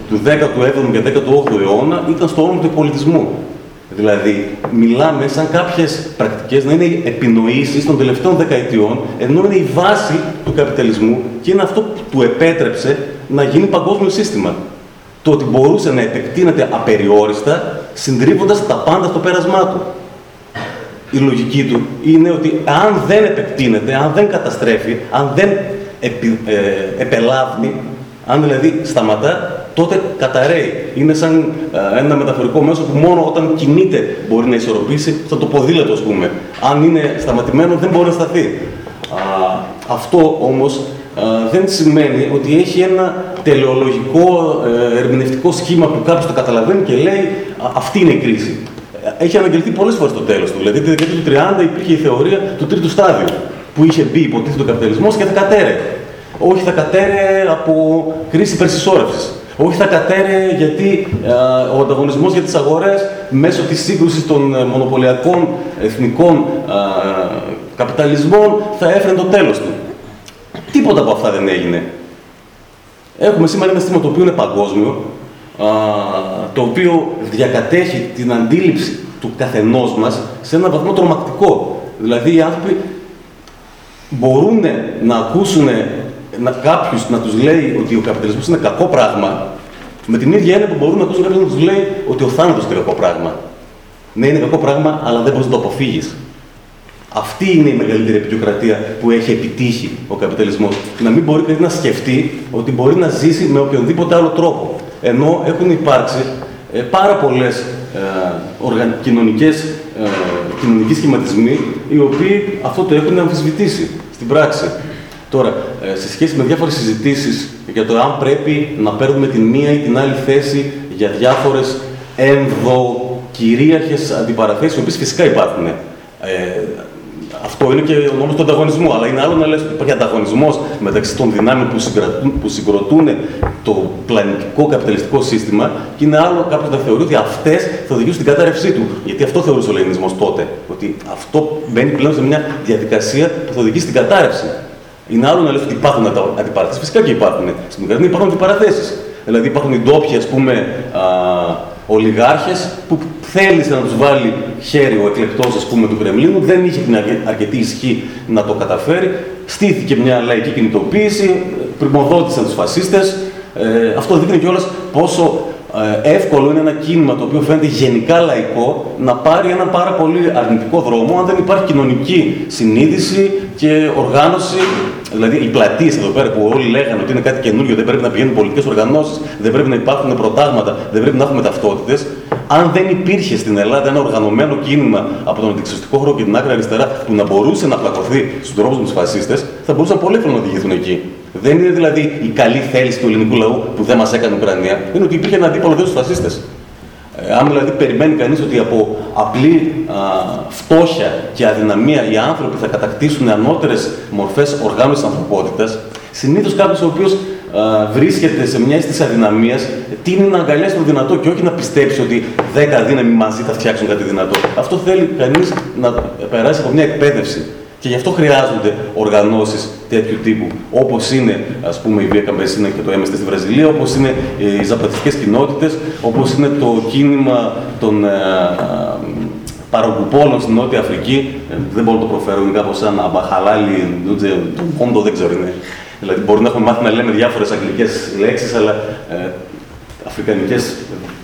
του 17ου και 18ου αιώνα ήταν στο όνομα του πολιτισμού. Δηλαδή, μιλάμε σαν κάποιες πρακτικές να είναι επινοήσεις των τελευταίων δεκαετιών, ενώ είναι η βάση του καπιταλισμού και είναι αυτό που του επέτρεψε να γίνει παγκόσμιο σύστημα. Το ότι μπορούσε να επεκτείνεται απεριόριστα, συντρίβοντας τα πάντα στο πέρασμά του. Η λογική του είναι ότι αν δεν επεκτείνεται, αν δεν καταστρέφει, αν δεν επι, ε, επελάβει, αν δηλαδή σταματά, τότε καταραίει. Είναι σαν ε, ένα μεταφορικό μέσο που μόνο όταν κινείται μπορεί να ισορροπήσει, σαν το ποδήλατο, ας πούμε. Αν είναι σταματημένο, δεν μπορεί να σταθεί. Α, αυτό όμως δεν σημαίνει ότι έχει ένα τελεολογικό ε, ερμηνευτικό σχήμα που κάποιος το καταλαβαίνει και λέει αυτή είναι η κρίση. Έχει αναγγελθεί πολλές φορές το τέλος του. Δηλαδή, τη δεκαετία του 30 υπήρχε η θεωρία του τρίτου στάδιου, που είχε μπει υποτίθεται ο καπιταλισμός και θα κατέρε. Όχι, θα κατέρε από κρίση υπερσυσσόρευσης. Όχι θα κατέρε γιατί ο ανταγωνισμός για τις αγορές μέσω της σύγκρουσης των ε, μονοπωλιακών εθνικών καπιταλισμών θα έφερε το τέλος του. Τίποτα από αυτά δεν έγινε. Έχουμε σήμερα ένα σύστημα το οποίο είναι παγκόσμιο, το οποίο διακατέχει την αντίληψη του καθενός μας σε έναν βαθμό τρομακτικό. Δηλαδή οι άνθρωποι μπορούν να ακούσουν να, κάποιους να τους λέει ότι ο καπιταλισμός είναι κακό πράγμα, με την ίδια έννοια που μπορούν να ακούσουν κάποιους να τους λέει ότι ο θάνατος είναι κακό πράγμα. Ναι, είναι κακό πράγμα, αλλά δεν μπορείς να το αποφύγεις. Αυτή είναι η μεγαλύτερη επικιοκρατία που έχει επιτύχει ο καπιταλισμός. Να μην μπορεί κανείς να σκεφτεί ότι μπορεί να ζήσει με οποιονδήποτε άλλο τρόπο. Ενώ έχουν υπάρξει ε, πάρα πολλές ε, κοινωνικές, ε, κοινωνικοί σχηματισμοί οι οποίοι αυτό το έχουν αμφισβητήσει στην πράξη. Τώρα, ε, σε σχέση με διάφορες συζητήσεις για το αν πρέπει να παίρνουμε την μία ή την άλλη θέση για διάφορες ενδοκυρίαρχες αντιπαραθέσεις, οι οποίες φυσικά υπάρχουν. Ε, αυτό είναι και ο νόμος του ανταγωνισμού. Αλλά είναι άλλο να λες ότι υπάρχει ανταγωνισμός μεταξύ των δυνάμεων που συγκροτούν, που συγκροτούν το πλανητικό καπιταλιστικό σύστημα και είναι άλλο κάποιος να θεωρεί ότι αυτές θα οδηγήσουν στην κατάρρευσή του. Γιατί αυτό θεωρούσε ο Λενινισμό τότε. Ότι αυτό μπαίνει πλέον σε μια διαδικασία που θα οδηγήσει στην κατάρρευση. Είναι άλλο να λες ότι υπάρχουν αντιπαραθέσεις. Φυσικά και υπάρχουν. Στην Ουκρανία υπάρχουν αντιπαραθέσεις. Δηλαδή υπάρχουν οι ντόπιοι, ας πούμε, α, ολιγάρχες που θέλησε να τους βάλει χέρι ο εκλεκτός ας πούμε, του Κρεμλίνου, δεν είχε την αρκετή ισχύ να το καταφέρει. Στήθηκε μια λαϊκή κινητοποίηση, πρημοδότησαν τους φασίστες. Ε, αυτό δείχνει κιόλας πόσο ε, εύκολο είναι ένα κίνημα το οποίο φαίνεται γενικά λαϊκό να πάρει ένα πάρα πολύ αρνητικό δρόμο αν δεν υπάρχει κοινωνική συνείδηση και οργάνωση. Δηλαδή, οι πλατείες εδώ πέρα που όλοι λέγανε ότι είναι κάτι καινούριο, δεν πρέπει να πηγαίνουν πολιτικές οργανώσεις, δεν πρέπει να υπάρχουν προτάγματα, δεν πρέπει να έχουμε ταυτότητες. Αν δεν υπήρχε στην Ελλάδα ένα οργανωμένο κίνημα από τον αντιξωστικό χώρο και την άκρη αριστερά που να μπορούσε να πλακωθεί στους τρόπου με τους φασίστες, θα μπορούσαν πολύ εύκολα να οδηγηθούν εκεί. Δεν είναι δηλαδή η καλή θέληση του ελληνικού λαού που δεν μας έκανε Ουκρανία, είναι ότι υπήρχε ένα αντίπαλο δύο στους φασίστες. Ε, αν δηλαδή περιμένει κανείς ότι από απλή α, φτώχεια και αδυναμία οι άνθρωποι θα κατακτήσουν ανώτερες μορφές οργάνωσης ανθρωπότητας, συνήθως κάποιος ο οποίος βρίσκεται σε μιας αίσθηση αδυναμίας, τίνει να αγκαλιάσει το δυνατό και όχι να πιστέψει ότι δέκα δύναμοι μαζί θα φτιάξουν κάτι δυνατό. Αυτό θέλει κανείς να περάσει από μια εκπαίδευση. Και γι' αυτό χρειάζονται οργανώσεις τέτοιου τύπου, όπως είναι ας πούμε, η Βία Καμπεσίνα και το MST στη Βραζιλία, όπως είναι οι ζαπατιστικές κοινότητες, όπως είναι το κίνημα των ε, παρογκουπόλων στην Νότια Αφρική. Ε, δεν μπορώ να το προφέρω, είναι κάπως σαν αμπαχαλάλι, το κόντο δεν ξέρω είναι. Δηλαδή, μπορεί να έχουμε μάθει να λέμε διάφορες αγγλικές λέξεις, αλλά ε, αφρικανικές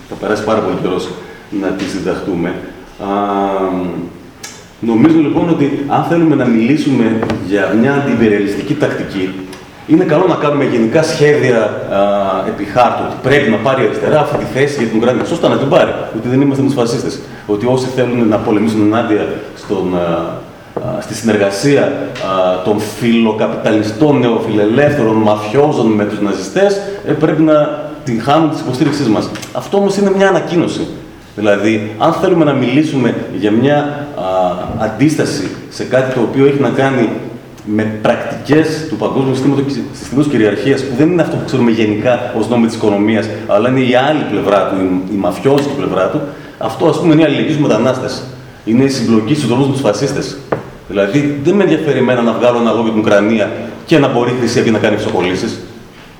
θα περάσει πάρα πολύ καιρός να τις διδαχτούμε. Νομίζω λοιπόν ότι αν θέλουμε να μιλήσουμε για μια αντιπεριαλιστική τακτική, είναι καλό να κάνουμε γενικά σχέδια α, επί χάρτου ότι πρέπει να πάρει αριστερά αυτή τη θέση για την Ουκρανία. Σωστά να την πάρει, ότι δεν είμαστε με φασίστες. Ότι όσοι θέλουν να πολεμήσουν ενάντια στον, α, στη συνεργασία α, των φιλοκαπιταλιστών, νεοφιλελεύθερων, μαφιόζων με τους ναζιστές, ε, πρέπει να την χάνουν της υποστήριξής μας. Αυτό όμως είναι μια ανακοίνωση. Δηλαδή, αν θέλουμε να μιλήσουμε για μια αντίσταση σε κάτι το οποίο έχει να κάνει με πρακτικές του παγκόσμιου συστήματος κυριαρχίας, που δεν είναι αυτό που ξέρουμε γενικά ως νόμοι της οικονομίας, αλλά είναι η άλλη πλευρά του, η, η μαφιόζικη πλευρά του, αυτό ας πούμε είναι η αλληλεγγύη στους μετανάστες. Είναι η συμπλοκή στους δρόμους με τους φασίστες. Δηλαδή, δεν με ενδιαφέρει εμένα να βγάλω ένα λόγο για την Ουκρανία και να μπορεί η Χρυσή να κάνει εξοπολίσει.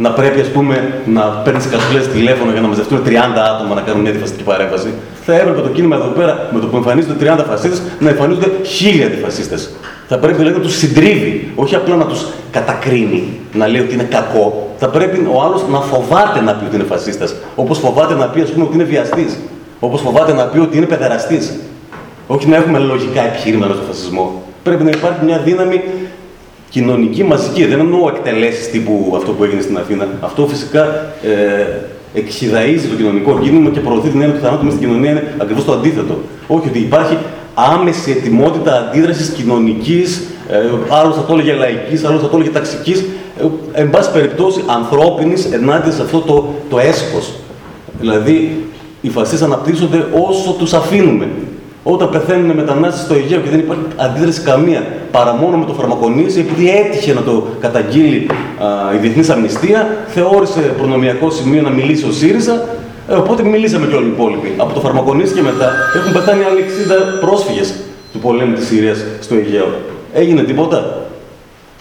Να πρέπει, ας πούμε, να παίρνεις κασουλέ τηλέφωνο για να μαζευτούν 30 άτομα να κάνουν μια αντιφασιστική παρέμβαση. Θα έπρεπε το κίνημα εδώ πέρα, με το που εμφανίζονται 30 φασίστες, να εμφανίζονται χίλια αντιφασίστες. Θα πρέπει δηλαδή να τους συντρίβει, όχι απλά να τους κατακρίνει, να λέει ότι είναι κακό. Θα πρέπει ο άλλος να φοβάται να πει ότι είναι φασίστας. Όπως φοβάται να πει, ας πούμε, ότι είναι βιαστής. Όπως φοβάται να πει ότι είναι παιδεραστής. Όχι να έχουμε λογικά επιχειρήματα στον φασισμό. Πρέπει να υπάρχει μια δύναμη κοινωνική, μαζική. Δεν εννοώ εκτελέσεις τύπου αυτό που έγινε στην Αθήνα. Αυτό φυσικά ε, εξειδαίζει το κοινωνικό κίνημα και προωθεί την έννοια του θανάτου μέσα στην κοινωνία. Είναι ακριβώς το αντίθετο. Όχι ότι υπάρχει άμεση ετοιμότητα αντίδρασης κοινωνικής, ε, άλλος θα το έλεγε λαϊκής, άλλος θα το έλεγε ταξικής, ε, εν πάση περιπτώσει ανθρώπινης ενάντια σε αυτό το, το έσχος. Δηλαδή, οι φασίστες αναπτύσσονται όσο τους αφήνουμε. Όταν πεθαίνουν μετανάστες στο Αιγαίο και δεν υπάρχει αντίδραση καμία παρά μόνο με το φαρμακονίζι, επειδή έτυχε να το καταγγείλει α, η Διεθνής Αμνηστία, θεώρησε προνομιακό σημείο να μιλήσει ο ΣΥΡΙΖΑ. Ε, οπότε μιλήσαμε και όλοι οι υπόλοιποι. Από το φαρμακονίζι και μετά έχουν πεθάνει άλλοι 60 πρόσφυγες του πολέμου της Συρίας στο Αιγαίο. Έγινε τίποτα;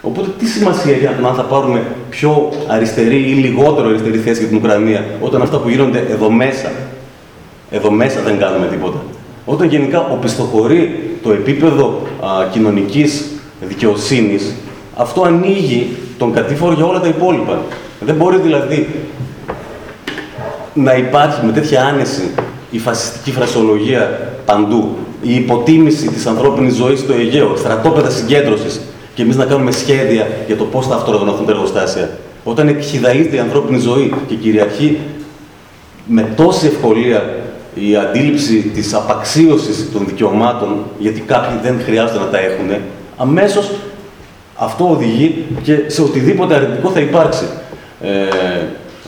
Οπότε τι σημασία έχει αν θα πάρουμε πιο αριστερή ή λιγότερο αριστερή θέση για την Ουκρανία, όταν αυτά που γίνονται εδώ μέσα, εδώ μέσα δεν κάνουμε τίποτα; Όταν γενικά οπισθοχωρεί το επίπεδο α, κοινωνικής δικαιοσύνης, αυτό ανοίγει τον κατήφορο για όλα τα υπόλοιπα. Δεν μπορεί δηλαδή να υπάρχει με τέτοια άνεση η φασιστική φρασιολογία παντού, η υποτίμηση της ανθρώπινης ζωής στο Αιγαίο, στρατόπεδα συγκέντρωσης και εμείς να κάνουμε σχέδια για το πώς θα αυτοργανωθούν τα εργοστάσια. Όταν εκχυδαίζεται η ανθρώπινη ζωή και κυριαρχεί με τόση ευκολία η αντίληψη της απαξίωσης των δικαιωμάτων, γιατί κάποιοι δεν χρειάζεται να τα έχουν, αμέσως αυτό οδηγεί και σε οτιδήποτε αρνητικό θα υπάρξει. Ε,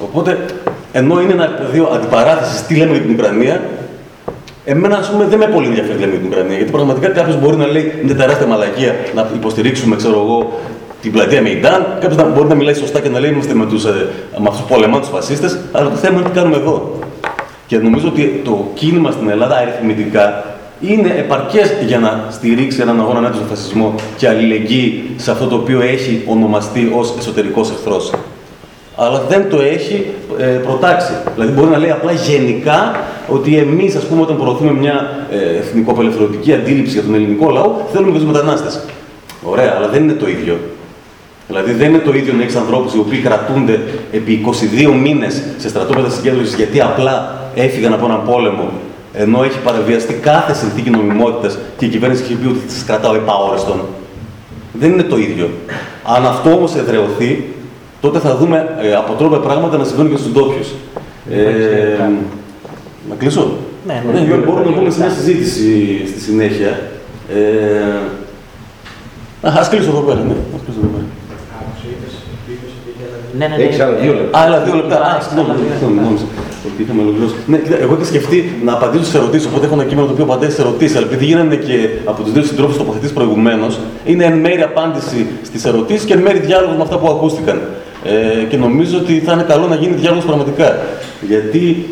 οπότε, ενώ είναι ένα πεδίο αντιπαράθεση τι λέμε για την Ουκρανία, εμένα ας πούμε δεν με πολύ ενδιαφέρει τι λέμε για την Ουκρανία. Γιατί πραγματικά κάποιος μπορεί να λέει μια τεράστια μαλακία να υποστηρίξουμε, ξέρω εγώ, την πλατεία Μεϊντάν. Κάποιος μπορεί να μιλάει σωστά και να λέει είμαστε με, τους, ε, με αυτούς που πολεμάνε τους φασίστες, αλλά το θέμα είναι τι κάνουμε εδώ. Και νομίζω ότι το κίνημα στην Ελλάδα αριθμητικά είναι επαρκές για να στηρίξει έναν αγώνα ενάντια στον φασισμό και αλληλεγγύη σε αυτό το οποίο έχει ονομαστεί ως εσωτερικός εχθρός. Αλλά δεν το έχει ε, προτάξει. Δηλαδή, μπορεί να λέει απλά γενικά ότι εμείς, ας πούμε, όταν προωθούμε μια ε, εθνικοπελευθερωτική αντίληψη για τον ελληνικό λαό, θέλουμε και τους μετανάστες. Ωραία, αλλά δεν είναι το ίδιο. Δηλαδή δεν είναι το ίδιο να έχεις ανθρώπους οι οποίοι κρατούνται επί 22 μήνες σε στρατόπεδα συγκέντρωσης γιατί απλά έφυγαν από έναν πόλεμο, ενώ έχει παραβιαστεί κάθε συνθήκη νομιμότητας και η κυβέρνηση έχει πει ότι τις κρατάω επαόριστον. Δεν είναι το ίδιο. Αν αυτό όμως εδρεωθεί, τότε θα δούμε ε, αποτρόπαια πράγματα να συμβαίνουν και στους ντόπιους. Ε, να κλείσω; Ναι, ναι, ναι, μπορούμε να πούμε σε μια συζήτηση στη συνέχεια. Ε, ας κλείσω εδώ πέρα, ναι. Ας κλείσω εδώ πέρα. Ναι, ναι, ναι. Έχεις άλλα δύο λεπτά. Α, άλλα δύο λεπτά. Α, συγγνώμη, συγγνώμη, νόμιζα ότι είχαμε ολοκληρώσει. Ναι, κοίτα, εγώ είχα σκεφτεί να απαντήσω σε ερωτήσεις, οπότε έχω ένα κείμενο το οποίο απαντάει σε ερωτήσεις. Αλλά επειδή γίνανε και από τους δύο συντρόφους τοποθετήσεις προηγουμένως, είναι εν μέρει απάντηση στις ερωτήσεις και εν μέρει διάλογος με αυτά που ακούστηκαν. Ε, και νομίζω ότι θα είναι καλό να γίνει διάλογος πραγματικά. Γιατί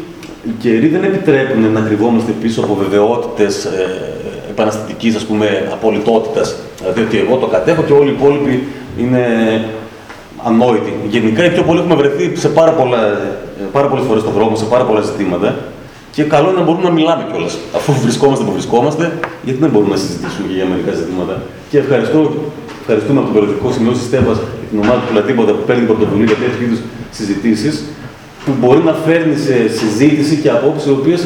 οι καιροί δεν επιτρέπουν να κρυβόμαστε πίσω από βεβαιότητες ε, επαναστατικής απολυτότητας. Δηλαδή ότι εγώ το κατέχω και όλοι οι υπόλοιποι είναι ανόητοι. Γενικά, οι πιο πολλοί έχουμε βρεθεί σε πάρα, πολλά, πάρα πολλές φορές στον δρόμο, σε πάρα πολλά ζητήματα και καλό είναι να μπορούμε να μιλάμε κιόλας. Αφού βρισκόμαστε που βρισκόμαστε, γιατί δεν μπορούμε να συζητήσουμε και για μερικά ζητήματα. Και ευχαριστώ, ευχαριστούμε από το περιοδικό σημειώσει Στέβας και την ομάδα του Πλατήποτα που παίρνει πρωτοβουλία για τέτοιου είδους συζητήσεις, που μπορεί να φέρνει σε συζήτηση και απόψεις οι οποίες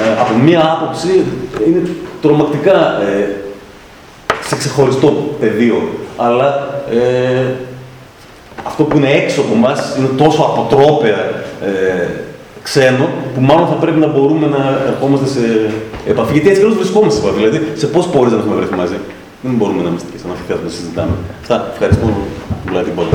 ε, από μία άποψη είναι τρομακτικά ε, σε ξεχωριστό πεδίο. Αλλά ε, αυτό που είναι έξω από εμά είναι τόσο αποτρόπαια ε, ξένο, που μάλλον θα πρέπει να μπορούμε να ερχόμαστε σε επαφή. Γιατί έτσι καλώ βρισκόμαστε σε επαφή. Δηλαδή, σε πώς πόρε να έχουμε βρεθεί μαζί. Δεν μπορούμε να είμαστε και σαν αμφιθέατο να συζητάμε. Αυτά. Ευχαριστώ πολύ την πόλη.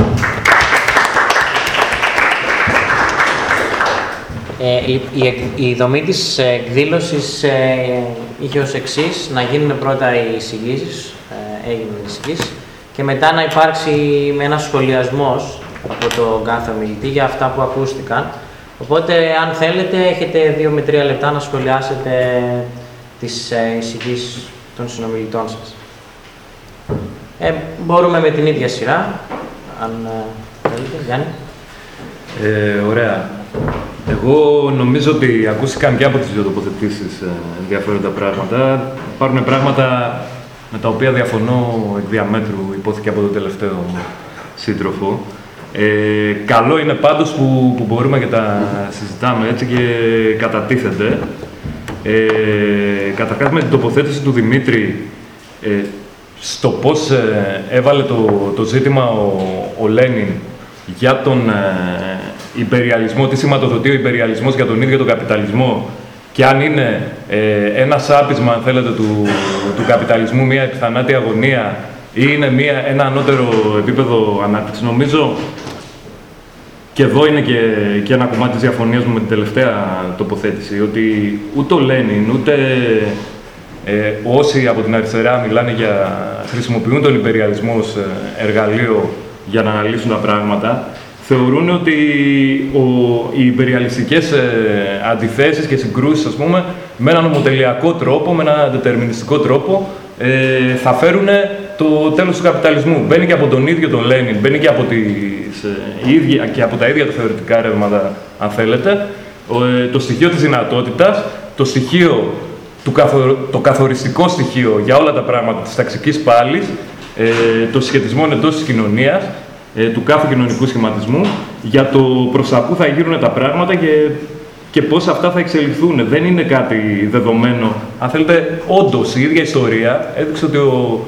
Ε, η, η, η δομή της εκδήλωσης ε, είχε ως εξής, να γίνουν πρώτα οι εισηγήσεις, ε, έγιναν οι εισηγήσεις, και μετά να υπάρξει με ένας σχολιασμός από τον κάθε ομιλητή για αυτά που ακούστηκαν. Οπότε, αν θέλετε, έχετε δύο με τρία λεπτά να σχολιάσετε τις ε, εισηγήσεις των συνομιλητών σας. Ε, μπορούμε με την ίδια σειρά, αν ε, θέλετε, Γιάννη. Ε, ωραία. Εγώ νομίζω ότι ακούστηκαν και από τις δύο τοποθετήσεις ε, ενδιαφέροντα πράγματα. Υπάρχουν πράγματα με τα οποία διαφωνώ εκ διαμέτρου, υπόθηκε από τον τελευταίο σύντροφο. Ε, καλό είναι πάντως που, που μπορούμε και τα συζητάμε έτσι και κατατίθενται. Ε, καταρχάς με την τοποθέτηση του Δημήτρη ε, στο πώς ε, έβαλε το, το ζήτημα ο, ο Λένιν για τον ε, υπεριαλισμό, τι σηματοδοτεί ο υπεριαλισμός για τον ίδιο τον καπιταλισμό και αν είναι ε, ένα σάπισμα, αν θέλετε, του, του καπιταλισμού, μια επιθανάτη αγωνία ή είναι μια, ένα ανώτερο επίπεδο ανάπτυξης. Νομίζω και εδώ είναι και, και ένα κομμάτι της διαφωνίας μου με την τελευταία τοποθέτηση, ότι ούτε ο Λένιν, ούτε ε, όσοι από την αριστερά μιλάνε για, χρησιμοποιούν τον υπεριαλισμό ως ε, εργαλείο για να αναλύσουν τα πράγματα, θεωρούν ότι ο, οι υπεριαλιστικές ε, αντιθέσεις και συγκρούσεις, ας πούμε, με έναν ομοτελειακό τρόπο, με έναν δετερμινιστικό τρόπο, ε, θα φέρουν το τέλος του καπιταλισμού. Μπαίνει και από τον ίδιο τον Λένιν, μπαίνει και από, τις, ε, ίδια, και από τα ίδια τα θεωρητικά ρεύματα, αν θέλετε, ε, το στοιχείο της δυνατότητας, το στοιχείο του καθο, το καθοριστικό στοιχείο για όλα τα πράγματα της ταξικής πάλης, ε, το σχετισμό εντός της κοινωνίας, ε, του κάθε κοινωνικού σχηματισμού, για το προς τα πού θα γύρουν τα πράγματα και, και πώς αυτά θα εξελιχθούν. Δεν είναι κάτι δεδομένο. Αν θέλετε, όντως η ίδια ιστορία έδειξε ότι ο,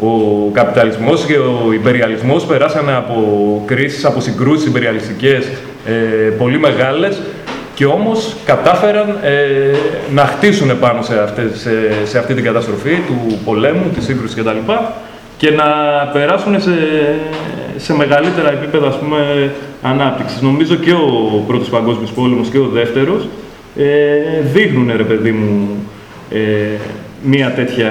ο καπιταλισμός και ο υπεριαλισμός περάσανε από κρίσεις, από συγκρούσεις υπεριαλιστικές ε, πολύ μεγάλες και όμως κατάφεραν ε, να χτίσουν πάνω σε, αυτές, σε, σε αυτή την καταστροφή του πολέμου, της σύγκρουσης κτλ. και να περάσουν σε, σε μεγαλύτερα επίπεδα ας πούμε, ανάπτυξης. Νομίζω και ο Πρώτος Παγκόσμιος Πόλεμος και ο Δεύτερος ε, δείχνουν, ρε παιδί μου, ε, μία τέτοια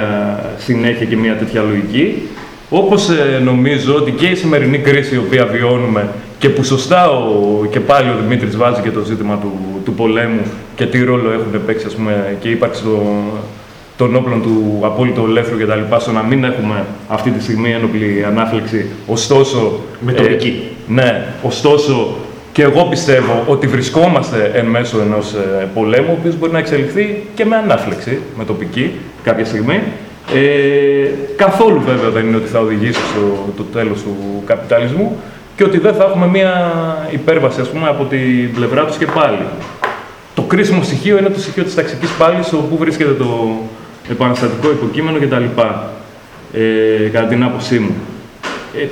συνέχεια και μία τέτοια λογική. Όπως ε, νομίζω ότι και η σημερινή κρίση η οποία βιώνουμε και που σωστά ο, και πάλι ο Δημήτρης βάζει και το ζήτημα του, του πολέμου και τι ρόλο έχουν παίξει ας πούμε, και η ύπαρξη των, των όπλων του απόλυτου ελεύθερου κτλ. στο να μην έχουμε αυτή τη στιγμή ένοπλη ανάφλεξη. Ωστόσο. Μετοπική. Ε, ναι, ωστόσο και εγώ πιστεύω ότι βρισκόμαστε εν μέσω ενός ε, πολέμου, ο οποίος μπορεί να εξελιχθεί και με ανάφλεξη, με τοπική, κάποια στιγμή. Ε, καθόλου βέβαια δεν είναι ότι θα οδηγήσει στο το τέλος του καπιταλισμού και ότι δεν θα έχουμε μία υπέρβαση, ας πούμε, από την πλευρά τους και πάλι. Το κρίσιμο στοιχείο είναι το στοιχείο της ταξικής πάλης, όπου βρίσκεται το επαναστατικό υποκείμενο κτλ. Ε, κατά την άποψή μου. Ε,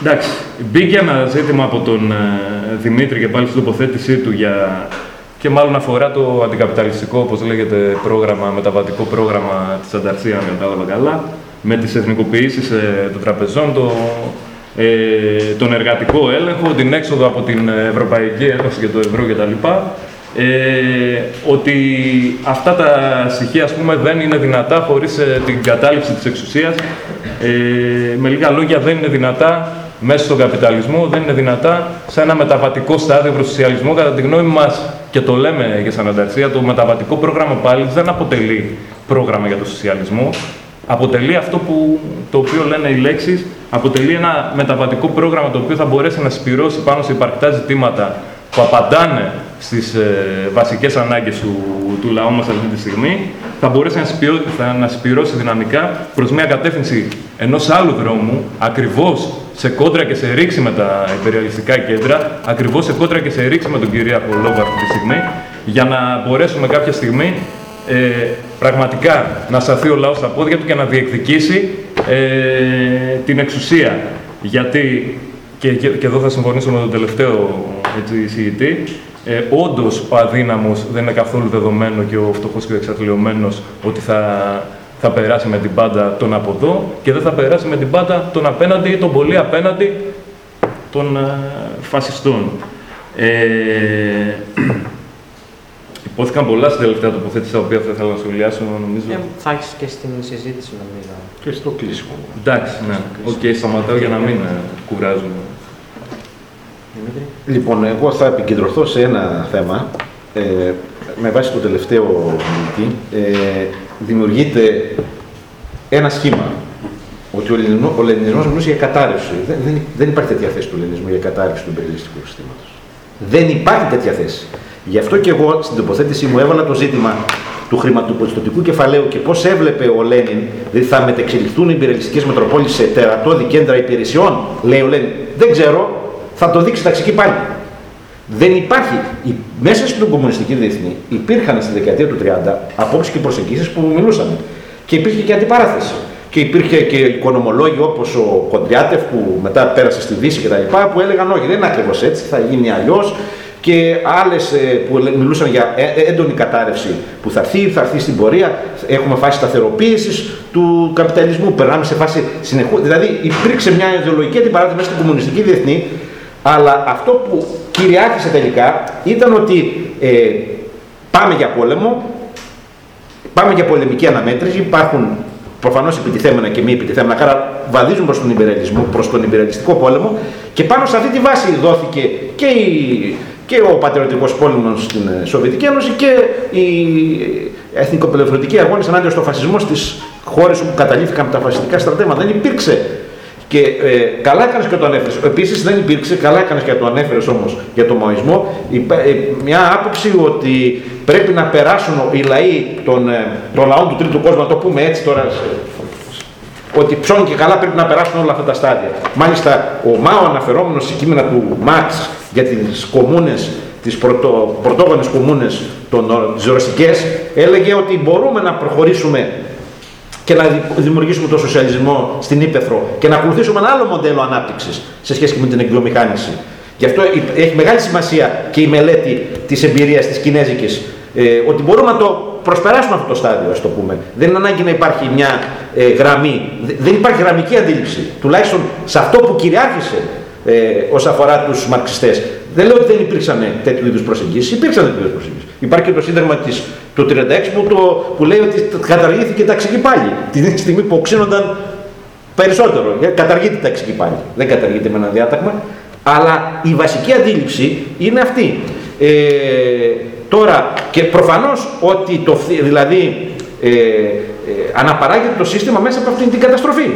εντάξει, μπήκε ένα ζήτημα από τον ε, Δημήτρη και πάλι στην τοποθέτησή του για και μάλλον αφορά το αντικαπιταλιστικό, όπως λέγεται, πρόγραμμα, μεταβατικό πρόγραμμα της Ανταρσία, αν κατάλαβα καλά, με τις εθνικοποιήσεις ε, των τραπεζών, το, ε, τον εργατικό έλεγχο, την έξοδο από την Ευρωπαϊκή Ένωση και το ευρώ κτλ. Ε, ότι αυτά τα στοιχεία ας πούμε, δεν είναι δυνατά χωρίς ε, την κατάληψη της εξουσίας. Ε, με λίγα λόγια δεν είναι δυνατά μέσα στον καπιταλισμό, δεν είναι δυνατά σε ένα μεταβατικό στάδιο προς σοσιαλισμό. Κατά τη γνώμη μας, και το λέμε για σαν ανταρσία, το μεταβατικό πρόγραμμα πάλι δεν αποτελεί πρόγραμμα για το σοσιαλισμό. Αποτελεί αυτό που, το οποίο λένε οι λέξεις, αποτελεί ένα μεταβατικό πρόγραμμα το οποίο θα μπορέσει να σπυρώσει πάνω σε υπαρκτά ζητήματα που απαντάνε στις ε, βασικές ανάγκες του, του λαού μας αυτή τη στιγμή, θα μπορέσει να, σπυρώσει, θα, να σπυρώσει δυναμικά προς μια κατεύθυνση ενός άλλου δρόμου, ακριβώς σε κόντρα και σε ρήξη με τα υπεριαλιστικά κέντρα, ακριβώς σε κόντρα και σε ρήξη με τον κυρίαρχο λόγο αυτή τη στιγμή, για να μπορέσουμε κάποια στιγμή ε, πραγματικά να σταθεί ο λαός στα πόδια του και να διεκδικήσει ε, την εξουσία. Γιατί, και, και, και εδώ θα συμφωνήσω με τον τελευταίο έτσι, εισηγητή, ε, Όντως ο αδύναμος δεν είναι καθόλου δεδομένο και ο φτωχός και ο εξατλειωμένος ότι θα, θα περάσει με την πάντα τον από εδώ και δεν θα περάσει με την πάντα τον απέναντι ή τον πολύ απέναντι των ε, φασιστών. Ε, *clears throat* ειπώθηκαν πολλά στην τελευταία τοποθέτηση τα οποία θα ήθελα να σχολιάσω, νομίζω. Ε, θα έχεις και στην συζήτηση, νομίζω. Και στο κλείσιμο. Εντάξει, ναι. OK, okay, σταματάω για να μην ε, κουράζουμε. Λοιπόν, εγώ θα επικεντρωθώ σε ένα θέμα. Ε, με βάση το τελευταίο ομιλητή, ε, δημιουργείται ένα σχήμα ότι ο, Λενινο, ο Λενινισμός μιλούσε για κατάρρευση. Δεν, δεν, δεν υπάρχει τέτοια θέση του Λενινισμού για κατάρρευση του υπερελιστικού συστήματος. Δεν υπάρχει τέτοια θέση. Γι' αυτό και εγώ στην τοποθέτησή μου έβαλα το ζήτημα του χρηματοπιστωτικού κεφαλαίου και πώς έβλεπε ο Λένιν, δηλαδή θα μετεξελιχθούν οι υπηρελιστικέ μετροπόλεις σε τερατώδη κέντρα υπηρεσιών, λέει ο Λένιν. Δεν ξέρω, θα το δείξει ταξική πάλι. Δεν υπάρχει. Μέσα στην κομμουνιστική διεθνή υπήρχαν στη δεκαετία του 30 απόψεις και προσεγγίσεις που μιλούσαν. Και υπήρχε και αντιπαράθεση. Και υπήρχε και οικονομολόγοι όπως ο Κοντριάτεφ που μετά πέρασε στη Δύση κτλ. που έλεγαν όχι, δεν είναι ακριβώς έτσι, θα γίνει αλλιώς και άλλες που μιλούσαν για ε, ε, έντονη κατάρρευση που θα έρθει, θα έρθει στην πορεία. Έχουμε φάση σταθεροποίησης του καπιταλισμού, περνάμε σε φάση συνεχού. Δηλαδή υπήρξε μια ιδεολογική αντιπαράθεση μέσα στην κομμουνιστική διεθνή, αλλά αυτό που κυριάρχησε τελικά ήταν ότι ε, πάμε για πόλεμο, πάμε για πολεμική αναμέτρηση, υπάρχουν προφανώς επιτιθέμενα και μη επιτιθέμενα, άρα βαδίζουν προς τον υπερελισμό, προς τον υπερελιστικό πόλεμο και πάνω σε αυτή τη βάση δόθηκε και η και ο πατριωτικός πόλεμος στην ε, Σοβιετική Ένωση και οι εθνικοπελευθερωτικοί αγώνες ενάντια στο φασισμό στις χώρες όπου καταλήφθηκαν τα φασιστικά στρατεύματα. Δεν υπήρξε. Και ε, καλά έκανες και το ανέφερες. Επίσης δεν υπήρξε, καλά έκανες και το ανέφερες όμως για το μαοισμό, ε, μια άποψη ότι πρέπει να περάσουν οι λαοί των, ε, των λαών του τρίτου κόσμου, να το πούμε έτσι τώρα, ότι ψώνει και καλά πρέπει να περάσουν όλα αυτά τα στάδια. Μάλιστα, ο Μάο αναφερόμενος σε κείμενα του Μάξ για τις κομμούνες, τις πρωτο, πρωτόγονες κομμούνες των, τις ρωσικές, έλεγε ότι μπορούμε να προχωρήσουμε και να δημιουργήσουμε τον σοσιαλισμό στην Ήπεθρο και να ακολουθήσουμε ένα άλλο μοντέλο ανάπτυξης σε σχέση με την εκβιομηχάνηση. Γι' αυτό έχει μεγάλη σημασία και η μελέτη της εμπειρίας της Κινέζικης, ε, ότι μπορούμε να το προσπεράσουμε αυτό το στάδιο, ας το πούμε. Δεν είναι ανάγκη να υπάρχει μια ε, γραμμή. Δεν υπάρχει γραμμική αντίληψη. Τουλάχιστον σε αυτό που κυριάρχησε ε, όσον αφορά τους μαρξιστές. Δεν λέω ότι δεν υπήρξαν τέτοιου είδους προσεγγίσεις, υπήρξαν τέτοιου είδους προσεγγίσεις. Υπάρχει και το σύνταγμα της, του 36 που, το, που λέει ότι καταργήθηκε η ταξική πάλι. Την στιγμή που οξύνονταν περισσότερο. Ε, καταργείται η ταξική πάλι. Δεν καταργείται με ένα διάταγμα. Αλλά η βασική αντίληψη είναι αυτή. Ε, τώρα, και προφανώς ότι το, δηλαδή, ε, ε, αναπαράγεται το σύστημα μέσα από αυτήν την καταστροφή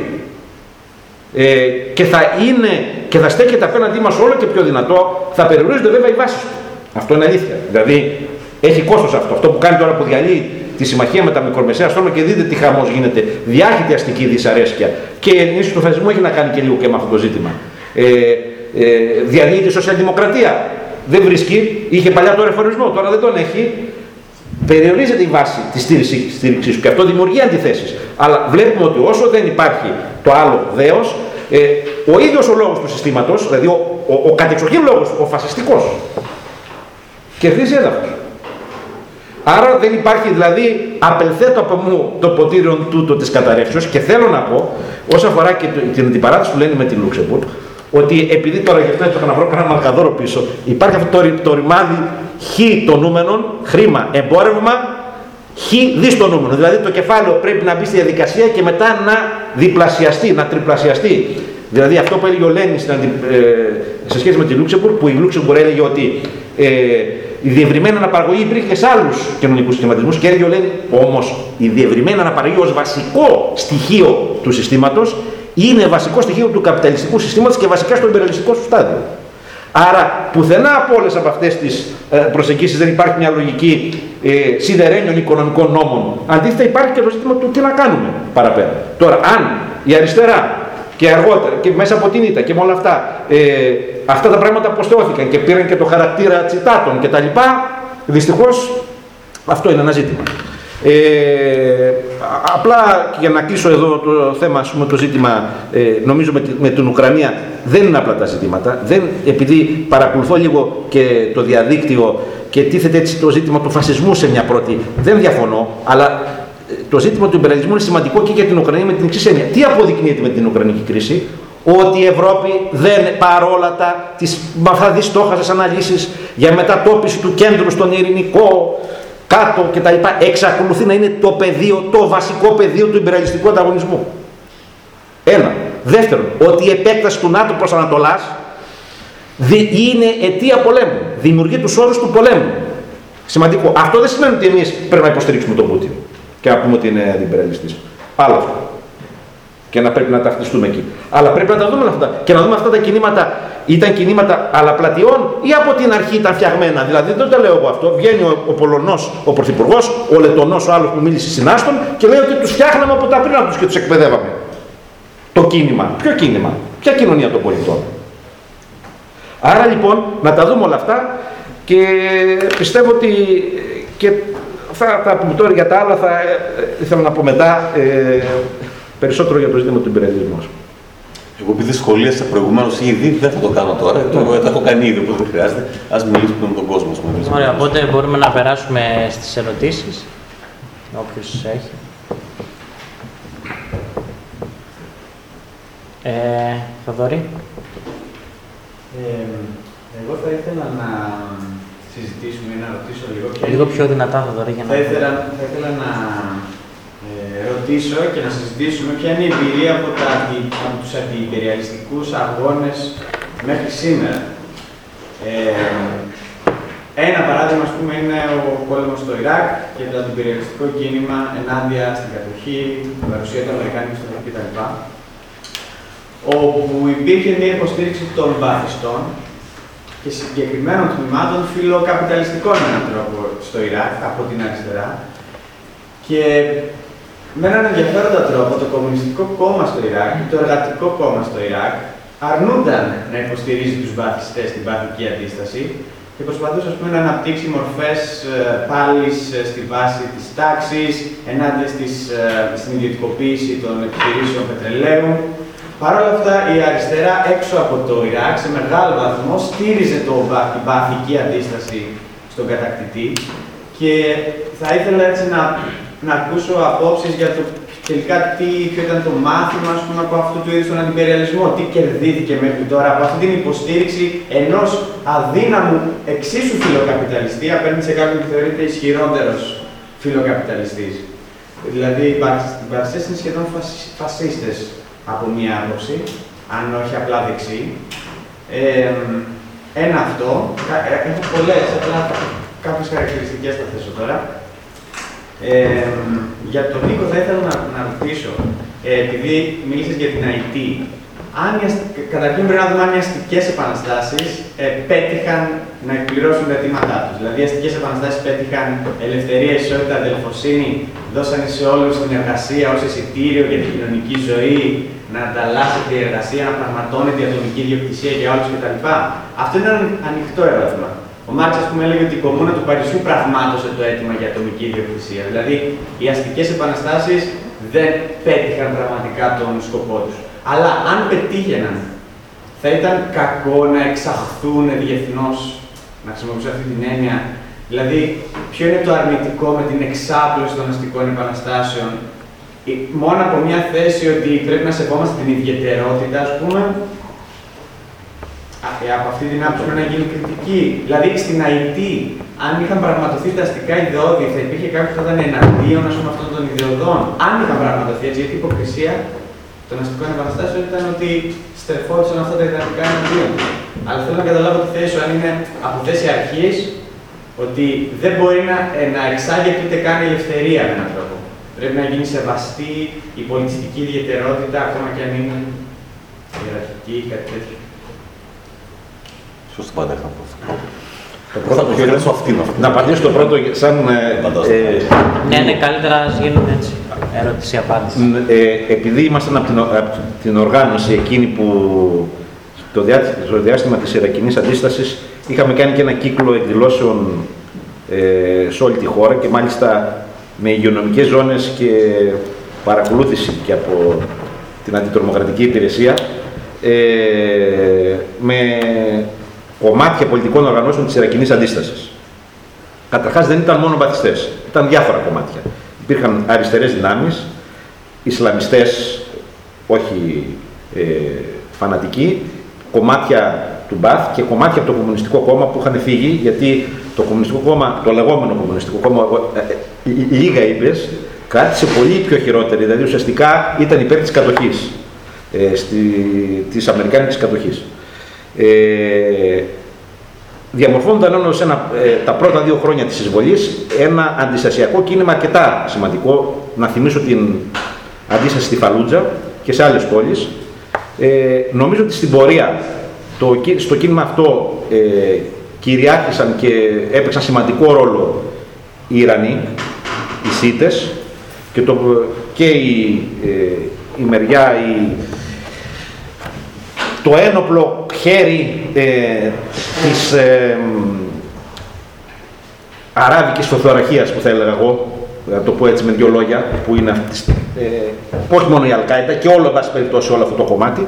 ε, και θα είναι και θα στέκεται απέναντί μας όλο και πιο δυνατό, θα περιορίζονται βέβαια οι βάσεις του. Αυτό είναι αλήθεια. Δηλαδή έχει κόστος αυτό. Αυτό που κάνει τώρα που διαλύει τη συμμαχία με τα μικρομεσαία στρώμα και δείτε τι χαμός γίνεται. Διάχυτη αστική δυσαρέσκεια. Και η ενίσχυση του φασισμού έχει να κάνει και λίγο και με αυτό το ζήτημα. Ε, ε, διαλύει τη σοσιαλδημοκρατία. Δεν βρίσκει. Είχε παλιά το ρεφορισμό, τώρα δεν τον έχει. Περιορίζεται η βάση της στήριξής του και αυτό δημιουργεί αντιθέσεις. Αλλά βλέπουμε ότι όσο δεν υπάρχει το άλλο δέος, ε, ο ίδιος ο λόγος του συστήματος, δηλαδή ο, ο, ο κατεξοχήν λόγος, ο φασιστικός, κερδίζει έδαφος. Άρα δεν υπάρχει δηλαδή απελθέτω από μου το ποτήριο τούτο της καταρρεύσεως και θέλω να πω, όσον αφορά και την αντιπαράθεση που λένε με τη Λούξεμπουργκ, ότι επειδή τώρα γι' αυτό έχω να βρω κανένα μαρκαδόρο πίσω, υπάρχει αυτό το, το ρημάδι χ των νούμενων, χρήμα, εμπόρευμα, χ δις το νούμερο. Δηλαδή το κεφάλαιο πρέπει να μπει στη διαδικασία και μετά να διπλασιαστεί, να τριπλασιαστεί. Δηλαδή αυτό που έλεγε ο Λένιν ε, σε σχέση με τη Λούξεμπουργκ, που η Λούξεμπουργκ έλεγε ότι ε, η διευρυμένη αναπαραγωγή υπήρχε σε άλλους κοινωνικούς σχηματισμούς και έλεγε ο Λένιν όμως η διευρυμένη αναπαραγωγή ως βασικό στοιχείο του συστήματος είναι βασικό στοιχείο του καπιταλιστικού συστήματος και βασικά στο υπεραλιστικό σου στάδιο. Άρα πουθενά από όλες από αυτές τις ε, προσεγγίσεις δεν υπάρχει μια λογική ε, σιδερένιων οικονομικών νόμων. Αντίθετα υπάρχει και το ζήτημα του τι να κάνουμε παραπέρα. Τώρα, αν η αριστερά και αργότερα και μέσα από την ήττα και με όλα αυτά, ε, αυτά τα πράγματα αποστεώθηκαν και πήραν και το χαρακτήρα τσιτάτων κτλ. Δυστυχώς αυτό είναι ένα ζήτημα. Ε, απλά για να κλείσω εδώ το θέμα, ας πούμε, το ζήτημα, ε, νομίζω με, με, την Ουκρανία δεν είναι απλά τα ζητήματα. Δεν, επειδή παρακολουθώ λίγο και το διαδίκτυο και τίθεται έτσι το ζήτημα του φασισμού σε μια πρώτη, δεν διαφωνώ, αλλά ε, το ζήτημα του υπεραλισμού είναι σημαντικό και για την Ουκρανία με την εξής έννοια. Τι αποδεικνύεται με την Ουκρανική κρίση, ότι η Ευρώπη δεν παρόλα τα τις, με αυτά τις αναλύσεις για μετατόπιση του κέντρου στον ειρηνικό, κάτω κτλ. εξακολουθεί να είναι το πεδίο, το βασικό πεδίο του υπεραλιστικού ανταγωνισμού. Ένα. Δεύτερον, ότι η επέκταση του ΝΑΤΟ προς Ανατολάς είναι αιτία πολέμου. Δημιουργεί τους όρους του πολέμου. Σημαντικό. Αυτό δεν σημαίνει ότι εμείς πρέπει να υποστηρίξουμε τον Πούτιν και να πούμε ότι είναι αντιπεραλιστής. Άλλο αυτό. και να πρέπει να ταυτιστούμε εκεί. Αλλά πρέπει να τα δούμε αυτά. Και να δούμε αυτά τα κινήματα ήταν κινήματα αλαπλατιών ή από την αρχή ήταν φτιαγμένα. Δηλαδή δεν το λέω εγώ αυτό. Βγαίνει ο, ο Πολωνός, ο Πρωθυπουργός, ο Λετωνός, ο άλλος που μίλησε συνάστον και λέει ότι τους φτιάχναμε από τα πριν τους και τους εκπαιδεύαμε. Το κίνημα. Ποιο κίνημα, ποια κοινωνία των πολιτών; Άρα λοιπόν να τα δούμε όλα αυτά και πιστεύω ότι και θα τα πούμε τώρα για τα άλλα, θα ε, ε, ήθελα να πω μετά ε, περισσότερο για το ζήτημα του υπερελισμού. Εγώ επειδή σχολίασα προηγουμένως ήδη, δεν θα το κάνω τώρα. Το, το έχω κάνει ήδη, οπότε δεν χρειάζεται. Α μιλήσουμε με τον κόσμο. Ωραία, οπότε μπορούμε να περάσουμε στις ερωτήσεις. Όποιος έχει. Ε, Θοδωρή. Ε, εγώ θα ήθελα να συζητήσουμε ή να ρωτήσω λίγο. Λίγο πιο δυνατά, Θοδωρή, για να... Θα ήθελα, θα ήθελα να ε, ρωτήσω και να συζητήσουμε ποια είναι η εμπειρία από, τα, από τους αντιυπεριαλιστικούς αγώνες μέχρι σήμερα. Ε, ένα παράδειγμα, ας πούμε, είναι ο πόλεμος στο Ιράκ και το αντιπεριαλιστικό κίνημα ενάντια στην κατοχή, την παρουσία του Αμερικάνικου στο κτλ. Όπου υπήρχε μια υποστήριξη των βαθιστών και συγκεκριμένων τμήματων φιλοκαπιταλιστικών με έναν τρόπο στο Ιράκ από την αριστερά. Και με έναν ενδιαφέροντα τρόπο το Κομμουνιστικό Κόμμα στο Ιράκ και το Εργατικό Κόμμα στο Ιράκ αρνούνταν να υποστηρίζει τους βαθιστές στην παθητική αντίσταση και προσπαθούσε πούμε, να αναπτύξει μορφές ε, πάλι ε, στη βάση της τάξης, ενάντια στις, ε, στην ιδιωτικοποίηση των επιχειρήσεων πετρελαίου. Παρ' όλα αυτά, η αριστερά έξω από το Ιράκ σε μεγάλο βαθμό στήριζε το, την παθητική αντίσταση στον κατακτητή. Και θα ήθελα έτσι να να ακούσω απόψεις για το τελικά τι, ποιο ήταν το μάθημα ας πούμε, από αυτού του είδους τον αντιπεριαλισμό, τι κερδίθηκε μέχρι τώρα από αυτή την υποστήριξη ενός αδύναμου εξίσου φιλοκαπιταλιστή απέναντι σε κάποιον που θεωρείται ισχυρότερος φιλοκαπιταλιστής. Δηλαδή, οι μπαρσές είναι σχεδόν φασίστες από μία άποψη, αν όχι απλά δεξί. Ε, ένα αυτό, ε, έχω πολλές, απλά κάποιες χαρακτηριστικές θα θέσω τώρα. Ε, για τον Νίκο θα ήθελα να, να ρωτήσω, ε, επειδή μίλησες για την IT, αν καταρχήν πρέπει να δούμε αν οι αστικέ επαναστάσεις ε, πέτυχαν να εκπληρώσουν τα αιτήματά τους. Δηλαδή, οι αστικές επαναστάσεις πέτυχαν ελευθερία, ισότητα, αδελφοσύνη, δώσανε σε όλους την εργασία ως εισιτήριο για την κοινωνική ζωή, να ανταλλάσσεται η εργασία, να πραγματώνεται η ατομική ιδιοκτησία για όλους κτλ. Αυτό είναι ένα ανοιχτό ερώτημα. Ο Μάρξ, ας πούμε, έλεγε ότι η κομμούνα του Παρισιού πραγμάτωσε το αίτημα για ατομική ιδιοκτησία. Δηλαδή, οι αστικές επαναστάσεις δεν πέτυχαν πραγματικά τον σκοπό τους. Αλλά αν πετύχαιναν, θα ήταν κακό να εξαχθούν διεθνώς, να χρησιμοποιήσω αυτή την έννοια. Δηλαδή, ποιο είναι το αρνητικό με την εξάπλωση των αστικών επαναστάσεων, μόνο από μια θέση ότι πρέπει να σεβόμαστε την ιδιαιτερότητα, ας πούμε, ε, από αυτή την άποψη πρέπει να γίνει κριτική. Δηλαδή στην ΑΕΤ, αν είχαν πραγματοθεί τα αστικά ιδεώδη, θα υπήρχε κάποιος που θα ήταν εναντίον πούμε, αυτών των ιδεωδών. Αν είχαν πραγματοθεί έτσι, γιατί η υποκρισία των αστικών επαναστάσεων ήταν ότι στρεφόντουσαν αυτά τα ιδεατικά εναντίον. Αλλά θέλω να καταλάβω τη θέση σου, αν είναι από θέση αρχή, ότι δεν μπορεί να, ε, να εξάγεται ούτε καν η ελευθερία με έναν τρόπο. Πρέπει να γίνει σεβαστή η πολιτιστική ιδιαιτερότητα, ακόμα και αν είναι ιεραρχική ή κάτι τέτοιο. Ποιος το αυτό. Το πρώτο που θέλω αυτήν, να απαντήσω το πρώτο σαν... Ε, ναι, ναι, καλύτερα να γίνουν έτσι. Ερώτηση-απάντηση. Ε, επειδή ήμασταν από την, από την οργάνωση εκείνη που το, το διάστημα της Ιρακινής Αντίστασης είχαμε κάνει και ένα κύκλο εκδηλώσεων ε, σε όλη τη χώρα και μάλιστα με υγειονομικές ζώνες και παρακολούθηση και από την αντιτρομοκρατική υπηρεσία ε, με κομμάτια πολιτικών οργανώσεων της Ιρακινή Αντίστασης. Καταρχάς δεν ήταν μόνο μπαθιστέ, ήταν διάφορα κομμάτια. Υπήρχαν αριστερές δυνάμεις, Ισλαμιστές, όχι ε, φανατικοί, κομμάτια του Μπαθ και κομμάτια από το Κομμουνιστικό Κόμμα που είχαν φύγει, γιατί το Κομμουνιστικό Κόμμα, το λεγόμενο Κομμουνιστικό Κόμμα, ε, ε, λίγα είπες, κράτησε πολύ πιο χειρότερη, δηλαδή ουσιαστικά ήταν υπέρ της κατοχής, ε, της Αμερικάνικης κατοχής. Ε, διαμορφώνονταν όμω ε, τα πρώτα δύο χρόνια της εισβολής ένα αντιστασιακό κίνημα αρκετά σημαντικό. Να θυμίσω την αντίσταση στη Φαλούτζα και σε άλλες πόλεις. Ε, νομίζω ότι στην πορεία το, στο κίνημα αυτό ε, κυριάρχησαν και έπαιξαν σημαντικό ρόλο οι Ιρανοί, οι Σίτες και, το, και η, ε, η μεριά, η, το ένοπλο χέρι ε, της ε, αράβικης φωτοραχίας που θα έλεγα εγώ, να το πω έτσι με δύο λόγια, που είναι αυτή, ε, όχι μόνο η Αλκάιντα και όλο, βάση περιπτώσει, όλο αυτό το κομμάτι.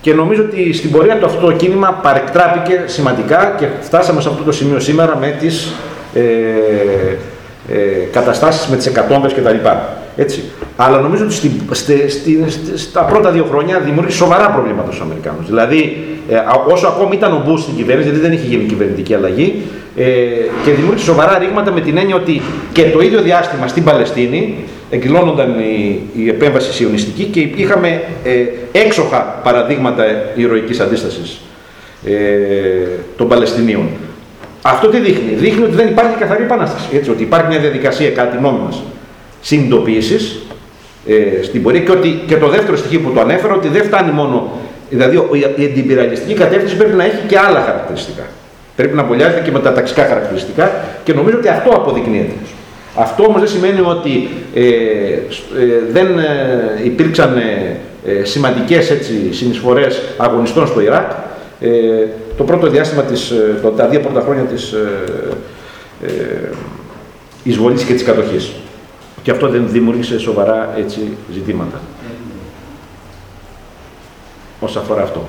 Και νομίζω ότι στην πορεία του αυτό το κίνημα παρεκτράπηκε σημαντικά και φτάσαμε σε αυτό το σημείο σήμερα με τις ε, ε, καταστάσεις, με τις εκατόμπες κτλ. Έτσι. Αλλά νομίζω ότι στη, στη, στη, στα πρώτα δύο χρόνια δημιούργησε σοβαρά προβλήματα στους Αμερικάνους. Δηλαδή, ε, όσο ακόμη ήταν ο Μπούς στην κυβέρνηση, γιατί δεν είχε γίνει κυβερνητική αλλαγή, ε, και δημιούργησε σοβαρά ρήγματα με την έννοια ότι και το ίδιο διάστημα στην Παλαιστίνη εκδηλώνονταν η, η επέμβαση σιωνιστική και είχαμε ε, έξοχα παραδείγματα ηρωικής αντίστασης ε, των Παλαιστινίων. Αυτό τι δείχνει; Δείχνει ότι δεν υπάρχει καθαρή επανάσταση. Έτσι, ότι υπάρχει μια διαδικασία κατά τη γνώμη μας συνειδητοποίησης ε, στην πορεία και ότι και το δεύτερο στοιχείο που το ανέφερα ότι δεν φτάνει μόνο. Δηλαδή η αντιπυραλιστική κατεύθυνση πρέπει να έχει και άλλα χαρακτηριστικά. Πρέπει να μπολιάζεται και με τα ταξικά χαρακτηριστικά και νομίζω ότι αυτό αποδεικνύεται. Αυτό όμως δεν σημαίνει ότι ε, ε, δεν ε, υπήρξαν ε, ε, σημαντικές έτσι, συνεισφορές αγωνιστών στο Ιράκ. Το πρώτο διάστημα, της, το, τα δύο πρώτα χρόνια της εισβολής και της κατοχής. Και αυτό δεν δημιούργησε σοβαρά έτσι, ζητήματα. Όσον αφορά αυτό.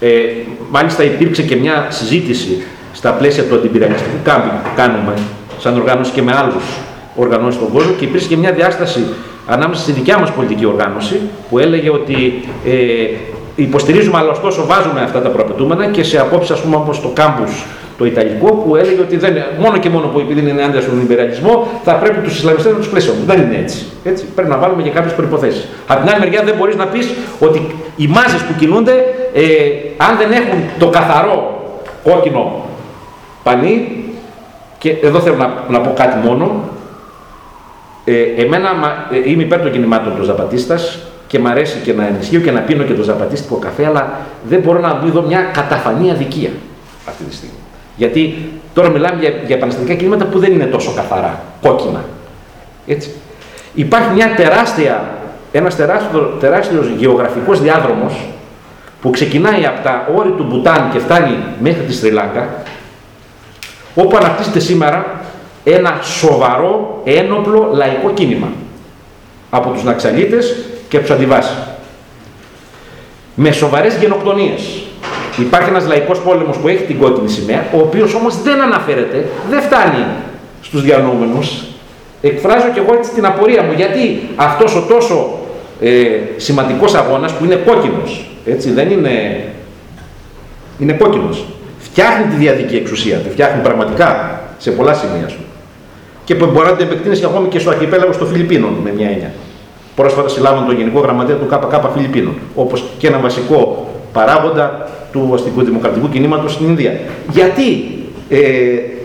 Ε, μάλιστα υπήρξε και μια συζήτηση στα πλαίσια του αντιπυραυλιστικού κάμπινγκ που κάνουμε σαν οργάνωση και με άλλους οργανώσεις στον κόσμο και υπήρξε και μια διάσταση ανάμεσα στη δικιά μας πολιτική οργάνωση που έλεγε ότι ε, υποστηρίζουμε αλλά ωστόσο βάζουμε αυτά τα προαπαιτούμενα και σε απόψεις ας πούμε όπως το κάμπους το Ιταλικό που έλεγε ότι δεν, μόνο και μόνο που επειδή είναι άντρας στον Ιμπεριαλισμό θα πρέπει τους Ισλαμιστές να τους πλαισιώνουν. Δεν είναι έτσι. έτσι. Πρέπει να βάλουμε και κάποιες προποθέσει. Από την άλλη μεριά δεν μπορείς να πεις ότι οι μάζες που κινούνται, ε, αν δεν έχουν το καθαρό κόκκινο πανί, και εδώ θέλω να, να πω κάτι μόνο, ε, εμένα ε, είμαι υπέρ των κινημάτων του Ζαπατίστας και μ' αρέσει και να ενισχύω και να πίνω και το ζαπατίστικο καφέ, αλλά δεν μπορώ να δω μια καταφανή αδικία αυτή τη στιγμή. Γιατί τώρα μιλάμε για, για επαναστατικά κινήματα που δεν είναι τόσο καθαρά, κόκκινα. Έτσι. Υπάρχει μια τεράστια, ένας τεράστιο, τεράστιος γεωγραφικός διάδρομος που ξεκινάει από τα όρη του Μπουτάν και φτάνει μέχρι τη Στριλάνκα, όπου αναπτύσσεται σήμερα ένα σοβαρό ένοπλο λαϊκό κίνημα από τους Ναξαλίτες και τους αντιβάσεις. Με σοβαρές γενοκτονίες, Υπάρχει ένας λαϊκός πόλεμος που έχει την κόκκινη σημαία, ο οποίος όμως δεν αναφέρεται, δεν φτάνει στους διανοούμενους. Εκφράζω και εγώ έτσι την απορία μου, γιατί αυτός ο τόσο ε, σημαντικός αγώνας που είναι κόκκινος, έτσι δεν είναι, είναι κόκκινος, φτιάχνει τη διαδική εξουσία, τη φτιάχνει πραγματικά σε πολλά σημεία σου. Και που μπορεί να την επεκτείνεις ακόμη και στο αρχιπέλαγο των Φιλιππίνων με μια έννοια. Πρόσφατα συλλάβουν τον Γενικό Γραμματέα του ΚΚ Φιλιππίνων, όπως και ένα βασικό παράγοντα του αστικού δημοκρατικού κινήματος στην Ινδία. Γιατί ε,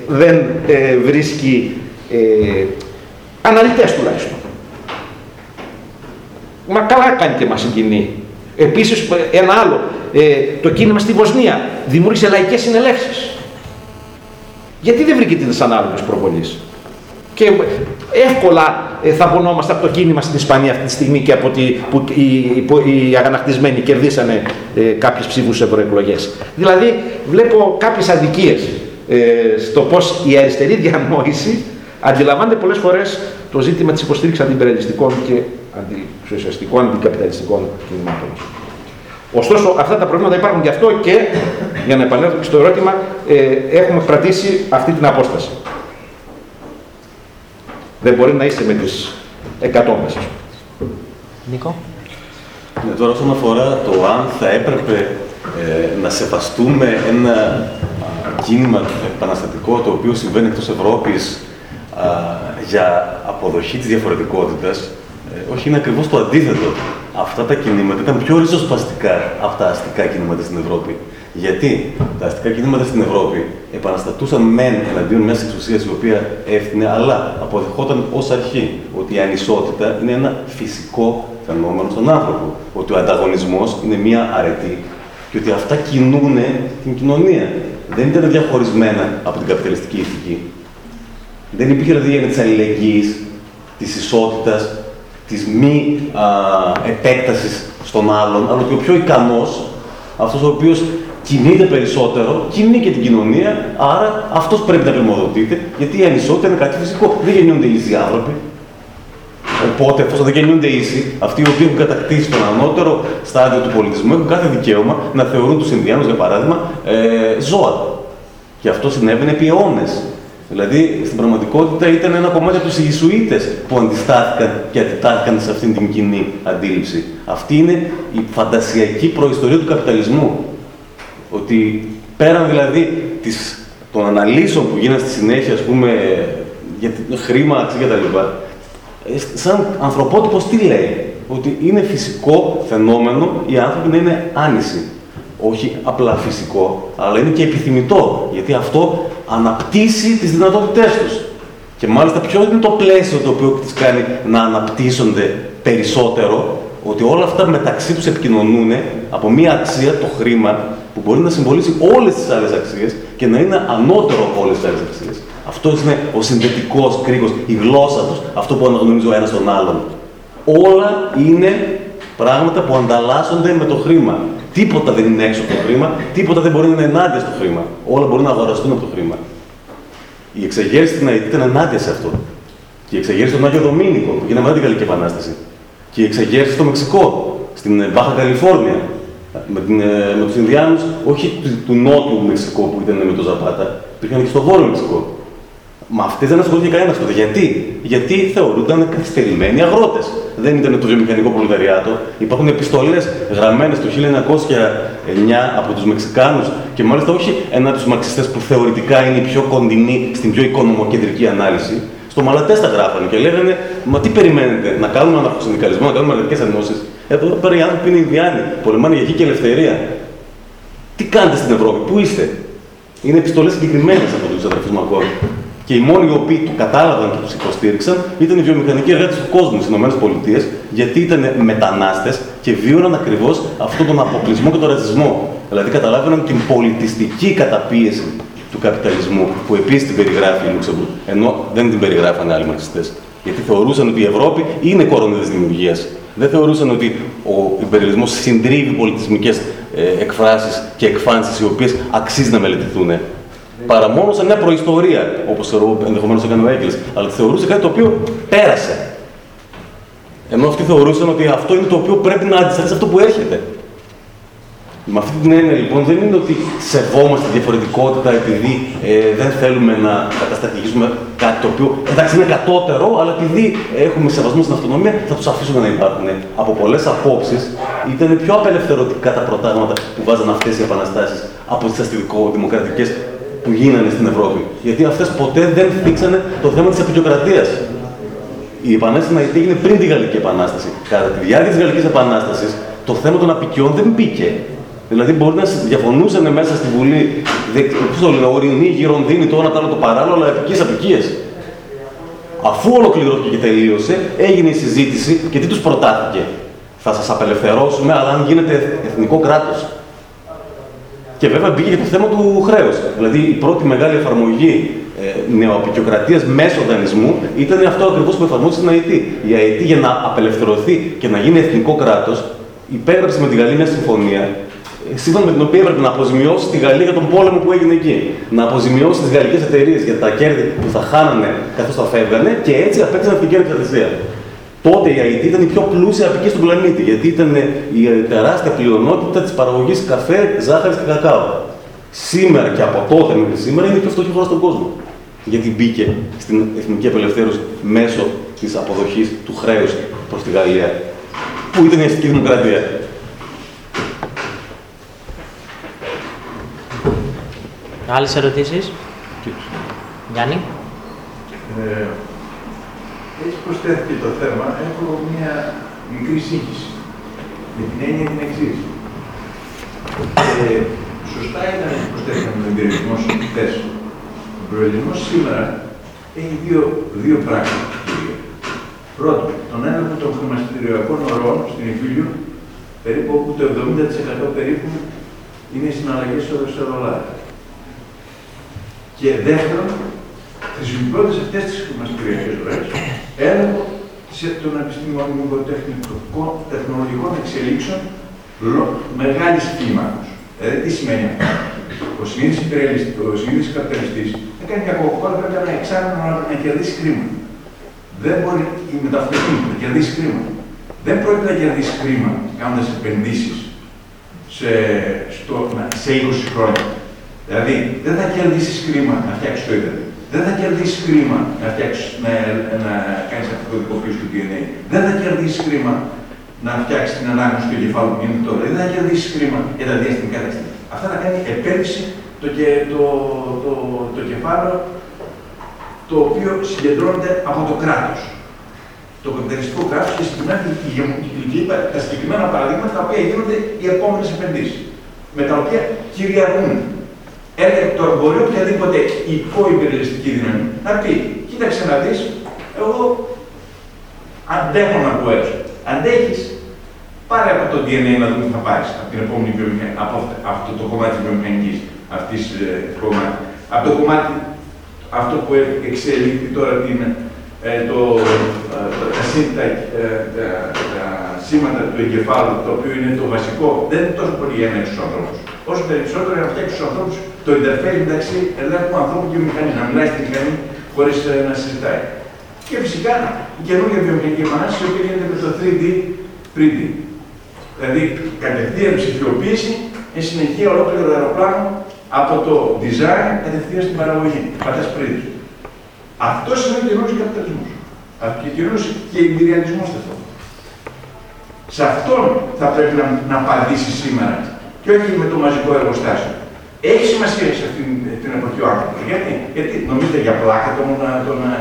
δεν ε, βρίσκει ε, αναλυτές τουλάχιστον; Μα καλά κάνει και μας συγκινεί. Επίσης ένα άλλο, ε, το κίνημα στη Βοσνία δημιούργησε λαϊκές συνελεύσεις. Γιατί δεν βρήκε τις ανάλογες προβολής; Και εύκολα ε, θα πονόμαστε από το κίνημα στην Ισπανία αυτή τη στιγμή και από τη, που οι, οι, οι αγανακτισμένοι κερδίσανε ε, κάποιες ψήφους ευρωεκλογές. Δηλαδή βλέπω κάποιες αδικίες ε, στο πώς η αριστερή διανόηση αντιλαμβάνεται πολλές φορές το ζήτημα της υποστήριξης αντιπεριαλιστικών και αντισοσιαστικών, αντικαπιταλιστικών κινημάτων. Ωστόσο, αυτά τα προβλήματα υπάρχουν και αυτό και, για να επανέλθω και στο ερώτημα, ε, έχουμε κρατήσει αυτή την απόσταση. Δεν μπορεί να είσαι με τις εκατόμες. Νίκο. Ναι, τώρα όσον αφορά το αν θα έπρεπε ε, να σεβαστούμε ένα κίνημα επαναστατικό το οποίο συμβαίνει εκτός Ευρώπης για αποδοχή της διαφορετικότητας, ε, όχι είναι ακριβώς το αντίθετο. Αυτά τα κινήματα ήταν πιο ριζοσπαστικά από τα αστικά κινήματα στην Ευρώπη. Γιατί τα αστικά κινήματα στην Ευρώπη επαναστατούσαν μεν εναντίον μιας εξουσίας η οποία έφτιανε, αλλά αποδεχόταν ως αρχή ότι η ανισότητα είναι ένα φυσικό φαινόμενο στον άνθρωπο. Ότι ο ανταγωνισμός είναι μία αρετή και ότι αυτά κινούν την κοινωνία. Δεν ήταν διαχωρισμένα από την καπιταλιστική ηθική. Δεν υπήρχε δηλαδή έννοια της αλληλεγγύης, της ισότητας, της μη επέκτασης στον άλλον, αλλά ότι ο πιο ικανός, αυτός ο οποίος κινείται περισσότερο, κινεί και την κοινωνία, άρα αυτός πρέπει να πρημοδοτείται, γιατί η ανισότητα είναι κάτι φυσικό. Δεν γεννιούνται ίσοι άνθρωποι. Οπότε, εφόσον δεν γεννιούνται ίσοι, αυτοί οι οποίοι έχουν κατακτήσει τον ανώτερο στάδιο του πολιτισμού έχουν κάθε δικαίωμα να θεωρούν τους Ινδιάνους, για παράδειγμα, ε, ζώα. Και αυτό συνέβαινε επί αιώνες. Δηλαδή, στην πραγματικότητα ήταν ένα κομμάτι από τους Ιησουίτες που αντιστάθηκαν και αντιτάθηκαν σε αυτήν την κοινή αντίληψη. Αυτή είναι η φαντασιακή προϊστορία του καπιταλισμού. Ότι πέραν δηλαδή της, των αναλύσεων που γίνανε στη συνέχεια, ας πούμε, για χρήμα, αξία κτλ. Ε, σαν ανθρωπότυπος τι λέει, ότι είναι φυσικό φαινόμενο οι άνθρωποι να είναι άνηση. Όχι απλά φυσικό, αλλά είναι και επιθυμητό, γιατί αυτό αναπτύσσει τις δυνατότητές τους. Και μάλιστα ποιο είναι το πλαίσιο το οποίο τις κάνει να αναπτύσσονται περισσότερο, ότι όλα αυτά μεταξύ τους επικοινωνούν από μία αξία, το χρήμα, που μπορεί να συμβολήσει όλες τις άλλες αξίες και να είναι ανώτερο από όλες τις άλλες αξίες. Αυτός είναι ο συνδετικός κρίκος, η γλώσσα τους, αυτό που αναγνωρίζει ο ένας τον άλλον. Όλα είναι πράγματα που ανταλλάσσονται με το χρήμα. Τίποτα δεν είναι έξω από το χρήμα, τίποτα δεν μπορεί να είναι ενάντια στο χρήμα. Όλα μπορούν να αγοραστούν από το χρήμα. Η εξεγέρση στην Αϊτή ήταν ενάντια σε αυτό. Και η εξεγέρση στον Άγιο Δομήνικο, που γίνεται μετά την Γαλλική Επανάσταση. Και η εξεγέρση στο Μεξικό, στην Βάχα Καλιφόρνια, με, την, ε, με τους Ινδιάνους, όχι του, του νότου Μεξικού που ήταν με το Ζαπάτα, υπήρχαν και στο βόρειο Μεξικό. Μα αυτές δεν ασχολήθηκε κανένα τότε. Γιατί; Γιατί θεωρούνταν καθυστερημένοι αγρότες. Δεν ήταν το βιομηχανικό προλεταριάτο. Υπάρχουν επιστολές γραμμένες το 1909 από τους Μεξικάνους και μάλιστα όχι ένα τους μαρξιστέ που θεωρητικά είναι οι πιο κοντινοί στην πιο οικονομοκεντρική ανάλυση. Στο Μαλατέ τα γράφανε και λέγανε Μα τι περιμένετε, να κάνουμε αναρχοσυνδικαλισμό, να κάνουμε εργατικέ ενώσεις. Εδώ πέρα οι άνθρωποι είναι Ινδιάνοι, πολεμάνε για γη και ελευθερία. Τι κάνετε στην Ευρώπη, πού είστε; Είναι επιστολές συγκεκριμένες από τους αδερφούς Μακόρ. Και οι μόνοι οι οποίοι το κατάλαβαν και τους υποστήριξαν ήταν οι βιομηχανικοί εργάτες του κόσμου στις ΗΠΑ, γιατί ήταν μετανάστες και βίωναν ακριβώς αυτόν τον αποκλεισμό και τον ρατσισμό. Δηλαδή καταλάβαιναν την πολιτιστική καταπίεση του καπιταλισμού, που επίσης την περιγράφει η Λουξεμβούργο, ενώ δεν την περιγράφανε άλλοι μαρξιστές. Γιατί θεωρούσαν ότι η Ευρώπη είναι κορονίδα τη δημιουργίας. Δεν θεωρούσαν ότι ο υπεριαλισμό συντρίβει πολιτισμικές ε, εκφράσεις και εκφάνσεις οι οποίες αξίζει να μελετηθούν παρά μόνο σαν μια προϊστορία, όπως ενδεχομένως έκανε ο Έγκλη, αλλά θεωρούσε κάτι το οποίο πέρασε. Ενώ αυτοί θεωρούσαν ότι αυτό είναι το οποίο πρέπει να αντισταθείς σε αυτό που έρχεται. Με αυτή την έννοια λοιπόν δεν είναι ότι σεβόμαστε τη διαφορετικότητα επειδή ε, δεν θέλουμε να καταστατηγήσουμε κάτι το οποίο εντάξει είναι κατώτερο, αλλά επειδή έχουμε σεβασμό στην αυτονομία θα τους αφήσουμε να υπάρχουν. Από πολλές απόψεις ήταν πιο απελευθερωτικά τα προτάγματα που βάζαν αυτές οι επαναστάσεις από τις αστυνομικο-δημοκρατικές που γίνανε στην Ευρώπη. Γιατί αυτές ποτέ δεν θίξανε το θέμα της απεικιοκρατία. Η Επανάσταση να έγινε πριν τη Γαλλική Επανάσταση. Κατά τη διάρκεια της Γαλλικής Επανάστασης, το θέμα των απικιών δεν μπήκε. Δηλαδή, μπορεί να διαφωνούσαν μέσα στη Βουλή, πώς το λένε, ορεινοί, γυρονδίνοι, το ένα το άλλο το παράλληλο, αλλά επικίε απικίες. Αφού ολοκληρώθηκε και τελείωσε, έγινε η συζήτηση και τι τους προτάθηκε. Θα σας απελευθερώσουμε, αλλά αν γίνετε εθνικό κράτος. Και βέβαια μπήκε και το θέμα του χρέους. Δηλαδή η πρώτη μεγάλη εφαρμογή ε, νεοαπικιοκρατίας μέσω δανεισμού ήταν αυτό ακριβώς που εφαρμόζεται στην ΑΕΤ. Η ΑΕΤ για να απελευθερωθεί και να γίνει εθνικό κράτος, υπέγραψε με τη Γαλλία μια συμφωνία ε, σύμφωνα με την οποία έπρεπε να αποζημιώσει τη Γαλλία για τον πόλεμο που έγινε εκεί. Να αποζημιώσει τις γαλλικές εταιρείες για τα κέρδη που θα χάνανε καθώς θα φεύγανε και έτσι απέκτησαν την κέρδη εξαρτησία. Τότε η Αϊτή ήταν η πιο πλούσια απική στον πλανήτη, γιατί ήταν η τεράστια πλειονότητα της παραγωγής καφέ, ζάχαρης και κακάο. Σήμερα και από τότε μέχρι σήμερα είναι η πιο φτωχή χώρα στον κόσμο. Γιατί μπήκε στην εθνική απελευθέρωση μέσω της αποδοχής του χρέους προς τη Γαλλία, που ήταν η αστική δημοκρατία. Άλλες ερωτήσεις; Γιάννη; Ε, έτσι προσθέθηκε το θέμα, έχω μια μικρή σύγχυση. Με την έννοια την εξής. Ε, σωστά ήταν που προσθέθηκαν τον εμπειρισμό σου χθες. Ο προελισμό σήμερα έχει δύο, δύο πράγματα. Πρώτον, τον έλεγχο των χρηματιστηριακών ορών στην Ιφίλιο, περίπου όπου το 70% περίπου είναι οι συναλλαγές σε δολάρια. Και δεύτερον, χρησιμοποιώντα αυτές τις χρηματιστηριακές ροές, έλεγχο των επιστημονικών τεχνολογικών εξελίξεων μεγάλης κλίμακος. Δηλαδή, τι σημαίνει αυτό; Ο συνήθις καπιταλιστής θα κάνει μια κοκκόλα πρέπει να εξάρτημα να, να κερδίσει κρίμα. Δεν μπορεί με τα αυτοκίνητα να κερδίσει κρίμα. Δεν πρόκειται να κερδίσει κρίμα κάνοντας επενδύσεις σε, σε 20 χρόνια. Δηλαδή, δεν θα κερδίσεις κρίμα να φτιάξεις το ίδιο. Δεν θα κερδίσεις κρίμα να, φτιάξεις, να, να κάνεις αυτό το δικοποίηση του DNA. Δεν θα κερδίσεις κρίμα να φτιάξεις την ανάγνωση του εγκεφάλου που γίνεται τώρα. Δεν θα κερδίσεις κρίμα για τα διαστημικά τεστ. Αυτά θα κάνει επένδυση το, το, το, το, κεφάλαιο το οποίο συγκεντρώνεται από το κράτος. Το καπιταλιστικό κράτος και συγκεκριμένα τα συγκεκριμένα παραδείγματα τα οποία γίνονται οι επόμενες επενδύσεις. Με τα οποία κυριαρχούν έρχεται το μπορεί οποιαδήποτε υπό-υπηρελιστική δύναμη να πει: Κοίταξε να δεις, εγώ αντέχω να πω έτσι. Αντέχεις, πάρε από το DNA να δούμε τι θα πάρεις από την επόμενη βιομηχανία, από αυτό το κομμάτι της βιομηχανικής αυτής ε, κομμάτι. Από το κομμάτι αυτό που εξελίχθη τώρα την, ε, το, ε, τα, ε, τα, τα, σήματα του εγκεφάλου, το οποίο είναι το βασικό, δεν είναι τόσο πολύ για τους ανθρώπους. Όσο περισσότερο για να φτιάξεις τους ανθρώπους το interface μεταξύ ελέγχου ανθρώπους και μηχανή, να μιλάει στη μηχανή χωρίς ε, να συζητάει. Και φυσικά η καινούργια βιομηχανική επανάσταση, η οποία γίνεται με το 3D printing. Δηλαδή κατευθείαν ψηφιοποίηση και συνεχεία ολόκληρο αεροπλάνο από το design κατευθείαν στην παραγωγή. Πατάς πριν. Αυτός είναι ο καινούριο καπιταλισμός. Και καινούριο και εμπειριαλισμό ταυτόχρονα. Σε αυτόν θα πρέπει να, να απαντήσεις σήμερα και όχι με το μαζικό εργοστάσιο. Έχει σημασία σε αυτή την εποχή ο άνθρωπος. Γιατί, γιατί νομίζετε για πλάκα το να, το να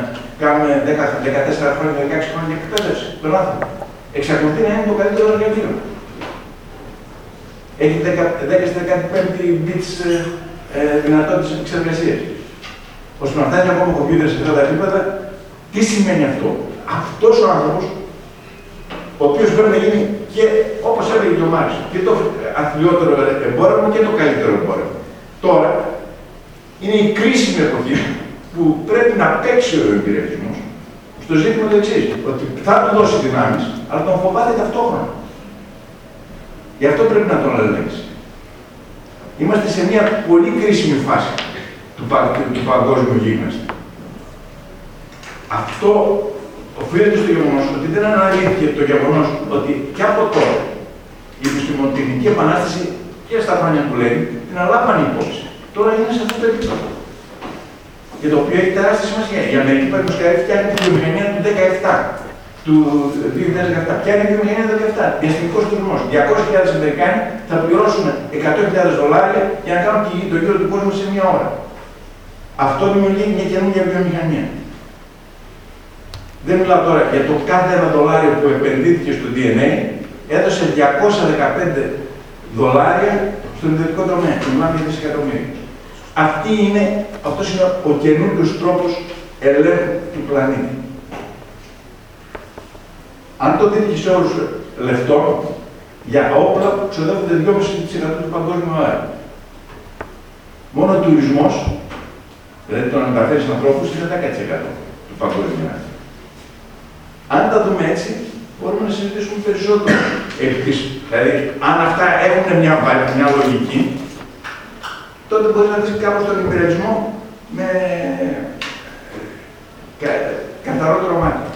κάνουμε 10, 14 χρόνια, 16 χρόνια εκπαίδευση; Τον άνθρωπο. Εξακολουθεί να είναι το καλύτερο εργαλείο. Έχει 10-15 bits ε, ε, δυνατότητες επεξεργασία. Ώστε να φτάνει ακόμα κομπιούτερ σε αυτά τα επίπεδα, τι σημαίνει αυτό; Αυτός ο άνθρωπος, ο οποίος πρέπει να γίνει και όπως έλεγε και ο Μάρξ, και το αθλιότερο εμπόρευμα και το καλύτερο εμπόρευμα. Τώρα είναι η κρίσιμη εποχή που πρέπει να παίξει ο εμπειριασμό στο ζήτημα το εξής: Ότι θα του δώσει δυνάμεις, αλλά τον φοβάται ταυτόχρονα. Γι' αυτό πρέπει να τον ελέγξει. Είμαστε σε μια πολύ κρίσιμη φάση του, του παγκόσμιου γίγνεσθε. Αυτό οφείλεται στο γεγονός ότι δεν αναλύθηκε το γεγονός ότι και από τώρα η επιστημονική επανάσταση και στα χρόνια που λέει την αλάβανε υπόψη. Τώρα είναι σε αυτό το επίπεδο. Και το οποίο έχει τεράστια σημασία. Η Αμερική, παραδείγματο χάρη, φτιάχνει τη βιομηχανία του 17, του 2017. Ποια είναι η βιομηχανία του 17, διαστημικό τουρισμός. 200.000 Αμερικάνοι θα πληρώσουν 100.000 δολάρια για να κάνουν το γύρο του κόσμου σε μία ώρα. Αυτό δημιουργεί μια καινούργια βιομηχανία. Δεν μιλάω τώρα για το κάθε ένα δολάριο που επενδύθηκε στο DNA, έδωσε 215 δολάρια στον ιδιωτικό τομέα. Μιλάμε για δισεκατομμύρια. Αυτή είναι, αυτός είναι ο καινούριο τρόπος ελέγχου του πλανήτη. Αν το δείτε και σε όρους λεφτών, για όπλα ξοδεύονται 2,5% του παγκόσμιου αέρα. Μόνο ο τουρισμός, δηλαδή το να μεταφέρεις ανθρώπους, είναι 10% του παγκόσμιου αέρα. Αν τα δούμε έτσι, μπορούμε να συζητήσουμε περισσότερο. Δηλαδή, αν αυτά έχουν μια, μια λογική, τότε μπορεί να δεις κάπως τον υπηρεσμό με κα, καθαρότερο μάτι.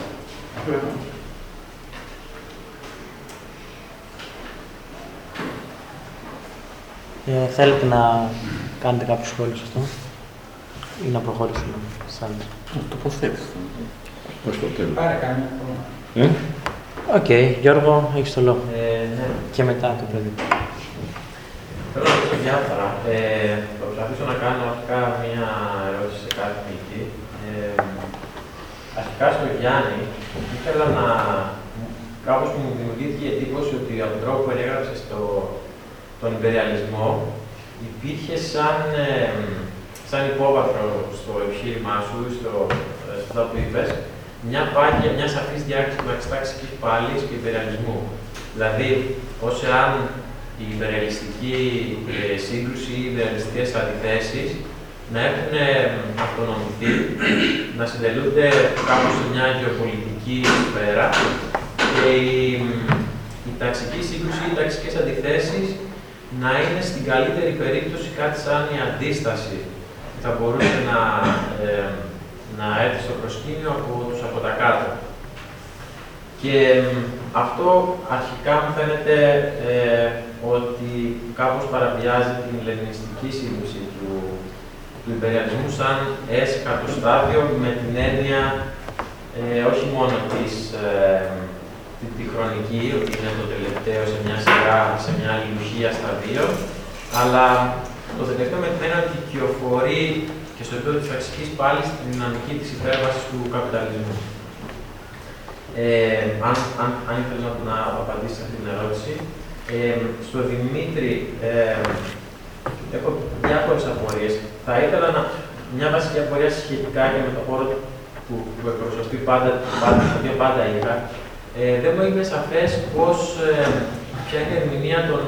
Ε, θέλετε να κάνετε κάποιο σχόλιο σε αυτό ή να προχωρήσουμε σαν τοποθέτηση. Προς το τέλος. Πάρε κάνει. Ε; OK, okay, Γιώργο, έχεις το λόγο. Ε, ναι. Και μετά το παιδί. Θέλω να ρωτήσω διάφορα. Ε, θα προσπαθήσω να κάνω αρχικά μια ερώτηση σε κάθε ομιλητή. Ε, αρχικά στο Γιάννη, ήθελα να... Κάπως μου δημιουργήθηκε η εντύπωση ότι από τον τρόπο που περιέγραψες στο, τον υπεριαλισμό υπήρχε σαν, ε, σαν υπόβαθρο στο επιχείρημά σου, στο, στο αυτό που είπες, μια πάγια, μια σαφής διάκριση μεταξύ ταξική πάλι και υπεριαλισμού. Δηλαδή, ω εάν η υπεριαλιστική ε, σύγκρουση ή οι υπεριαλιστικέ αντιθέσεις να έχουν ε, αυτονομηθεί, να συντελούνται κάπου σε μια γεωπολιτική σφαίρα και η, η ταξική σύγκρουση ή οι ταξικές αντιθέσεις να είναι στην καλύτερη περίπτωση κάτι σαν η αντίσταση που θα μπορούσε να, ε, να έρθει στο προσκήνιο από τους από τα κάτω. Και αυτό αρχικά μου φαίνεται ε, ότι κάπως παραβιάζει την λενινιστική σύγκρουση του, του υπεριαλισμού σαν έσχατο στάδιο με την έννοια ε, όχι μόνο της, ε, τη, τη, χρονική, ότι είναι το τελευταίο σε μια σειρά, σε μια λειτουργία σταδίων, αλλά το τελευταίο με την έννοια ότι κυοφορεί και στο επίπεδο της αξικής πάλι στην δυναμική της υπέρβασης του καπιταλισμού. Ε, αν, αν, αν ήθελα να, να απαντήσω σε αυτή την ερώτηση, ε, στο Δημήτρη ε, έχω διάφορες απορίες. Θα ήθελα να, μια βασική απορία σχετικά και με το χώρο που, που εκπροσωπεί πάντα, πάντα, το οποίο πάντα είχα. Ε, δεν μου είναι σαφές πώς, ε, ποια είναι η ερμηνεία των,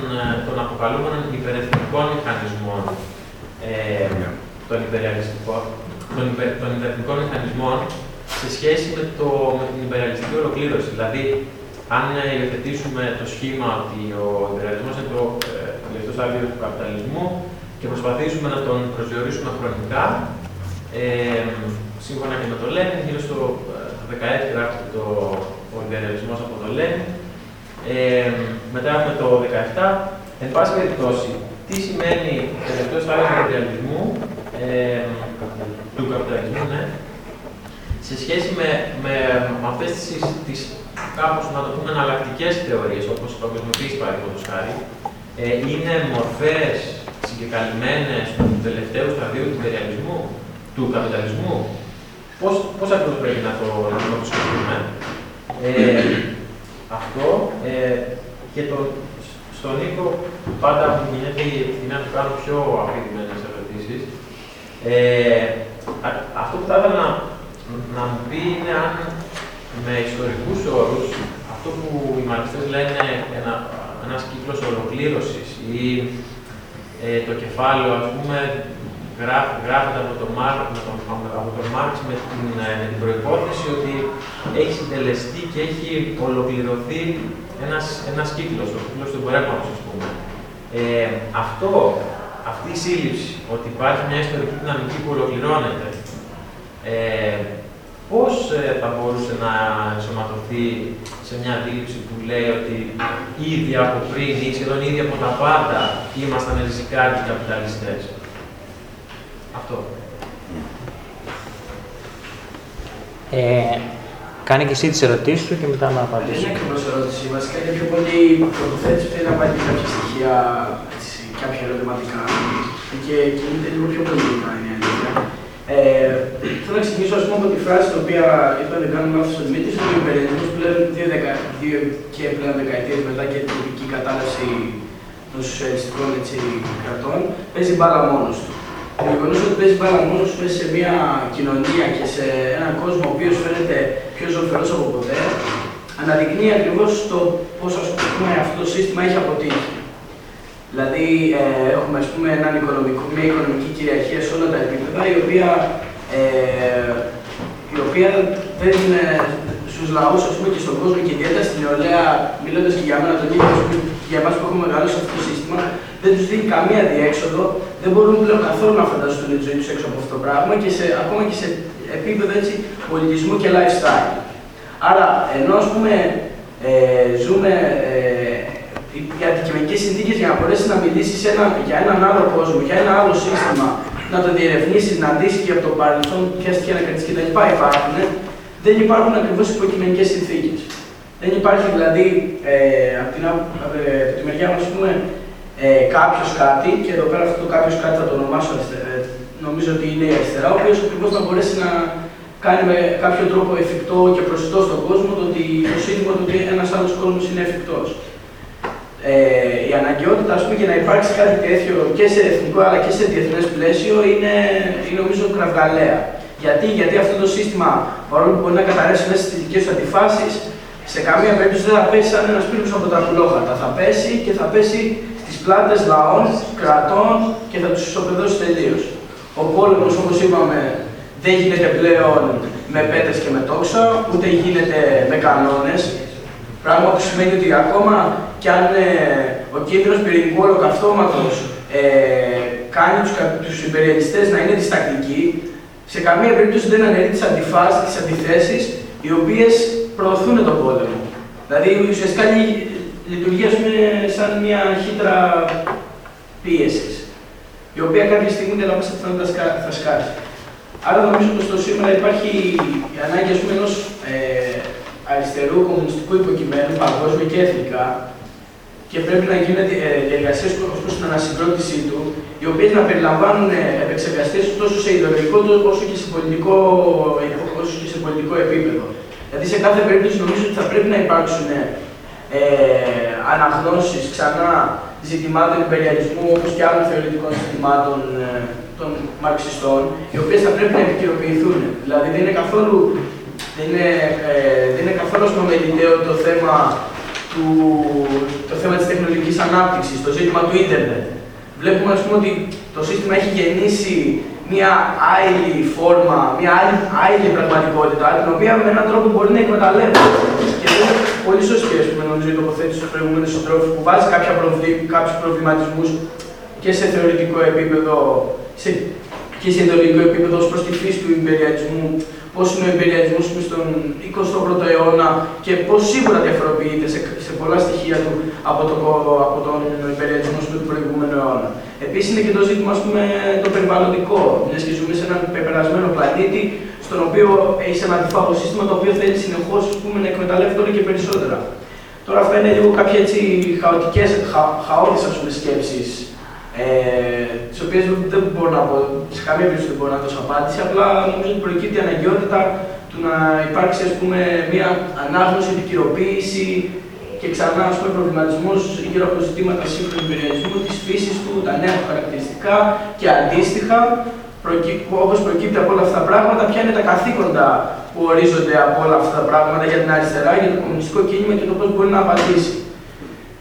των αποκαλούμενων υπερεθνικών μηχανισμών, ε, των υπεριαλιστικών, των, υπερ, των υπερεθνικών μηχανισμών σε σχέση με, το, με την υπεριαλιστική ολοκλήρωση. Δηλαδή, αν υιοθετήσουμε το σχήμα ότι ο υπεριαλισμός είναι το ε, τελευταίο στάδιο του καπιταλισμού και προσπαθήσουμε να τον προσδιορίσουμε χρονικά, ε, σύμφωνα και με το Λένιν, γύρω στο 16 γράφεται το, ο υπεριαλισμός από το Λένιν. Ε, μετά έχουμε το 17. Εν πάση περιπτώσει, τι σημαίνει τελευταίο στάδιο του υπεριαλισμού, ε, του καπιταλισμού, ναι, σε σχέση με, με, με αυτές τις, τις κάπως να το πούμε εναλλακτικές θεωρίες, όπως η παγκοσμιοποίηση παραδείγματος χάρη, ε, είναι μορφές συγκεκαλυμμένες του τελευταίου σταδίου του υπεριαλισμού, του καπιταλισμού; Πώς, πώς ακριβώς πρέπει να το, να το σκεφτούμε; Ε, αυτό ε, και το, στον Νίκο πάντα μου γίνεται η ευθύνη να του κάνω πιο αφηρημένες ερωτήσεις. Ε, αυτό που θα ήθελα να να μου πει είναι αν με ιστορικούς όρους αυτό που οι μαρξιστές λένε ένα, ένας κύκλος ολοκλήρωσης ή ε, το κεφάλαιο, ας πούμε, γράφεται από τον Μάρξ το Μάρξ με την, ε, με την προϋπόθεση ότι έχει συντελεστεί και έχει ολοκληρωθεί ένας, ένας κύκλος, ο κύκλος του εμπορεύματος, ας πούμε. Ε, αυτό, αυτή η σύλληψη, ότι υπάρχει μια ιστορική δυναμική που ολοκληρώνεται, ε, πώς ε, θα μπορούσε να ενσωματωθεί σε μια αντίληψη που λέει ότι ήδη από πριν ή σχεδόν ήδη από τα πάντα ήμασταν ριζικά αντικαπιταλιστές; Αυτό. Ε, κάνει και εσύ τις ερωτήσεις σου και μετά να απαντήσω. Δεν είναι ακριβώς ερώτηση. Βασικά είναι πιο πολύ τοποθέτηση που θέλει να βάλει κάποια στοιχεία, κάποια ερωτηματικά και κινείται λίγο πιο πολύ είναι η αλήθεια. Ε, θέλω να ξεκινήσω ας πούμε, από τη φράση την οποία είπα δεν κάνω λάθος ο Δημήτρης, ότι ο υπερελισμός πλέον δύο, δεκα, δύο και πλέον δεκαετίες μετά και την τοπική κατάλαση των σοσιαλιστικών έτσι, κρατών, παίζει μπάλα μόνος του. Το γεγονός ότι παίζει μπάλα μόνος του μέσα σε μια κοινωνία και σε έναν κόσμο ο οποίος φαίνεται πιο ζωφερός από ποτέ, αναδεικνύει ακριβώς το πώς αυτό το σύστημα έχει αποτύχει. Δηλαδή, ε, έχουμε ας πούμε, έναν οικονομικό, μια οικονομική κυριαρχία σε όλα τα επίπεδα, η οποία, ε, η οποία δεν, ε, στους λαούς ας πούμε, και στον κόσμο και ιδιαίτερα στην νεολαία, μιλώντας και για μένα τον ίδιο, για εμάς που έχουμε μεγαλώσει αυτό το σύστημα, δεν τους δίνει καμία διέξοδο, δεν μπορούν πλέον καθόλου να φανταστούν τη ζωή τους έξω από αυτό το πράγμα και σε, ακόμα και σε επίπεδο έτσι, πολιτισμού και lifestyle. Άρα, ενώ ας πούμε, ε, ζούμε ε, για αντικειμενικές συνθήκες για να μπορέσει να μιλήσει ένα, για έναν άλλο κόσμο, για ένα άλλο σύστημα, να το διερευνήσει, να αντίσει και από το παρελθόν, ποια στοιχεία να κρατήσει κτλ. υπάρχουν, δεν υπάρχουν ακριβώς υποκειμενικές συνθήκες. Δεν υπάρχει δηλαδή ε, από, την, ε, τη μεριά μα, πούμε, ε, κάποιος κάτι, και εδώ πέρα αυτό το κάποιος κάτι θα το ονομάσω ε, νομίζω ότι είναι η αριστερά, ο οποίος ακριβώς να μπορέσει να κάνει με κάποιο τρόπο εφικτό και προσιτό στον κόσμο το, ότι, το σύνθημα του ότι ένας άλλος κόσμος είναι εφικτός ε, η αναγκαιότητα ας πούμε, για να υπάρξει κάτι τέτοιο και σε εθνικό αλλά και σε διεθνές πλαίσιο είναι, είναι νομίζω κραυγαλαία. Γιατί, γιατί αυτό το σύστημα, παρόλο που μπορεί να καταρρεύσει μέσα στις δικές του αντιφάσεις, σε καμία περίπτωση δεν θα πέσει σαν ένας πύργος από τα πουλόχαρτα. Θα πέσει και θα πέσει στις πλάτες λαών, κρατών και θα τους ισοπεδώσει τελείως. Ο πόλεμος, όπως είπαμε, δεν γίνεται πλέον με πέτρες και με τόξα, ούτε γίνεται με κανόνες. Πράγμα που σημαίνει ότι ακόμα κι αν ε, ο κίνδυνος πυρηνικού ολοκαυτώματος ε, κάνει τους, τους υπεριαλιστές να είναι διστακτικοί, σε καμία περίπτωση δεν αναιρεί τις αντιφάσεις, τις αντιθέσεις, οι οποίες προωθούν τον πόλεμο. Δηλαδή ουσιαστικά λειτουργεί σαν μια χύτρα πίεσης, η οποία κάποια στιγμή δεν μέσα πιθανότητα θα σκάσει. Άρα νομίζω ότι στο σήμερα υπάρχει η ανάγκη ενός ε, αριστερού κομμουνιστικού υποκειμένου παγκόσμια και εθνικά και πρέπει να γίνονται ε, διεργασίες προς την ανασυγκρότησή του, οι οποίες να περιλαμβάνουν ε, επεξεργαστές τόσο σε ιδεολογικό όσο και σε πολιτικό, όσο και σε πολιτικό επίπεδο. Δηλαδή σε κάθε περίπτωση νομίζω ότι θα πρέπει να υπάρξουν ε, αναγνώσεις ξανά ζητημάτων υπεριαλισμού όπως και άλλων θεωρητικών ζητημάτων ε, των μαρξιστών, οι οποίες θα πρέπει να επικαιροποιηθούν. Δηλαδή δεν είναι καθόλου, δεν είναι, ε, δεν είναι καθόλου το θέμα, του, το θέμα της τεχνολογικής ανάπτυξης, το ζήτημα του ίντερνετ. Βλέπουμε ας πούμε, ότι το σύστημα έχει γεννήσει μια άλλη φόρμα, μια άλλη, άλλη πραγματικότητα, την οποία με έναν τρόπο μπορεί να εκμεταλλεύεται. Και δεν είναι πολύ σωστή, ας πούμε, νομίζω, η τοποθέτηση του προηγούμενους συντρόφους που βάζει κάποιους προβληματισμούς και σε θεωρητικό επίπεδο σε, και σε ιδεολογικό επίπεδο ως προς τη φύση του υπεριαλισμού, πώς είναι ο υπεριαλισμό στον 21ο αιώνα και πώς σίγουρα διαφοροποιείται σε, σε πολλά στοιχεία του από, το, από τον υπεριαλισμό του προηγούμενου αιώνα. Επίσης είναι και το ζήτημα ας πούμε, το περιβαλλοντικό, μιας και ζούμε σε έναν πεπερασμένο πλανήτη, στον οποίο έχει ένα αντιφάγο σύστημα το οποίο θέλει συνεχώς να εκμεταλλεύεται όλο και περισσότερα. Τώρα αυτά είναι λίγο κάποια έτσι χαοτικές, χα, χαότες ας πούμε, σκέψεις ε, τις οποίες δεν μπορώ να πω, σε καμία περίπτωση δεν μπορώ να δώσω απάντηση. Απλά νομίζω ότι προκύπτει η αναγκαιότητα του να υπάρξει ας πούμε, μια ανάγνωση, επικυροποίηση και ξανά ας πούμε, προβληματισμός γύρω από ζητήματα σύγχρονου υπεριαλισμού, της φύσης του, τα νέα του χαρακτηριστικά και αντίστοιχα, όπως προκύπτει από όλα αυτά τα πράγματα, ποια είναι τα καθήκοντα που ορίζονται από όλα αυτά τα πράγματα για την αριστερά, για το κομμουνιστικό κίνημα και το πώς μπορεί να απαντήσει.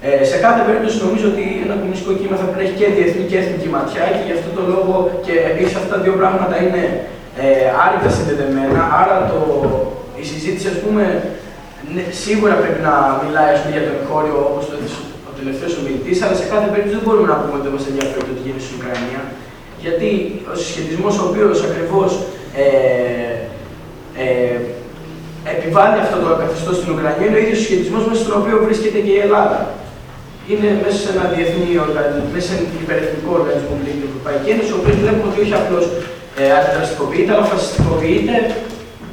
Ε, σε κάθε περίπτωση νομίζω ότι ένα κομμουνιστικό κίνημα θα πρέπει να έχει και διεθνή και εθνική ματιά και γι' αυτό το λόγο και επίσης αυτά τα δύο πράγματα είναι ε, άρρηκτα συνδεδεμένα. Άρα το, η συζήτηση, ας πούμε, ναι, σίγουρα πρέπει να μιλάει πούμε, για το εγχώριο όπως το ο τελευταίος ομιλητής, αλλά σε κάθε περίπτωση δεν μπορούμε να πούμε ότι δεν μα ενδιαφέρει το τι γίνεται στην Ουκρανία. Γιατί ο συσχετισμός ο οποίος ακριβώς ε, ε, επιβάλλει αυτό το καθεστώς στην Ουκρανία είναι ο ίδιος συσχετισμός μέσα στον οποίο βρίσκεται και η Ελλάδα είναι μέσα σε ένα διεθνή οργανισμό, μέσα σε ένα υπερεθνικό οργανισμό που λέγεται Ευρωπαϊκή Ένωση, ο οποίος βλέπουμε ότι όχι απλώς ε, αντιδραστικοποιείται, αλλά φασιστικοποιείται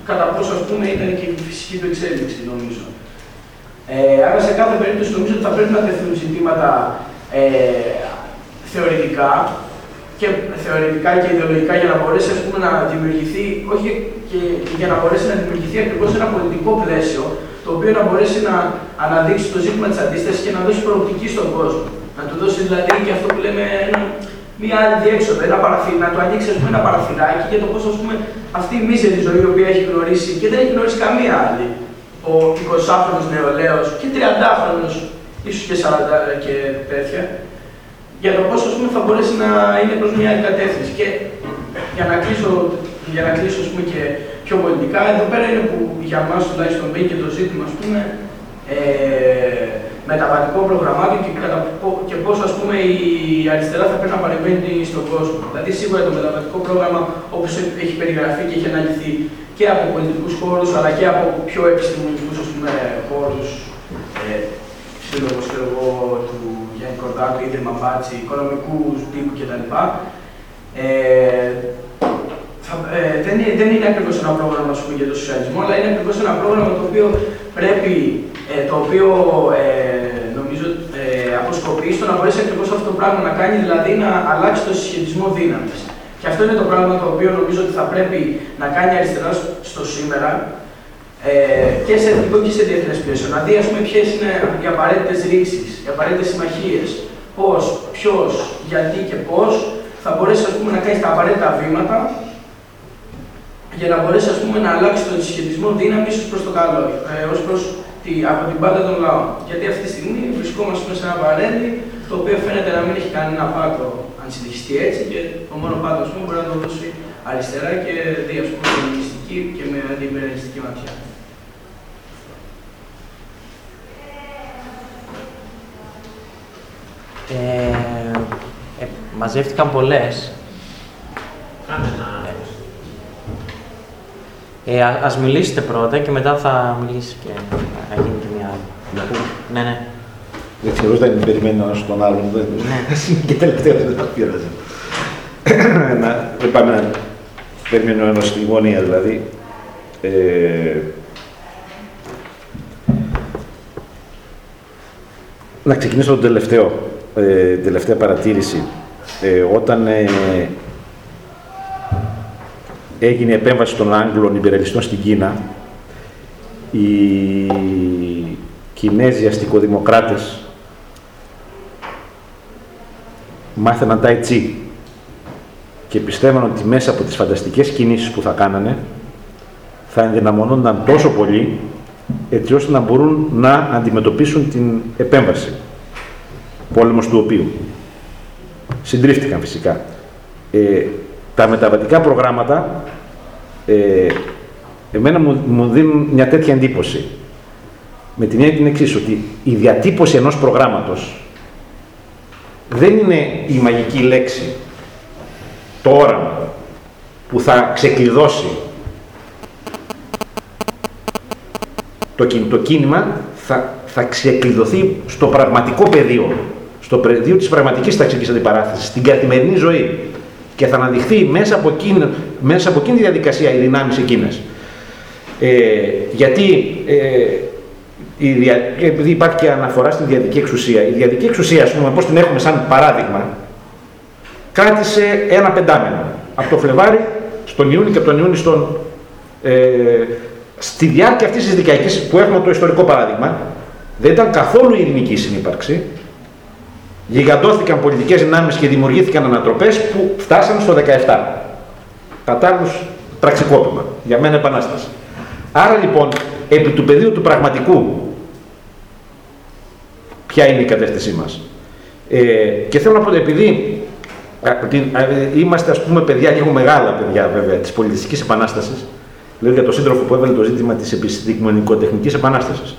κατά πόσο ας πούμε ήταν και η φυσική του εξέλιξη, νομίζω. Ε, άρα σε κάθε περίπτωση νομίζω ότι θα πρέπει να τεθούν ζητήματα ε, θεωρητικά και θεωρητικά και ιδεολογικά για να μπορέσει ας πούμε, να δημιουργηθεί, όχι και, και για να μπορέσει να δημιουργηθεί ακριβώς ένα πολιτικό πλαίσιο το οποίο να μπορέσει να αναδείξει το ζήτημα της αντίστασης και να δώσει προοπτική στον κόσμο. Να του δώσει δηλαδή και αυτό που λέμε ένα, μια άλλη διέξοδο, ένα παραθύρι, να του ανοίξει πούμε, ένα παραθυράκι για το πώς αυτή η μίζερη ζωή η οποία έχει γνωρίσει και δεν έχει γνωρίσει καμία άλλη. Ο 20χρονο νεολαίος και 30χρονο, ίσως και 40 και τέτοια, για το πώς θα μπορέσει να είναι προς μια άλλη κατεύθυνση. Και για να κλείσω, για να κλείσω πούμε, και πιο πολιτικά. Εδώ πέρα είναι που για μας τουλάχιστον μπήκε το ζήτημα, ας πούμε, ε, μεταβατικών προγραμμάτων και, κατα, και πώς ας πούμε, η αριστερά θα πρέπει να παρεμβαίνει στον κόσμο. Δηλαδή, σίγουρα το μεταβατικό πρόγραμμα, όπως έχει περιγραφεί και έχει αναλυθεί και από πολιτικούς χώρους, αλλά και από πιο επιστημονικούς ας πούμε, χώρους, ε, σύλλογος του Γιάννη Κορδάκου, Ίδρυμα Μπάτσι, οικονομικούς τύπου κτλ. Ε, ε, δεν, είναι, δεν είναι ακριβώς ένα πρόγραμμα πούμε, για το σοσιαλισμό, αλλά είναι ακριβώς ένα πρόγραμμα το οποίο πρέπει, ε, το οποίο ε, νομίζω ε, αποσκοπεί στο να μπορέσει ακριβώς αυτό το πράγμα να κάνει, δηλαδή να αλλάξει το συσχετισμό δύναμης. Και αυτό είναι το πράγμα το οποίο νομίζω ότι θα πρέπει να κάνει αριστερά στο σήμερα ε, και σε εθνικό και σε διεθνές πλαίσιο. Να δει, ας πούμε, ποιες είναι οι απαραίτητες ρήξεις, οι απαραίτητες συμμαχίες, πώς, ποιος, γιατί και πώς θα μπορέσει ας πούμε, να κάνει τα απαραίτητα βήματα για να μπορέσει ας πούμε, να αλλάξει τον συσχετισμό δύναμης ως προς το καλό, ε, ως προς τη, από την πάντα των λαών. Γιατί αυτή τη στιγμή βρισκόμαστε σε ένα παρέντη το οποίο φαίνεται να μην έχει κανένα πάτο αν συνεχιστεί έτσι και το μόνο πάτο πούμε, μπορεί να το δώσει αριστερά και δει ας πούμε, και με αντιπεριαλιστική ματιά. Ε, ε, μαζεύτηκαν πολλές. Κάνε ένα. Ε, α- ας μιλήσετε πρώτα και μετά θα μιλήσεις και θα γίνει και μια άλλη. Ναι, ναι. Δεν ξέρω, δεν περιμένει ένα τον άλλον. Δεν... Ναι. *laughs* και τελευταίο δεν θα πειράζει. *clears throat* να, δεν πάμε να περιμένει ο ένας στη γωνία δηλαδή. Ε, να ξεκινήσω το τελευταίο, ε, τελευταία παρατήρηση. Ε, όταν ε, έγινε η επέμβαση των Άγγλων υπερελιστών στην Κίνα, οι Κινέζοι αστικοδημοκράτες μάθαιναν Tai Chi και πιστεύαν ότι μέσα από τις φανταστικές κινήσεις που θα κάνανε θα ενδυναμωνόνταν τόσο πολύ έτσι ώστε να μπορούν να αντιμετωπίσουν την επέμβαση. Πόλεμος του οποίου. Συντρίφτηκαν φυσικά. Ε, τα μεταβατικά προγράμματα ε, εμένα μου, μου δίνουν μια τέτοια εντύπωση. Με την έννοια την εξής, ότι η διατύπωση ενός προγράμματος δεν είναι η μαγική λέξη, το όραμα, που θα ξεκλειδώσει το, κιν- το κίνημα, θα, θα ξεκλειδωθεί στο πραγματικό πεδίο, στο πεδίο της πραγματικής ταξικής αντιπαράθεσης, στην καθημερινή ζωή και θα αναδειχθεί μέσα από, εκείνη, μέσα από εκείνη τη διαδικασία οι δυνάμεις εκείνες. Ε, γιατί ε, η δια... και επειδή υπάρχει και αναφορά στην διαδική εξουσία, η διαδική εξουσία, ας πούμε, πώς την έχουμε σαν παράδειγμα, κράτησε ένα πεντάμενο. Από το Φλεβάρι στον Ιούνιο και από τον Ιούνιο στον... Ε, στη διάρκεια αυτής της δικαϊκής που έχουμε το ιστορικό παράδειγμα, δεν ήταν καθόλου ειρηνική συνύπαρξη. Γιγαντώθηκαν πολιτικές δυνάμεις και δημιουργήθηκαν ανατροπές που φτάσαν στο 17. Κατάλληλος πραξικόπημα. Για μένα επανάσταση. Άρα λοιπόν, επί του πεδίου του πραγματικού, ποια είναι η κατεύθυνσή μας. Ε, και θέλω να πω ότι επειδή α, ότι, α, ε, είμαστε ας πούμε παιδιά, λίγο μεγάλα παιδιά βέβαια, της πολιτιστικής επανάστασης, λέω για τον σύντροφο που έβαλε το ζήτημα της επιστημονικοτεχνικής επανάστασης,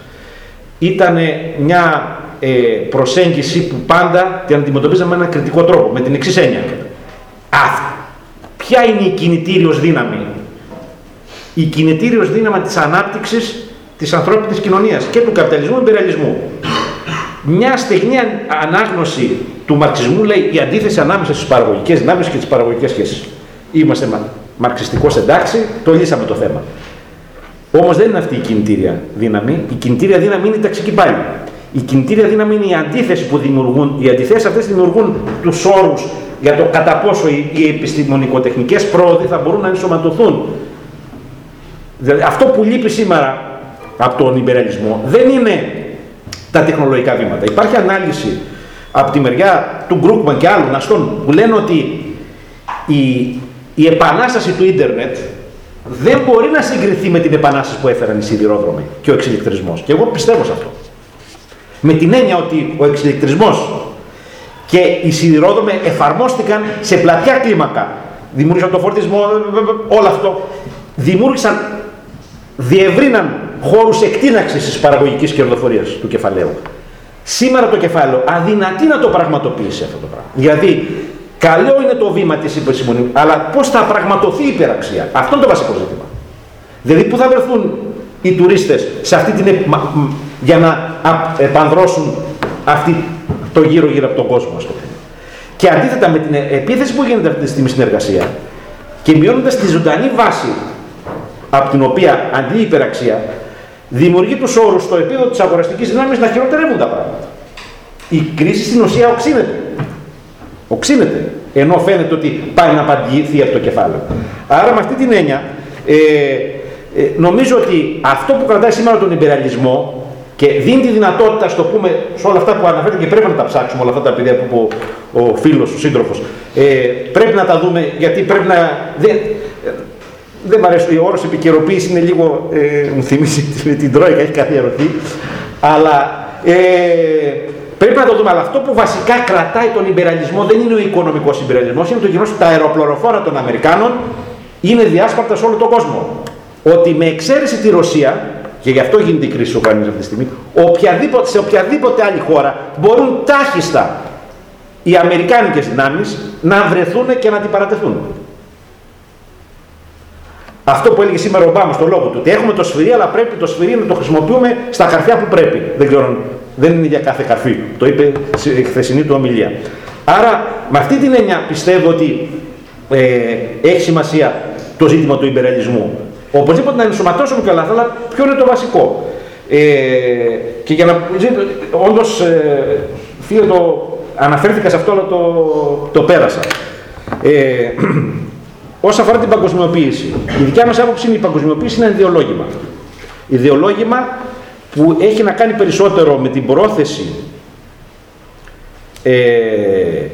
ήταν μια ε, προσέγγιση που πάντα την αντιμετωπίζαμε με έναν κριτικό τρόπο, με την εξής έννοια. Α, ποια είναι η κινητήριος δύναμη; Η κινητήριος δύναμη της ανάπτυξης της ανθρώπινης κοινωνίας και του καπιταλισμού εμπειριαλισμού. Μια στεγνή ανάγνωση του μαρξισμού λέει η αντίθεση ανάμεσα στις παραγωγικές δυνάμεις και τις παραγωγικές σχέσεις. Είμαστε μα, μαρξιστικός εντάξει, το λύσαμε το θέμα. Όμως δεν είναι αυτή η κινητήρια δύναμη. Η κινητήρια δύναμη είναι η ταξική πάλι. Η κινητήρια δύναμη είναι η αντίθεση που δημιουργούν. Οι αντιθέσεις αυτές δημιουργούν τους όρους για το κατά πόσο οι, οι επιστημονικοτεχνικές πρόοδοι θα μπορούν να ενσωματωθούν Δηλαδή αυτό που λείπει σήμερα από τον υπεραλισμό δεν είναι τα τεχνολογικά βήματα. Υπάρχει ανάλυση από τη μεριά του Γκρούκμαν και άλλων αστών που λένε ότι η, η επανάσταση του ίντερνετ δεν μπορεί να συγκριθεί με την επανάσταση που έφεραν οι σιδηρόδρομοι και ο εξηλεκτρισμός. Και εγώ πιστεύω σε αυτό. Με την έννοια ότι ο εξηλεκτρισμός και οι σιδηρόδρομοι εφαρμόστηκαν σε πλατιά κλίμακα. Δημιούργησαν το φορτισμό, όλο αυτό. Δημιούργησαν διευρύναν χώρους εκτείναξη της παραγωγικής κερδοφορίας του κεφαλαίου. Σήμερα το κεφάλαιο αδυνατεί να το πραγματοποιήσει αυτό το πράγμα. Δηλαδή, καλό είναι το βήμα της υπερσυμμονή, αλλά πώς θα πραγματοθεί η υπεραξία; Αυτό είναι το βασικό ζήτημα. Δηλαδή, πού θα βρεθούν οι τουρίστες σε αυτή την. Επ- μα- μ- για να α- επανδρώσουν αυτή το γύρω-γύρω από τον κόσμο, ας το πούμε. Και αντίθετα με την επίθεση που γίνεται αυτή τη στιγμή στην εργασία και μειώνοντας τη ζωντανή βάση από την οποία αντί η υπεραξία δημιουργεί τους όρους στο επίπεδο της αγοραστικής δύναμη να χειροτερεύουν τα πράγματα. Η κρίση στην ουσία οξύνεται. Οξύνεται. Ενώ φαίνεται ότι πάει να απαντηθεί από το κεφάλαιο. Άρα με αυτή την έννοια ε, ε, νομίζω ότι αυτό που κρατάει σήμερα τον υπεραλισμό και δίνει τη δυνατότητα, στο πούμε, σε όλα αυτά που αναφέρεται και πρέπει να τα ψάξουμε, όλα αυτά τα παιδιά που είπε ο, ο φίλος, ο σύντροφος, ε, πρέπει να τα δούμε γιατί πρέπει να. Δεν, δεν μου αρέσει, ο όρος επικαιροποίηση είναι λίγο, ε, μου θυμίζει *laughs* την Τρόικα, έχει καθιερωθεί, αλλά ε, πρέπει να το δούμε. Αλλά αυτό που βασικά κρατάει τον υπεραλισμό δεν είναι ο οικονομικός υπεραλισμός, είναι το γεγονός ότι τα αεροπληροφόρα των Αμερικάνων είναι διάσπαρτα σε όλο τον κόσμο. Ότι με εξαίρεση τη Ρωσία, και γι' αυτό γίνεται η κρίση ο αυτή τη στιγμή, οποιαδήποτε, σε οποιαδήποτε άλλη χώρα μπορούν τάχιστα οι Αμερικάνικες δυνάμεις να βρεθούν και να την παρατεθούν. Αυτό που έλεγε σήμερα ο Ομπάμας στο λόγο του, ότι έχουμε το σφυρί, αλλά πρέπει το σφυρί να το χρησιμοποιούμε στα χαρτιά που πρέπει. Δεν ξέρω, δεν είναι για κάθε καρφί. Το είπε στη χθεσινή του ομιλία. Άρα, με αυτή την έννοια πιστεύω ότι ε, έχει σημασία το ζήτημα του υπεραλισμού. Οπωσδήποτε να ενσωματώσουμε και όλα αυτά, αλλά ποιο είναι το βασικό. Ε, και για να. Όντως, ε, φίλε, το, αναφέρθηκα σε αυτό, αλλά το, το πέρασα. Ε, *clears throat* όσον αφορά την παγκοσμιοποίηση, η δικιά μας άποψη είναι η παγκοσμιοποίηση είναι ιδεολόγημα. Ιδεολόγημα που έχει να κάνει περισσότερο με την πρόθεση ε,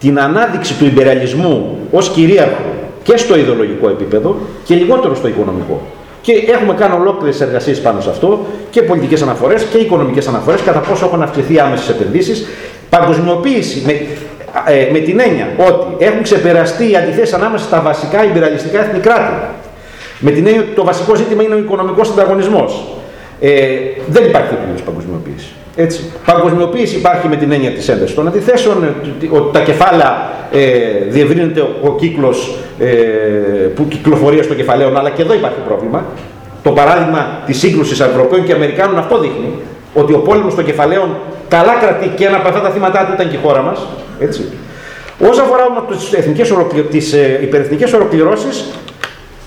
την ανάδειξη του υπεραλισμού ως κυρίαρχο και στο ιδεολογικό επίπεδο και λιγότερο στο οικονομικό. Και έχουμε κάνει ολόκληρες εργασίες πάνω σε αυτό και πολιτικές αναφορές και οικονομικές αναφορές, κατά πόσο έχουν αυξηθεί άμεσε επενδύσεις. Παγκοσμιοποίηση με, ε, με την έννοια ότι έχουν ξεπεραστεί οι αντιθέσεις ανάμεσα στα βασικά υπεραλιστικά εθνικά κράτη. Με την έννοια ότι το βασικό ζήτημα είναι ο οικονομικός ανταγωνισμός. Ε, δεν υπάρχει πλήρω παγκοσμιοποίηση. Έτσι. Παγκοσμιοποίηση υπάρχει με την έννοια της έντασης των αντιθέσεων, ότι τα κεφάλαια ε, διευρύνεται ο κύκλος ε, που κυκλοφορεί στο κεφαλαίο, αλλά και εδώ υπάρχει πρόβλημα. Το παράδειγμα της σύγκρουσης Ευρωπαίων και Αμερικάνων αυτό δείχνει ότι ο πόλεμος των κεφαλαίων καλά κρατεί και ένα από αυτά τα θύματα του ήταν και η χώρα μας. Όσον αφορά τις ε, υπερεθνικές ολοκληρώσεις,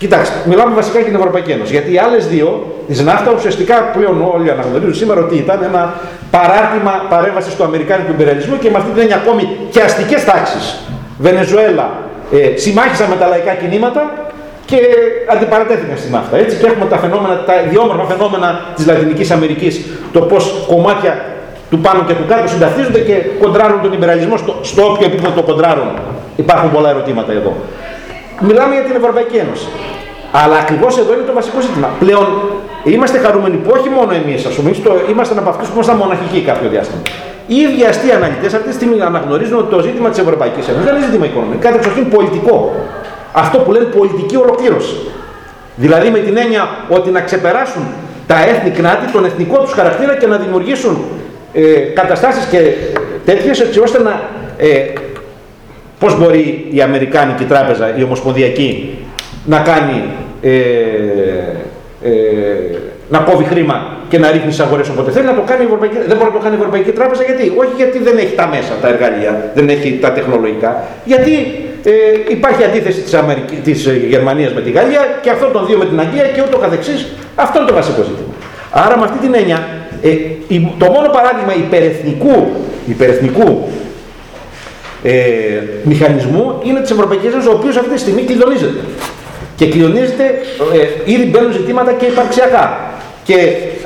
Κοιτάξτε, μιλάμε βασικά για την Ευρωπαϊκή Ένωση. Γιατί οι άλλες δύο, της ΝΑΦΤΑ, ουσιαστικά πλέον όλοι αναγνωρίζουν σήμερα ότι ήταν ένα παράρτημα παρέμβασης του Αμερικάνικου υπεραλισμού και με αυτή την έννοια ακόμη και αστικές τάξεις. Βενεζουέλα ε, συμμάχισαν με τα λαϊκά κινήματα και αντιπαρατέθηκαν στην ΝΑΦΤΑ. Έτσι και έχουμε τα, φαινόμενα, τα ιδιόμορφα φαινόμενα της Λατινικής Αμερικής, το πώς κομμάτια του πάνω και του κάτω συνταθίζονται και κοντράρουν τον υπεραλισμό στο, στο όποιο επίπεδο το κοντράρουν. Υπάρχουν πολλά ερωτήματα εδώ. Μιλάμε για την Ευρωπαϊκή Ένωση. Αλλά ακριβώς εδώ είναι το βασικό ζήτημα. Πλέον είμαστε χαρούμενοι που όχι μόνο εμείς, ας πούμε, είμαστε από αυτούς που ήμασταν μοναχικοί κάποιο διάστημα. Οι ίδιοι αστεί αναλυτές αυτή τη στιγμή αναγνωρίζουν ότι το ζήτημα της Ευρωπαϊκής Ένωσης δεν είναι ζήτημα οικονομικό, κάτι εξοχήν πολιτικό. Αυτό που λένε πολιτική ολοκλήρωση. Δηλαδή με την έννοια ότι να ξεπεράσουν τα έθνη κράτη, τον εθνικό τους χαρακτήρα και να δημιουργήσουν ε, καταστάσεις και τέτοιες έτσι ώστε να ε, Πώς μπορεί η Αμερικάνικη τράπεζα, η Ομοσπονδιακή, να κάνει, ε, ε, να κόβει χρήμα και να ρίχνει στις αγορές όποτε θέλει, να το κάνει η Ευρωπαϊκή, δεν μπορεί να το κάνει η Ευρωπαϊκή Τράπεζα γιατί, όχι γιατί δεν έχει τα μέσα, τα εργαλεία, δεν έχει τα τεχνολογικά, γιατί ε, υπάρχει αντίθεση της, Αμερική, της Γερμανίας με τη Γαλλία και αυτό των δύο με την Αγγλία και ούτω καθεξής. Αυτό είναι το βασικό ζήτημα. Άρα με αυτή την έννοια, ε, το μόνο παράδειγμα υπερεθνικού, υπερεθνικού ε, μηχανισμού είναι της Ευρωπαϊκής Ένωσης, ο οποίος αυτή τη στιγμή κλειδονίζεται. Και κλειδονίζεται, ε, ήδη μπαίνουν ζητήματα και υπαρξιακά. Και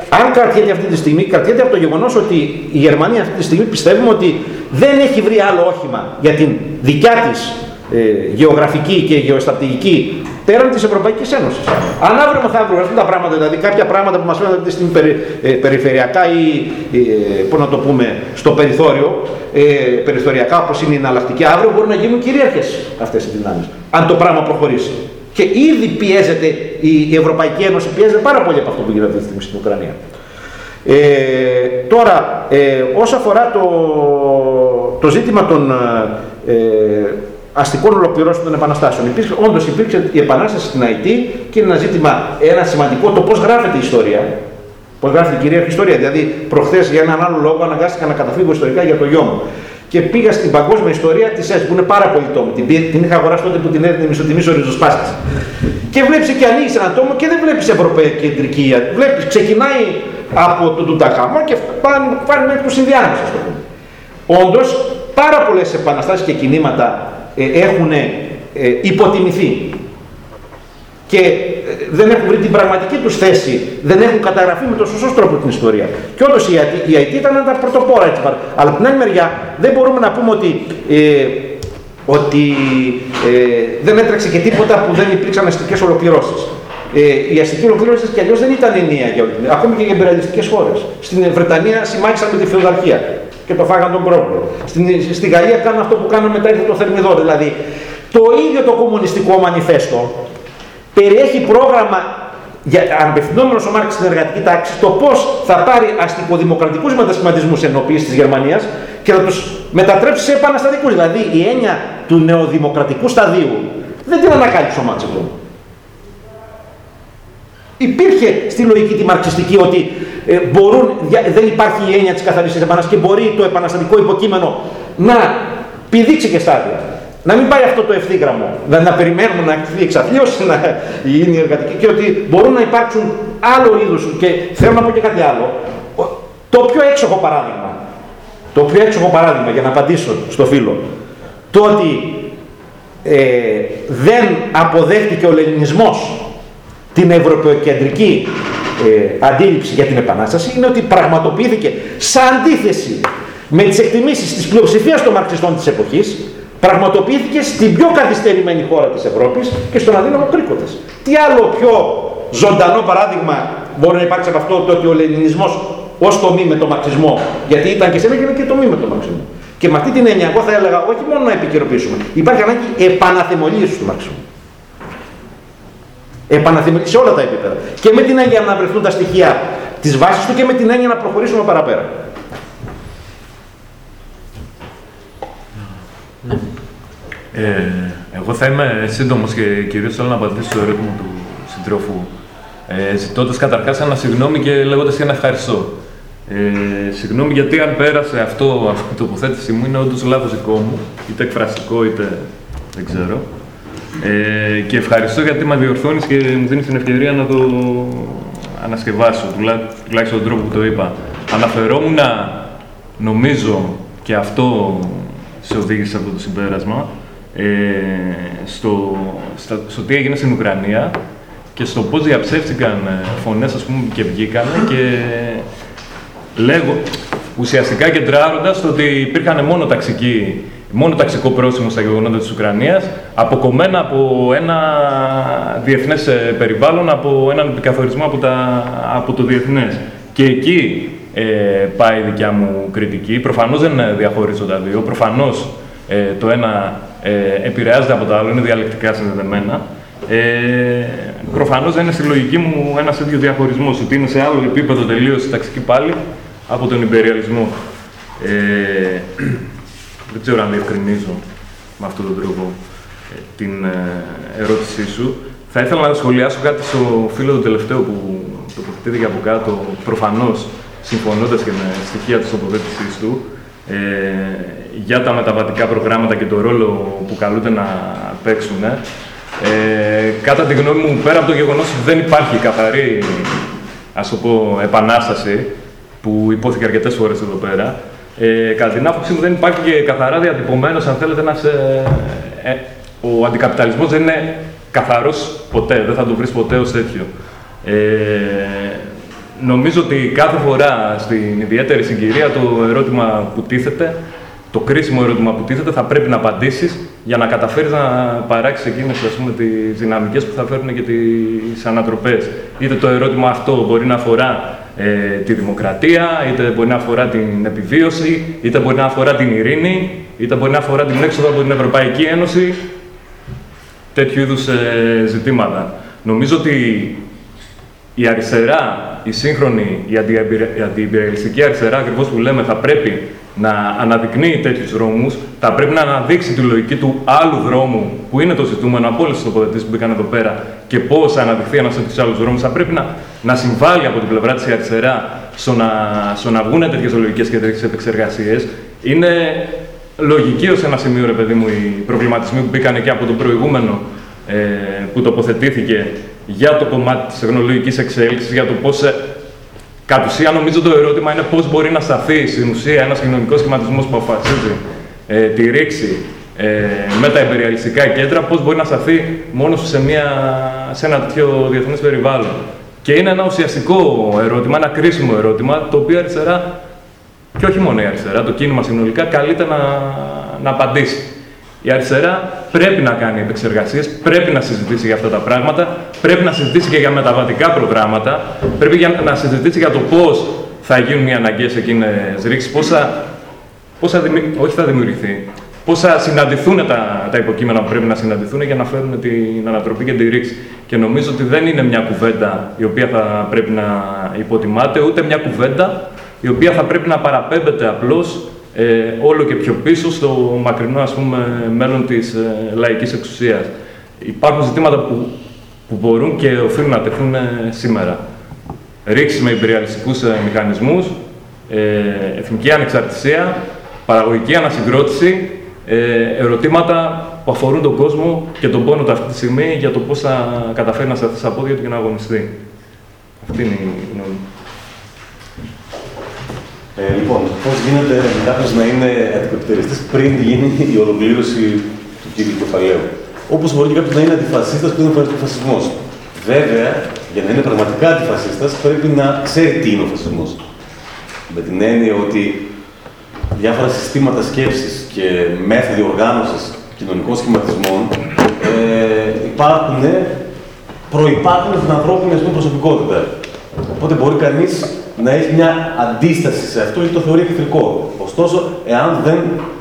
αν κρατιέται αυτή τη στιγμή, κρατιέται από το γεγονός ότι η Γερμανία αυτή τη στιγμή πιστεύουμε ότι δεν έχει βρει άλλο όχημα για την δικιά της ε, γεωγραφική και γεωστρατηγική πέραν της Ευρωπαϊκής Ένωσης. Αν αύριο μεθαύριο αυτά τα πράγματα, δηλαδή κάποια πράγματα που μας φαίνονται αυτή τη στιγμή ε, περιφερειακά ή ε, να το πούμε, στο περιθώριο, ε, περιθωριακά όπως είναι η εναλλακτική, αύριο μπορούν να γίνουν κυρίαρχες αυτές οι δυνάμεις. Αν το πράγμα προχωρήσει. Και ήδη πιέζεται η Ευρωπαϊκή Ένωση, πιέζεται πάρα πολύ από αυτό που γίνεται αυτή τη στιγμή στην Ουκρανία. Ε, τώρα, ε, όσο αφορά το, το ζήτημα των ε, αστικών ολοκληρώσεων των επαναστάσεων. Υπήρξε, όντως υπήρξε η επανάσταση στην ΑΕΤ και είναι ένα ζήτημα, ένα σημαντικό, το πώς γράφεται η ιστορία. Πώς γράφεται η κυρίαρχη ιστορία. Δηλαδή, προχθές για έναν άλλο λόγο αναγκάστηκα να καταφύγω ιστορικά για το γιο μου. Και πήγα στην παγκόσμια ιστορία της ΕΣ, που είναι πάρα πολύ τόμο. Την, την είχα αγοράσει τότε που την έδινε μισοτιμής ο ριζοσπάστης. Και βλέπεις και ανοίγεις έναν τόμο και δεν βλέπεις ευρωπαϊκή κεντρική. Βλέπεις, ξεκινάει από τον Τουτακάμα και πάνε μέχρι του Ινδιάνου, ας πούμε. Όντως, πάρα πολλές επαναστάσεις και κινήματα ε, έχουν ε, υποτιμηθεί και ε, δεν έχουν βρει την πραγματική τους θέση, δεν έχουν καταγραφεί με τον σωστό τρόπο την ιστορία. Και όντως η ΑΕΤ ήταν ένα πρωτοπόρα έτσι Αλλά από την άλλη μεριά δεν μπορούμε να πούμε ότι ε, ότι ε, δεν έτρεξε και τίποτα που δεν υπήρξαν αστικές ολοκληρώσεις. Ε, η αστική ολοκλήρωση κι αλλιώς δεν ήταν ενιαία για όλη την ακόμη και για εμπειρατιστικέ χώρες. Στην Βρετανία συμμάχησαν με τη φεουδαρχία και το φάγαν τον πρόβλημα. Στην, στη Γαλλία κάνουν αυτό που κάνουν μετά ήρθε το Θερμιδόρ. Δηλαδή, το ίδιο το κομμουνιστικό μανιφέστο περιέχει πρόγραμμα για απευθυνόμενο ο Μάρξ στην εργατική τάξη το πώς θα πάρει αστικοδημοκρατικούς μετασχηματισμούς ενοποίηση της Γερμανίας και θα τους μετατρέψει σε επαναστατικούς. Δηλαδή η έννοια του νεοδημοκρατικού σταδίου δεν την ανακάλυψε ο Μάρξ Υπήρχε στη λογική τη μαρξιστική ότι ε, μπορούν, δεν υπάρχει η έννοια της καθαρής επανάστασης και μπορεί το επαναστατικό υποκείμενο να πηδήξει και στάδια. Να μην πάει αυτό το ευθύγραμμο, να, να περιμένουμε να εκθεί εξαθλίωση, να γίνει εργατική και ότι μπορούν να υπάρξουν άλλο είδους και θέλω να πω και κάτι άλλο. Το πιο έξοχο παράδειγμα, το πιο έξοχο παράδειγμα για να απαντήσω στο φίλο, το ότι ε, δεν αποδέχτηκε ο Λενινισμός την ευρωπαϊκή ε, αντίληψη για την Επανάσταση είναι ότι πραγματοποιήθηκε σε αντίθεση με τις εκτιμήσεις της πλειοψηφίας των μαρξιστών της εποχής πραγματοποιήθηκε στην πιο καθυστερημένη χώρα της Ευρώπης και στον αδύναμο Κρίκοτες. Τι άλλο πιο ζωντανό παράδειγμα μπορεί να υπάρξει από αυτό το ότι ο Λενινισμός ως το μη με τον μαρξισμό, γιατί ήταν και σε και το μη με τον μαρξισμό. Και με αυτή την έννοια, εγώ θα έλεγα όχι μόνο να επικαιροποιήσουμε, υπάρχει ανάγκη επαναθεμολίωσης του μαρξισμού. Επαναθυμηθεί σε όλα τα επίπεδα. Και με την έννοια να βρεθούν τα στοιχεία της βάσης του και με την έννοια να προχωρήσουμε παραπέρα. Ε, εγώ θα είμαι σύντομος και κυρίως θέλω να απαντήσω στο ερώτημα του συντρόφου. Ε, Ζητώντας καταρχάς ένα συγγνώμη και λέγοντας ένα ευχαριστώ. Ε, συγγνώμη γιατί αν πέρασε αυτό, αυτή η τοποθέτηση μου είναι όντως λάθος δικό μου, είτε εκφραστικό είτε δεν ξέρω. Ε, και ευχαριστώ γιατί με διορθώνεις και μου δίνεις την ευκαιρία να το ανασκευάσω, τουλάχιστον τον τρόπο που το είπα. Αναφερόμουν, νομίζω, και αυτό σε οδήγησε αυτό το συμπέρασμα, ε, στο, στο, τι έγινε στην Ουκρανία και στο πώς διαψεύτηκαν ε, φωνές, ας πούμε, και βγήκαν και λέγω, ουσιαστικά κεντράροντας το ότι υπήρχαν μόνο ταξικοί μόνο ταξικό πρόσημο στα γεγονότα της Ουκρανίας, αποκομμένα από ένα διεθνές ε, περιβάλλον, από έναν επικαθορισμό από, τα, από το διεθνές. Και εκεί ε, πάει η δικιά μου κριτική. Προφανώς δεν διαχωρίζω τα δύο. Προφανώς ε, το ένα ε, επηρεάζεται από το άλλο, είναι διαλεκτικά συνδεδεμένα. Ε, Προφανώς δεν είναι στη λογική μου ένας τέτοιο διαχωρισμός, ότι είναι σε άλλο επίπεδο τελείως ταξική πάλι από τον υπεριαλισμό. Ε, δεν ξέρω αν διευκρινίζω με αυτόν τον τρόπο ε, την ε, ερώτησή σου. Θα ήθελα να σχολιάσω κάτι στο φίλο του τελευταίο που τοποθετήθηκε από κάτω, προφανώς συμφωνώντας και με στοιχεία της τοποθέτησής του, ε, για τα μεταβατικά προγράμματα και το ρόλο που καλούνται να παίξουν. Ε, κατά τη γνώμη μου, πέρα από το γεγονός ότι δεν υπάρχει καθαρή, ας το πω, επανάσταση, που υπόθηκε αρκετές φορές εδώ πέρα, ε, κατά την άποψή μου δεν υπάρχει και καθαρά διατυπωμένος, αν θέλετε, ένας, ε, ε, ο αντικαπιταλισμός δεν είναι καθαρός ποτέ, δεν θα το βρεις ποτέ ως τέτοιο. Ε, νομίζω ότι κάθε φορά στην ιδιαίτερη συγκυρία το ερώτημα που τίθεται, το κρίσιμο ερώτημα που τίθεται, θα πρέπει να απαντήσεις για να καταφέρεις να παράξεις εκείνες ας πούμε, τις δυναμικές που θα φέρουν και τις ανατροπές. Είτε το ερώτημα αυτό μπορεί να αφορά ε, τη δημοκρατία, είτε μπορεί να αφορά την επιβίωση, είτε μπορεί να αφορά την ειρήνη, είτε μπορεί να αφορά την έξοδο από την Ευρωπαϊκή Ένωση, τέτοιου είδους ε, ζητήματα. Νομίζω ότι η αριστερά, η σύγχρονη, η αντιεμπειριστική αριστερά, ακριβώς που λέμε, θα πρέπει να αναδεικνύει τέτοιους δρόμους, θα πρέπει να αναδείξει τη λογική του άλλου δρόμου, που είναι το ζητούμενο από όλες τις τοποθετήσεις που μπήκαν εδώ πέρα, και πώς θα αναδειχθεί ένας τέτοιος άλλος δρόμος. Θα πρέπει να, να συμβάλλει από την πλευρά της αριστερά στο να, στο να βγουν τέτοιες λογικές και τέτοιες επεξεργασίες. Είναι λογική ως ένα σημείο, ρε παιδί μου, οι προβληματισμοί που μπήκαν και από το προηγούμενο ε, που τοποθετήθηκε για το κομμάτι της τεχνολογικής εξέλιξης, για το πώς ε, Κατ' ουσία, νομίζω το ερώτημα είναι πώς μπορεί να σταθεί στην ουσία ένας κοινωνικός σχηματισμός που αποφασίζει ε, τη ρήξη ε, με τα υπεριαλιστικά κέντρα, πώς μπορεί να σταθεί μόνος σε, μια, σε ένα τέτοιο διεθνές περιβάλλον. Και είναι ένα ουσιαστικό ερώτημα, ένα κρίσιμο ερώτημα, το οποίο αριστερά, και όχι μόνο η αριστερά, το κίνημα συνολικά, καλείται να, να απαντήσει. Η αριστερά πρέπει να κάνει επεξεργασίες, πρέπει να συζητήσει για αυτά τα πράγματα, πρέπει να συζητήσει και για μεταβατικά προγράμματα, πρέπει για- να συζητήσει για το πώς θα γίνουν οι αναγκαίε εκείνες ρήξεις, πώς θα, πώς θα δημι- όχι θα δημιουργηθεί, πώς θα συναντηθούν τα, τα υποκείμενα που πρέπει να συναντηθούν για να φέρουν την ανατροπή και τη ρήξη. Και νομίζω ότι δεν είναι μια κουβέντα η οποία θα πρέπει να υποτιμάται, ούτε μια κουβέντα η οποία θα πρέπει να παραπέμπεται απλώς ε, όλο και πιο πίσω στο μακρινό ας πούμε, μέλλον της ε, λαϊκής εξουσίας. Υπάρχουν ζητήματα που, που μπορούν και οφείλουν να τεθούν ε, σήμερα. Ρήξη με υπεριαλιστικούς ε, μηχανισμούς, ε, εθνική ανεξαρτησία, παραγωγική ανασυγκρότηση, ε, ερωτήματα που αφορούν τον κόσμο και τον πόνο του αυτή τη στιγμή για το πώς θα καταφέρει να σταθεί στα πόδια του και να αγωνιστεί. Αυτή είναι η γνώμη μου. Ε, λοιπόν, πώς γίνεται κάποιο να είναι αντικαπιταλιστή πριν γίνει η ολοκλήρωση του κύριου κεφαλαίου; Όπως μπορεί και κάποιος να είναι αντιφασίστας πριν ο φασισμός. Βέβαια, για να είναι πραγματικά αντιφασίστας, πρέπει να ξέρει τι είναι ο φασισμός. Με την έννοια ότι διάφορα συστήματα σκέψης και μέθοδοι οργάνωσης κοινωνικών σχηματισμών ε, υπάρχουν, προϋπάρχουν στην ανθρώπινη ας πούμε, προσωπικότητα. Οπότε μπορεί κανείς να έχει μια αντίσταση σε αυτό γιατί το θεωρεί εχθρικό. Ωστόσο, εάν δεν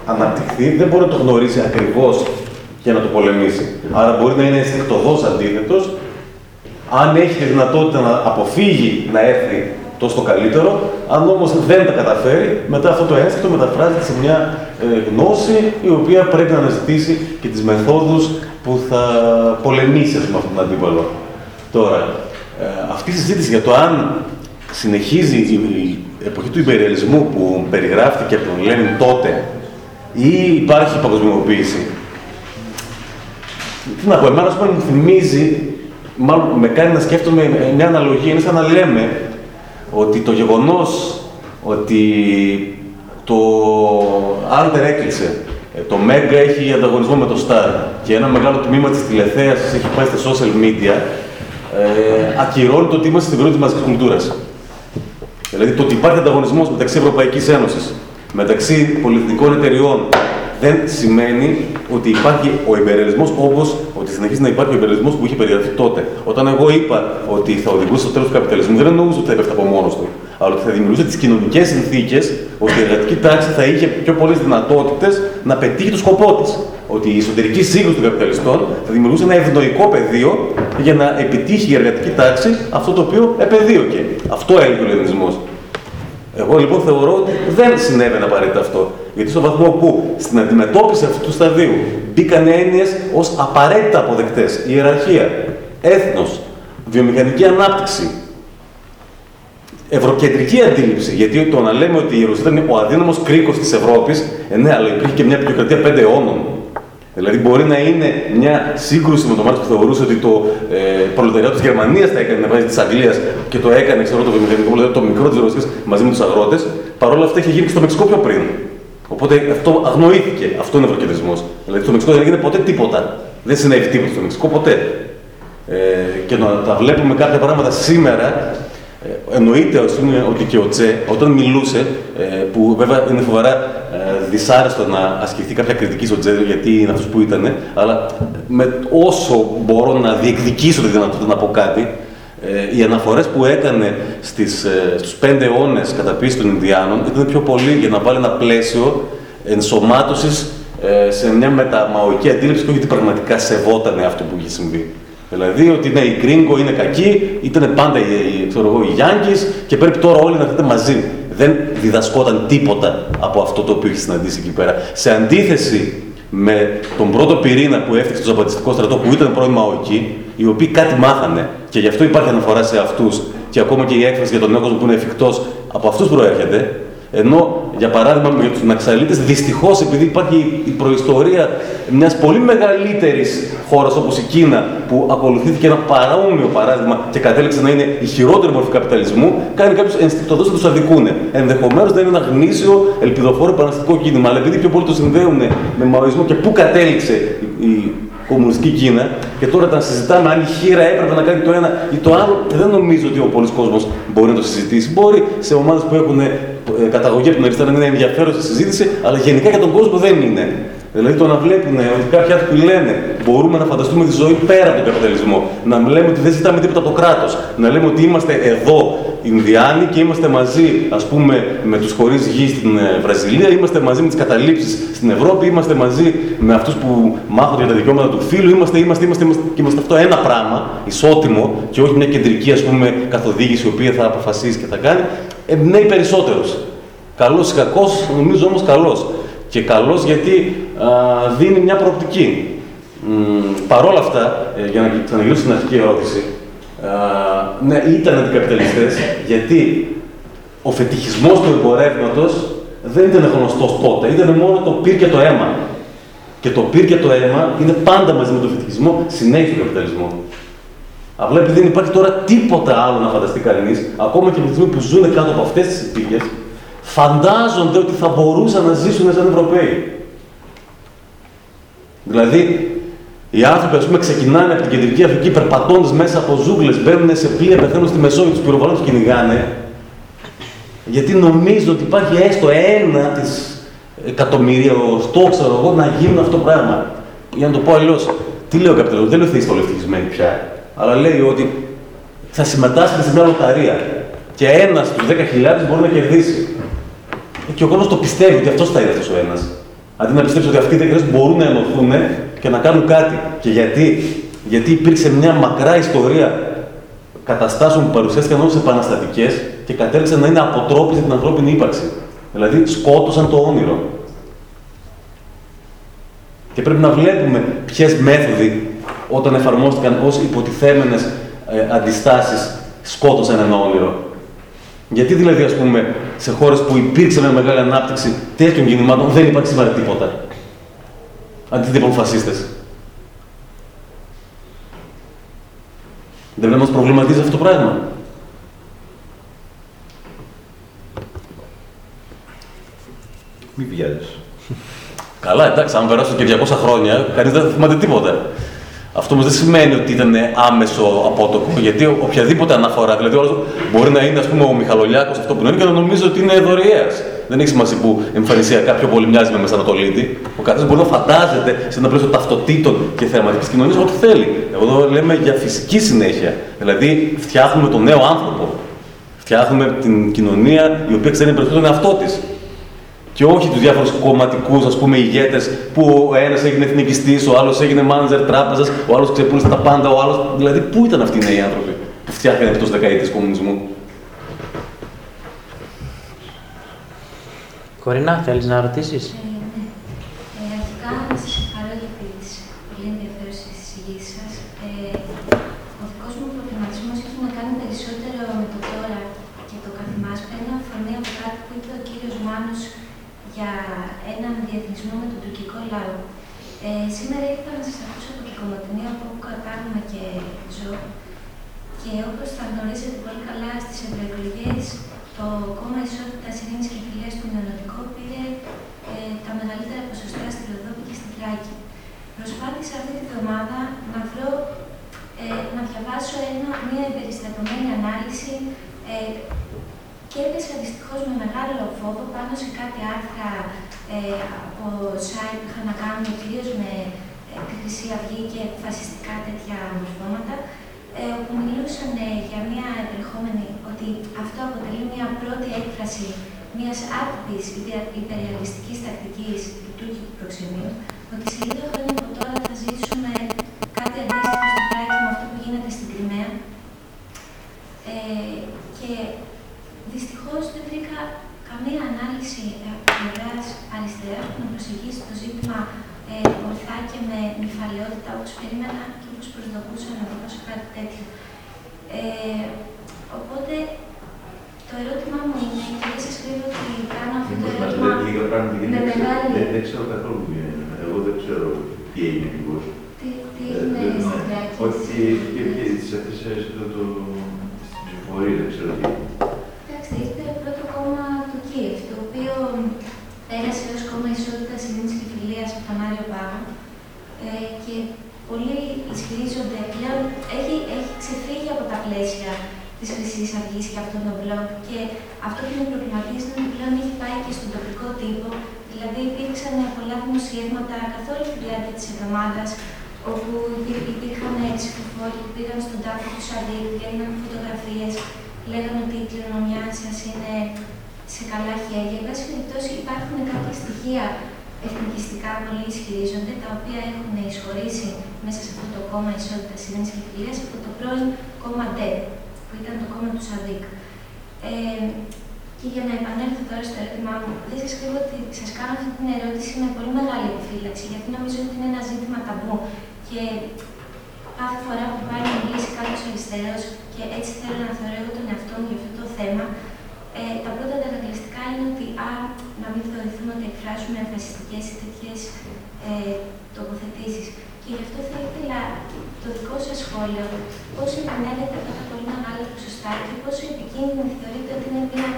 αναπτυχθεί, δεν μπορεί να το γνωρίσει ακριβώς και να το πολεμήσει. Άρα μπορεί να είναι αισθηκτοδός αντίθετος. Αν έχει τη δυνατότητα να αποφύγει να έρθει τόσο το καλύτερο, αν όμως δεν τα καταφέρει, μετά αυτό το ένστικτο μεταφράζεται σε μια ε, γνώση η οποία πρέπει να αναζητήσει και τις μεθόδους που θα πολεμήσει με αυτόν τον αντίπαλο. Τώρα, ε, αυτή η συζήτηση για το αν συνεχίζει η, η εποχή του υπεριαλισμού που περιγράφηκε από τον Λένιν τότε ή υπάρχει παγκοσμιοποίηση. Τι να πω, εμένα ας πούμε, μου θυμίζει, μάλλον με κάνει να σκέφτομαι μια αναλογία, είναι σαν να λέμε ότι το γεγονός ότι το Alter έκλεισε, ε, το Mega έχει ανταγωνισμό με το Star και ένα μεγάλο τμήμα της τηλεθέασης έχει πάει στα social media, ε, ακυρώνει το ότι είμαστε στην πρώτη της μαζικής κουλτούρας. Δηλαδή το ότι υπάρχει ανταγωνισμός μεταξύ Ευρωπαϊκής Ένωσης, μεταξύ πολιτικών εταιριών, δεν σημαίνει ότι υπάρχει ο υπερελισμός όπως ότι συνεχίζει να υπάρχει ο υπερελισμός που είχε περιγραφεί τότε. Όταν εγώ είπα ότι θα οδηγούσε στο τέλος του καπιταλισμού, δεν εννοούσα ότι θα έπεφτε από μόνος του, αλλά ότι θα δημιουργούσε τις κοινωνικές συνθήκες, ώστε η εργατική τάξη θα είχε πιο πολλές δυνατότητες να πετύχει το σκοπό της. Ότι η εσωτερική σύγκρουση των καπιταλιστών θα δημιουργούσε ένα ευνοϊκό πεδίο για να επιτύχει η εργατική τάξη αυτό το οποίο επεδίωκε. Αυτό έλεγε ο Λενινισμός. Εγώ λοιπόν θεωρώ ότι δεν συνέβαινε απαραίτητα αυτό. Γιατί στο βαθμό που στην αντιμετώπιση αυτού του σταδίου μπήκαν έννοιες ως απαραίτητα αποδεκτές, ιεραρχία, έθνος, βιομηχανική ανάπτυξη, ευρωκεντρική αντίληψη. Γιατί το να λέμε ότι η Ρωσία είναι ο αδύναμος κρίκος της Ευρώπης, ε, ναι, αλλά υπήρχε και μια επικρατεία πέντε αιώνων. Δηλαδή, μπορεί να είναι μια σύγκρουση με τον Μάρξ που θεωρούσε ότι το ε, προλεταριάτο της Γερμανίας θα έκανε να βάζει της Αγγλίας και το έκανε, ξέρω, το βιομηχανικό προλεταριάτο, το μικρό της Ρωσίας μαζί με τους αγρότες. Παρ' όλα αυτά είχε γίνει και στο Μεξικό πιο πριν. Οπότε αυτό αγνοήθηκε. Αυτό είναι ευρωκεντρισμό. Δηλαδή, στο Μεξικό δεν έγινε ποτέ τίποτα. Δεν συνέβη τίποτα στο Μεξικό ποτέ. Ε, και να τα βλέπουμε κάποια πράγματα σήμερα, ε, εννοείται ας πούμε, ότι και ο Τσε, όταν μιλούσε, ε, που βέβαια είναι φοβερά ε, δυσάρεστο να ασκηθεί κάποια κριτική στο Τσε, γιατί είναι αυτός που ήταν, αλλά με όσο μπορώ να διεκδικήσω τη δυνατότητα να πω κάτι, ε, οι αναφορές που έκανε στις, ε, στους πέντε αιώνες καταπίεση των Ινδιάνων ήταν πιο πολύ για να βάλει ένα πλαίσιο ενσωμάτωσης ε, σε μια μεταμαοϊκή αντίληψη και όχι ότι πραγματικά σεβότανε αυτό που είχε συμβεί. Δηλαδή ότι ναι, οι Γκρίνγκο είναι κακοί, ήταν πάντα οι, οι, ξέρω εγώ, οι Γιάνγκης και πρέπει τώρα όλοι να έρθετε μαζί. Δεν διδασκόταν τίποτα από αυτό το οποίο έχει συναντήσει εκεί πέρα. Σε αντίθεση με τον πρώτο πυρήνα που έφτιαξε το Ζαπατιστικό στρατό, που ήταν πρώην Μαοκή, οι οποίοι κάτι μάθανε και γι' αυτό υπάρχει αναφορά σε αυτούς και ακόμα και η έκφραση για τον νέο κόσμο που είναι εφικτός από αυτούς προέρχεται. Ενώ, για παράδειγμα, για τους Ναξαλίτες, δυστυχώς επειδή υπάρχει η προϊστορία μιας πολύ μεγαλύτερης χώρας όπως η Κίνα, που ακολουθήθηκε ένα παρόμοιο παράδειγμα και κατέληξε να είναι η χειρότερη μορφή καπιταλισμού, κάνει κάποιους ενστικτοδό να τους αδικούνε. Ενδεχομένως να είναι ένα γνήσιο, ελπιδοφόρο επαναστατικό κίνημα. Αλλά επειδή πιο πολύ το συνδέουν με μαοισμό και πού κατέληξε η κομμουνιστική Κίνα και τώρα τα συζητάμε αν η χείρα έπρεπε να κάνει το ένα ή το άλλο, δεν νομίζω ότι ο πολλή κόσμος μπορεί να το συζητήσει. Μπορεί σε ομάδες που έχουν ε, καταγωγή από την αριστερά είναι ενδιαφέρουσα συζήτηση, αλλά γενικά για τον κόσμο δεν είναι. Δηλαδή το να βλέπουν ότι κάποιοι άνθρωποι λένε μπορούμε να φανταστούμε τη ζωή πέρα από τον καπιταλισμό. Να λέμε ότι δεν ζητάμε τίποτα από το κράτος. Να λέμε ότι είμαστε εδώ Ινδιάνοι και είμαστε μαζί, ας πούμε, με τους χωρίς γη στην ε, Βραζιλία, είμαστε μαζί με τις καταλήψεις στην Ευρώπη, είμαστε μαζί με αυτούς που μάχονται για τα δικαιώματα του φίλου, είμαστε, είμαστε, είμαστε, είμαστε, και είμαστε αυτό ένα πράγμα, ισότιμο και όχι μια κεντρική ας πούμε, καθοδήγηση η οποία θα αποφασίσει και θα κάνει. Ε, ναι, περισσότερο. Καλός ή κακός, νομίζω όμως καλός. Και καλός γιατί α, δίνει μια προοπτική. Παρ' όλα αυτά, ε, για να ξαναγυρίσω στην αρχική ερώτηση, α, ναι, ήταν αντικαπιταλιστές γιατί ο φετιχισμός του εμπορεύματος δεν ήταν γνωστός τότε. Ήταν μόνο το πυρ και το αίμα. Και το πυρ και το αίμα είναι πάντα μαζί με τον φετιχισμό συνέχεια του καπιταλισμό. Απλά επειδή δεν υπάρχει τώρα τίποτα άλλο να φανταστεί κανείς, ακόμα και με τη στιγμή που ζουν κάτω από αυτές τις συνθήκες, φαντάζονται ότι θα μπορούσαν να ζήσουν σαν Ευρωπαίοι. Δηλαδή, οι άνθρωποι, ας πούμε, ξεκινάνε από την κεντρική Αφρική περπατώντας μέσα από ζούγκλες, μπαίνουν σε πλοία, πεθαίνουν στη Μεσόγειο, τους πυροβολάνε, τους κυνηγάνε, γιατί νομίζουν ότι υπάρχει έστω ένα της εκατομμυριοστό, ξέρω εγώ, να γίνουν αυτό το πράγμα. Για να το πω αλλιώς, τι λέω καπιταλισμό, δεν λέω ότι είστε πια, αλλά λέει ότι θα συμμετάσχετε σε μια λοταρία και ένας στους 10.000 μπορεί να κερδίσει. Και ο κόσμος το πιστεύει ότι αυτός θα είναι αυτός ο ένας. Αντί να πιστέψει ότι αυτοί οι 10.000 μπορούν να ενωθούν και να κάνουν κάτι. Και γιατί, γιατί υπήρξε μια μακρά ιστορία καταστάσεων που παρουσιάστηκαν ω επαναστατικές και κατέληξαν να είναι αποτρόπιες για την ανθρώπινη ύπαρξη. Δηλαδή σκότωσαν το όνειρο. Και πρέπει να βλέπουμε ποιες μέθοδοι όταν εφαρμόστηκαν ως υποτιθέμενες ε, αντιστάσεις σκότωσαν ένα όνειρο. Γιατί δηλαδή, ας πούμε, σε χώρες που υπήρξε μια μεγάλη ανάπτυξη τέτοιων κινημάτων δεν υπάρχει σήμερα τίποτα; Αντίθετα από φασίστες. Δεν πρέπει να μας προβληματίζει αυτό το πράγμα. Μην πηγαίνεις. Καλά, εντάξει, αν περάσουν και 200 χρόνια, κανείς δεν θα θυμάται τίποτα. Αυτό όμως δεν σημαίνει ότι ήταν άμεσο απότοκο, γιατί οποιαδήποτε αναφορά, δηλαδή μπορεί να είναι ας πούμε, ο Μιχαλολιάκος αυτό που είναι και να νομίζω ότι είναι δωρεέα. Δεν έχει σημασία που εμφανισιακά πιο πολύ μοιάζει με Μεσανατολίτη. Ο καθένας μπορεί να φαντάζεται σε ένα πλαίσιο ταυτοτήτων και θεματική κοινωνίας ό,τι θέλει. Εγώ εδώ λέμε για φυσική συνέχεια. Δηλαδή φτιάχνουμε τον νέο άνθρωπο. Φτιάχνουμε την κοινωνία η οποία ξέρει περισσότερο τον εαυτό της και όχι τους διάφορους κομματικούς ας πούμε ηγέτες που ο ένας έγινε εθνικιστής, ο άλλος έγινε μάνατζερ τράπεζας, ο άλλος ξεπούλησε τα πάντα, ο άλλο. Δηλαδή, πού ήταν αυτοί οι νέοι άνθρωποι που φτιάχνανε εκτός δεκαετία κομμουνισμού; Κορίνα, θέλεις να ρωτήσεις; Ε, ναι. Ε, αρχικά, να σα ευχαριστώ για τι πολύ ενδιαφέρουσε εισηγήσει σα. Ε, ο δικό μου προβληματισμό έχει να κάνει περισσότερο με το τώρα και το καθημά. Παίρνω αφορμή από κάτι που είπε ο κύριο Μάνο για έναν διεθνισμό με τον τουρκικό λαό. Ε, σήμερα ήρθα να σας ακούσω από την Κομωτινή, από όπου κατάγομαι και ζω. Και όπως θα γνωρίζετε πολύ καλά, στις ευρωεκλογές το κόμμα Ισότητας Ειρήνης και Φιλίας του Νεονοτικού πήρε ε, τα μεγαλύτερα ποσοστά στη Ροδόπη και στη Θράκη. Προσπάθησα αυτή τη βδομάδα να βρω, ε, να διαβάσω ένα, μια εμπεριστατωμένη ανάλυση ε, και έπεσα δυστυχώς με μεγάλο φόβο πάνω σε κάτι άρθρα ε, από site που είχαν να κάνουν κυρίως με ε, τη Χρυσή Αυγή και φασιστικά τέτοια μορφώματα, ε, όπου μιλούσαν ε, για μια επερχόμενη, ότι αυτό αποτελεί μια πρώτη έκφραση μιας άτυπη υπεριαλιστικής τακτικής του τουρκικού προξενείου, ότι σε λίγα χρόνια από τώρα θα ζήσουμε κάτι αντίστοιχο στο πράγμα με αυτό που γίνεται στην Κρυμαία. Ε, και Δυστυχώς δεν βρήκα καμία ανάλυση από πλευρά αριστερά που να προσεγγίσει το ζήτημα ε, ορθά και με νυφαλαιότητα όπως περίμενα και όπως προσδοκούσα να δω σε κάτι τέτοιο. Ε, οπότε το ερώτημά μου είναι, και δεν σας κρύβω ότι κάνω αυτό το ερώτημα με μεγάλη... Δεν, δεν ξέρω καθόλου τι είναι. Εγώ δεν ξέρω τι έγινε ακριβώς. Τι, τι είναι στην πράξη. Όχι, τις έθεσε στην ψηφοφορία, δεν ξέρω τι. Κοιτάξτε, είστε πρώτο κόμμα του ΚΙΕΦ, το οποίο πέρασε ως κόμμα ισότητας, ειρήνης και φιλίας από τον Άριο Πάγο. Ε, και πολλοί ισχυρίζονται πλέον έχει, έχει ξεφύγει από τα πλαίσια της Χρυσής Αυγής και αυτών των μπλοκ και αυτό που με προβληματίζει είναι ότι πλέον έχει πάει και στον τοπικό τύπο. Δηλαδή, υπήρξαν πολλά δημοσιεύματα καθ' όλη τη διάρκεια της εβδομάδας, όπου υπήρχαν ψηφοφόροι που πήγαν στον τάφο του Σαντίκ και έγιναν φωτογραφίες, λέγανε ότι η κληρονομιά σας είναι σε καλά χέρια. Εν πάση περιπτώσει, υπάρχουν κάποια στοιχεία εθνικιστικά πολύ ισχυρίζονται, τα οποία έχουν εισχωρήσει μέσα σε αυτό το κόμμα ισότητας, ειρήνη και φιλία από το πρώην κόμμα ΔΕ, που ήταν το κόμμα του Σαδίκ. Ε, και για να επανέλθω τώρα στο ερώτημά μου, δεν σας κρύβω ότι σας κάνω αυτή την ερώτηση με πολύ μεγάλη επιφύλαξη, γιατί νομίζω ότι είναι ένα ζήτημα ταμπού. Και κάθε φορά που πάει να μιλήσει κάποιος αριστερός και έτσι θέλω να θεωρώ εγώ τον εαυτό μου για αυτό το θέμα, ε, τα πρώτα ανταγωνιστικά είναι ότι α, να μην θεωρηθούμε ότι εκφράζουμε φασιστικέ ή τέτοιες ε, τοποθετήσεις. Και γι' αυτό θα ήθελα το δικό σας σχόλιο, πώς επανέρχεται αυτά τα πολύ μεγάλα ποσοστά και πόσο επικίνδυνο θεωρείτε ότι είναι μια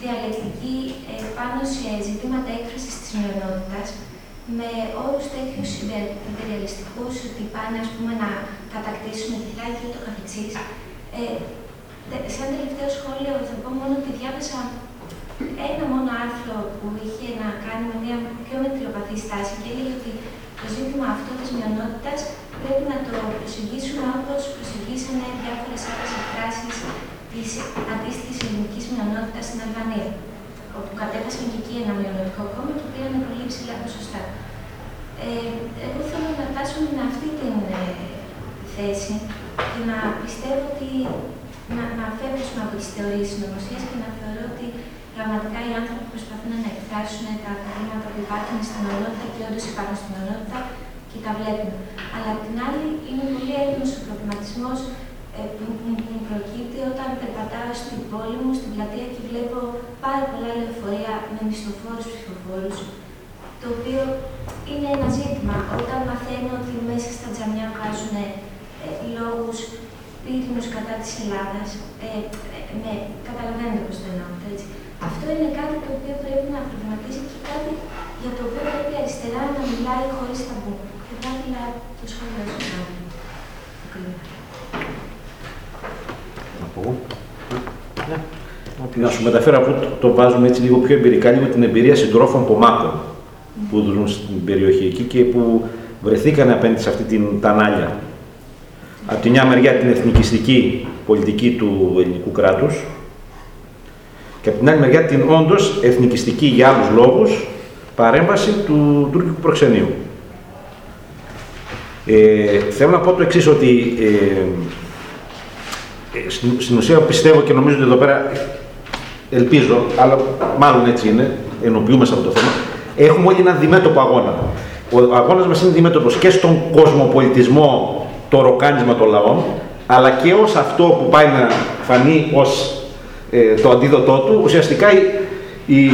διαλεκτική ε, πάνω σε ζητήματα έκφρασης της μειονότητας με όρους τέτοιους υπεριαλιστικούς ότι πάνε ας πούμε, να κατακτήσουμε τη φυλάκη και το καθεξής. Ε, σαν τελευταίο σχόλιο θα πω μόνο ότι διάβασα ένα μόνο άρθρο που είχε να κάνει με μια πιο μετριοπαθή στάση και έλεγε ότι το ζήτημα αυτό της μειονότητας πρέπει να το προσεγγίσουμε όπως προσεγγίσανε διάφορες άλλες εκφράσεις της αντίστοιχης ελληνικής μειονότητας στην Αλβανία, όπου κατέβασαν και εκεί ένα μειονοτικό κόμμα και πήραν πολύ ψηλά ποσοστά. Ε, εγώ θέλω να φτάσω με αυτή την ε, θέση και να πιστεύω ότι να, να φεύγουμε από τις θεωρίες συνωμοσίας και να θεωρώ ότι πραγματικά οι άνθρωποι προσπαθούν να εκφράσουν τα προβλήματα που υπάρχουν στην ονότητα και όντως υπάρχουν στην ονότητα και τα βλέπουν. Αλλά απ' την άλλη είναι πολύ έντονο ο προβληματισμός ε, που, μου προκύπτει όταν περπατάω στην πόλη μου, στην πλατεία και βλέπω πάρα πολλά λεωφορεία με μισθοφόρους ψηφοφόρους. Το οποίο είναι ένα ζήτημα. Όταν μαθαίνω ότι μέσα στα τζαμιά βγάζουν ε, λόγους πύρινους κατά της Ελλάδας, ε, ναι, καταλαβαίνετε πώς το εννοώ, έτσι. Αυτό είναι κάτι το οποίο πρέπει να προβληματίζει και κάτι για το οποίο πρέπει η αριστερά να μιλάει χωρίς ταμπού. Και θα ήθελα το σχόλιο σου να Να σου μεταφέρω από το βάζουμε έτσι λίγο πιο εμπειρικά, λίγο την εμπειρία συντρόφων πομάκων που δουν στην περιοχή εκεί και που βρεθήκαν απέναντι σε αυτή την τανάλια από τη μια μεριά την εθνικιστική πολιτική του ελληνικού κράτους και από την άλλη μεριά την όντως εθνικιστική για άλλους λόγους παρέμβαση του τουρκικού προξενείου. Ε, θέλω να πω το εξής ότι ε, ε στην, ουσία πιστεύω και νομίζω ότι εδώ πέρα ελπίζω, αλλά μάλλον έτσι είναι, ενοποιούμε σε αυτό το θέμα, έχουμε όλοι ένα διμέτωπο αγώνα. Ο αγώνας μας είναι διμέτωπος και στον κοσμοπολιτισμό το ροκάνισμα των λαών, αλλά και ως αυτό που πάει να φανεί ως ε, το αντίδοτό του, ουσιαστικά η, η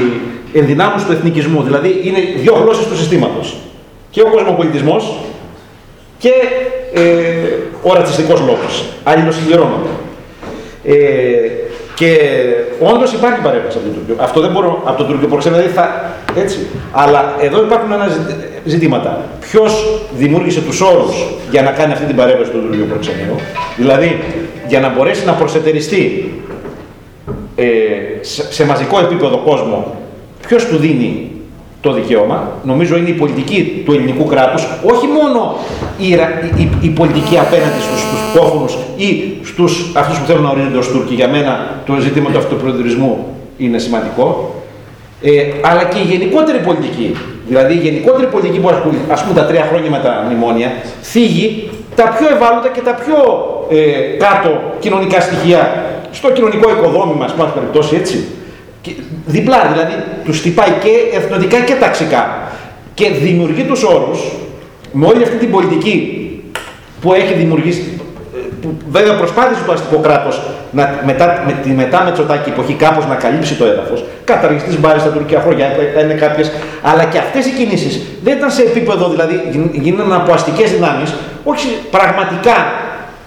ενδυνάμωση του εθνικισμού. Δηλαδή είναι δύο γλώσσες του συστήματος. Και ο κοσμοπολιτισμός και ε, ο ρατσιστικός λόγος. Αλληλοσυμπληρώνονται. Ε, και όντως υπάρχει παρέμβαση από το Τουρκικό. Αυτό δεν μπορώ από το Τουρκικό προξενείο, δηλαδή θα. Έτσι. Αλλά εδώ υπάρχουν ένα ζητήματα. Ποιος δημιούργησε τους όρους για να κάνει αυτή την παρέμβαση του Τουρκικού προξενείου, δηλαδή για να μπορέσει να προσετεριστεί ε, σε μαζικό επίπεδο κόσμο, ποιος του δίνει το δικαίωμα, νομίζω είναι η πολιτική του ελληνικού κράτους, όχι μόνο η, η, η πολιτική απέναντι στους, στους κόφωνους ή στους αυτούς που θέλουν να ορίζονται ως Τούρκοι. Για μένα το ζήτημα του αυτοπροεδρισμού είναι σημαντικό. Ε, αλλά και η γενικότερη πολιτική. Δηλαδή η γενικότερη πολιτική που ας πούμε τα τρία χρόνια με τα μνημόνια θίγει τα πιο ευάλωτα και τα πιο ε, κάτω κοινωνικά στοιχεία στο κοινωνικό οικοδόμημα, ας πούμε, περιπτώσει έτσι διπλά, δηλαδή τους χτυπάει και εθνοτικά και ταξικά και δημιουργεί τους όρους με όλη αυτή την πολιτική που έχει δημιουργήσει, που βέβαια προσπάθησε το αστικό κράτος μετά, με τη μετά Μετσοτάκη εποχή κάπως να καλύψει το έδαφος. Καταργηστή μπάρι στα τουρκικά χωριά, είναι κάποιες. Αλλά και αυτές οι κινήσεις δεν ήταν σε επίπεδο, δηλαδή γίνανε από αστικές δυνάμεις, όχι πραγματικά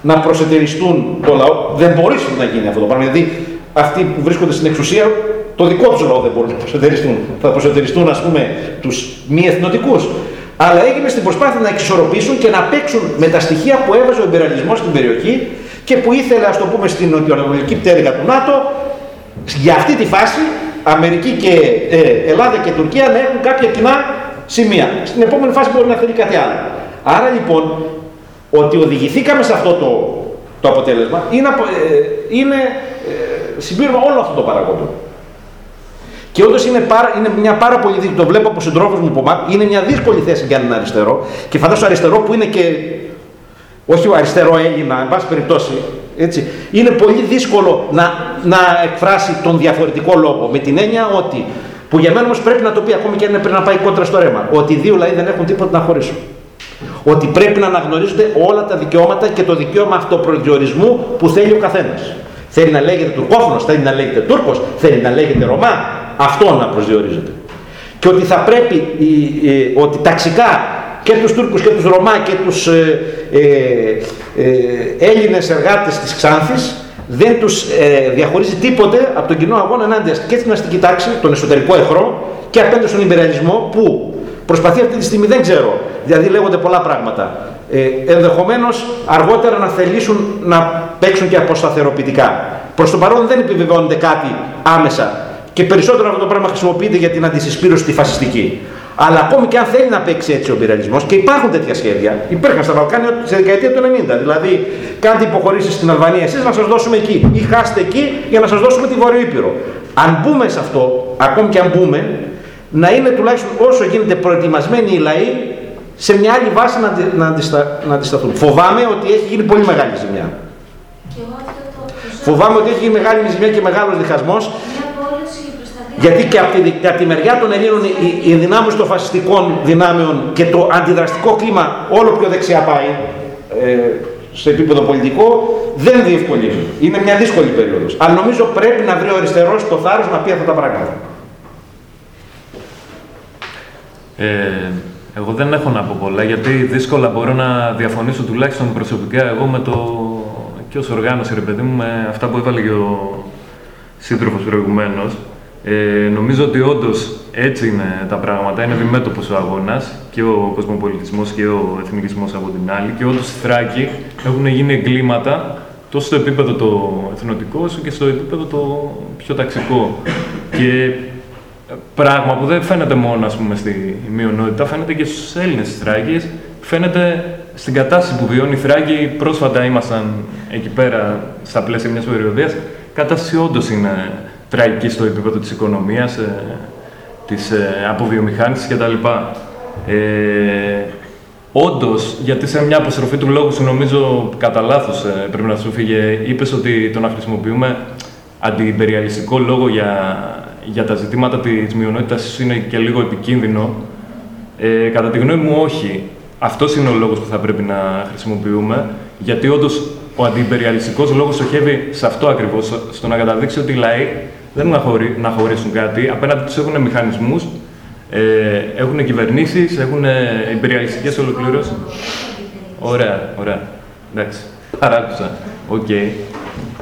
να προσετεριστούν το λαό. Δεν μπορεί να γίνει αυτό το πράγμα. Δηλαδή αυτοί που βρίσκονται στην εξουσία το δικό τους λαό δεν μπορούν να προσετεριστούν. Θα προσετεριστούν, ας πούμε, τους μη εθνοτικούς. Αλλά έγινε στην προσπάθεια να εξισορροπήσουν και να παίξουν με τα στοιχεία που έβαζε ο εμπειραλισμό στην περιοχή και που ήθελε, ας το πούμε, στην νοτιοανατολική πτέρυγα του ΝΑΤΟ για αυτή τη φάση Αμερική και ε, Ελλάδα και Τουρκία να έχουν κάποια κοινά σημεία. Στην επόμενη φάση μπορεί να θέλει κάτι άλλο. Άρα λοιπόν, ότι οδηγηθήκαμε σε αυτό το, το αποτέλεσμα είναι, ε, είναι ε, συμπλήρωμα όλων αυτών των παραγόντων. Και όντως είναι, είναι μια πάρα πολύ δύσκολη, το βλέπω από συντρόφους μου που είναι μια δύσκολη θέση για έναν αριστερό. Και φαντάζομαι αριστερό που είναι και. Όχι ο αριστερό Έλληνα, εν πάση περιπτώσει. Έτσι, είναι πολύ δύσκολο να, να εκφράσει τον διαφορετικό λόγο. Με την έννοια ότι. Που για μένα όμως πρέπει να το πει ακόμη και αν είναι πριν να πάει κόντρα στο ρέμα. Ότι οι δύο λαοί δεν έχουν τίποτα να χωρίσουν. Ότι πρέπει να αναγνωρίζονται όλα τα δικαιώματα και το δικαίωμα αυτοπροσδιορισμού που θέλει ο καθένας. Θέλει να λέγεται Τουρκόφωνος, θέλει να λέγεται Τούρκος, θέλει να λέγεται Ρωμά. Αυτό να προσδιορίζεται. Και ότι θα πρέπει ότι ταξικά και τους Τούρκους και τους Ρωμά και τους ε, ε, ε, Έλληνες εργάτες της Ξάνθης δεν τους ε, διαχωρίζει τίποτε από τον κοινό αγώνα ενάντια και στην αστική τάξη, τον εσωτερικό εχθρό και απέναντι στον υπεραλισμό που προσπαθεί αυτή τη στιγμή, δεν ξέρω, δηλαδή λέγονται πολλά πράγματα. Ε, ενδεχομένως αργότερα να θελήσουν να παίξουν και αποσταθεροποιητικά. Προς το παρόν δεν επιβεβαιώνεται κάτι άμεσα και περισσότερο αυτό το πράγμα χρησιμοποιείται για την αντισυσπήρωση τη φασιστική. Αλλά ακόμη και αν θέλει να παίξει έτσι ο πειραλισμό, και υπάρχουν τέτοια σχέδια, υπήρχαν στα Βαλκάνια στη δεκαετία του 90. Δηλαδή, κάντε υποχωρήσεις στην Αλβανία εσείς να σας δώσουμε εκεί, ή χάστε εκεί για να σας δώσουμε τη Βορειοήπειρο. Αν μπούμε σε αυτό, ακόμη και αν μπούμε, να είναι τουλάχιστον όσο γίνεται προετοιμασμένοι οι λαοί σε μια άλλη βάση να, να, αντιστα, να αντισταθούν. Φοβάμαι ότι έχει γίνει πολύ μεγάλη ζημιά. Φοβάμαι ότι έχει γίνει μεγάλη ζημιά και μεγάλος διχασμός γιατί και από τη, από τη μεριά των Ελλήνων οι, οι δυνάμεις των φασιστικών δυνάμεων και το αντιδραστικό κλίμα όλο πιο δεξιά πάει ε, στο επίπεδο πολιτικό δεν διευκολύνει. Είναι μια δύσκολη περίοδος. Αλλά νομίζω πρέπει να βρει ο αριστερός το θάρρος να πει αυτά τα πράγματα. Ε, εγώ δεν έχω να πω πολλά, γιατί δύσκολα μπορώ να διαφωνήσω τουλάχιστον προσωπικά εγώ με το και ως οργάνωση, ρε παιδί μου, με αυτά που έβαλε και ο σύντροφος προηγουμένως. Ε, νομίζω ότι όντως έτσι είναι τα πράγματα. Είναι διμέτωπο ο αγώνας και ο κοσμοπολιτισμός και ο εθνικισμός από την άλλη. Και όντως στη Θράκη έχουν γίνει εγκλήματα τόσο στο επίπεδο το εθνοτικό όσο και στο επίπεδο το πιο ταξικό. Και πράγμα που δεν φαίνεται μόνο ας πούμε, στη μειονότητα, φαίνεται και στους Έλληνες τη Θράκη. Φαίνεται στην κατάσταση που βιώνει η Θράκη. Πρόσφατα ήμασταν εκεί πέρα στα πλαίσια μιας περιοδίας. Η κατάσταση όντως είναι τραγική στο επίπεδο της οικονομίας, ε, της ε, αποβιομηχάνησης κτλ. Ε, Όντως, γιατί σε μια αποστροφή του λόγου σου, νομίζω κατά λάθος ε, πρέπει να σου φύγε, είπες ότι το να χρησιμοποιούμε αντιπεριαλιστικό λόγο για, για τα ζητήματα τη μειονότητας είναι και λίγο επικίνδυνο. Ε, κατά τη γνώμη μου, όχι. Αυτός είναι ο λόγος που θα πρέπει να χρησιμοποιούμε, γιατί όντως ο αντιπεριαλιστικό λόγος στοχεύει σε αυτό ακριβώς, στο να καταδείξει ότι οι λαοί δεν να, χωρί, να χωρίσουν κάτι. Απέναντι τους έχουν μηχανισμούς, ε, έχουν κυβερνήσεις, έχουν ιμπεριαλιστικές ολοκληρώσεις. Ωραία, ωραία. Εντάξει. Παράκουσα. OK. Okay.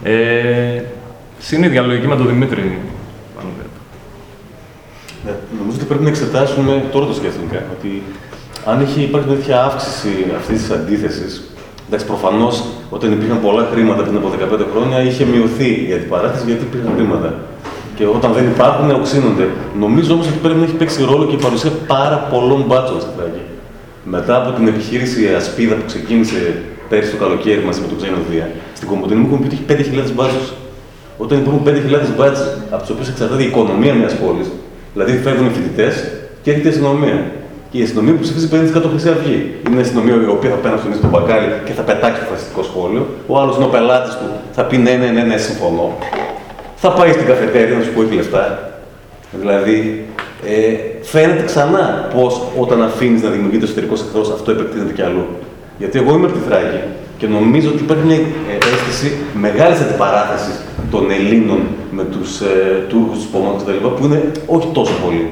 Ε, στην ίδια λογική με τον Δημήτρη. Ναι, νομίζω ότι πρέπει να εξετάσουμε, τώρα το σκέφτηκα, ότι αν είχε υπάρχει μια τέτοια αύξηση αυτής της αντίθεσης, εντάξει, προφανώς όταν υπήρχαν πολλά χρήματα πριν από 15 χρόνια είχε μειωθεί η αντιπαράθεση γιατί υπήρχαν χρήματα και όταν δεν υπάρχουν, οξύνονται. Νομίζω όμως ότι πρέπει να έχει παίξει ρόλο και η παρουσία πάρα πολλών μπάτσων στην Πράγκη. Μετά από την επιχείρηση Ασπίδα που ξεκίνησε πέρσι το καλοκαίρι μαζί με τον Ξενοδία, στην Κομποτινή μου έχουν πει ότι έχει 5.000 μπάτσους. Όταν υπάρχουν 5.000 μπάτσου από τους οποίους εξαρτάται η οικονομία μιας πόλης, δηλαδή φεύγουν οι φοιτητές και έρχεται η αστυνομία. Και η αστυνομία που ψηφίζει 50% Χρυσή Αυγή. Είναι η αστυνομία η οποία θα παίρνει στον μπακάλι και θα πετάξει το φασιστικό σχόλιο. Ο άλλος είναι ο πελάτης του, θα πει ναι, ναι, ναι, ναι, συμφωνώ θα πάει στην καφετέρια να σου πω έχει λεφτά. Δηλαδή, ε, φαίνεται ξανά πώς όταν αφήνεις να δημιουργείται εσωτερικός εχθρός, αυτό επεκτείνεται κι αλλού. Γιατί εγώ είμαι από τη Θράκη και νομίζω ότι υπάρχει μια ε, αίσθηση μεγάλης αντιπαράθεσης των Ελλήνων με τους ε, Τούρκους, τους Πόμακου κτλ. που είναι όχι τόσο πολύ.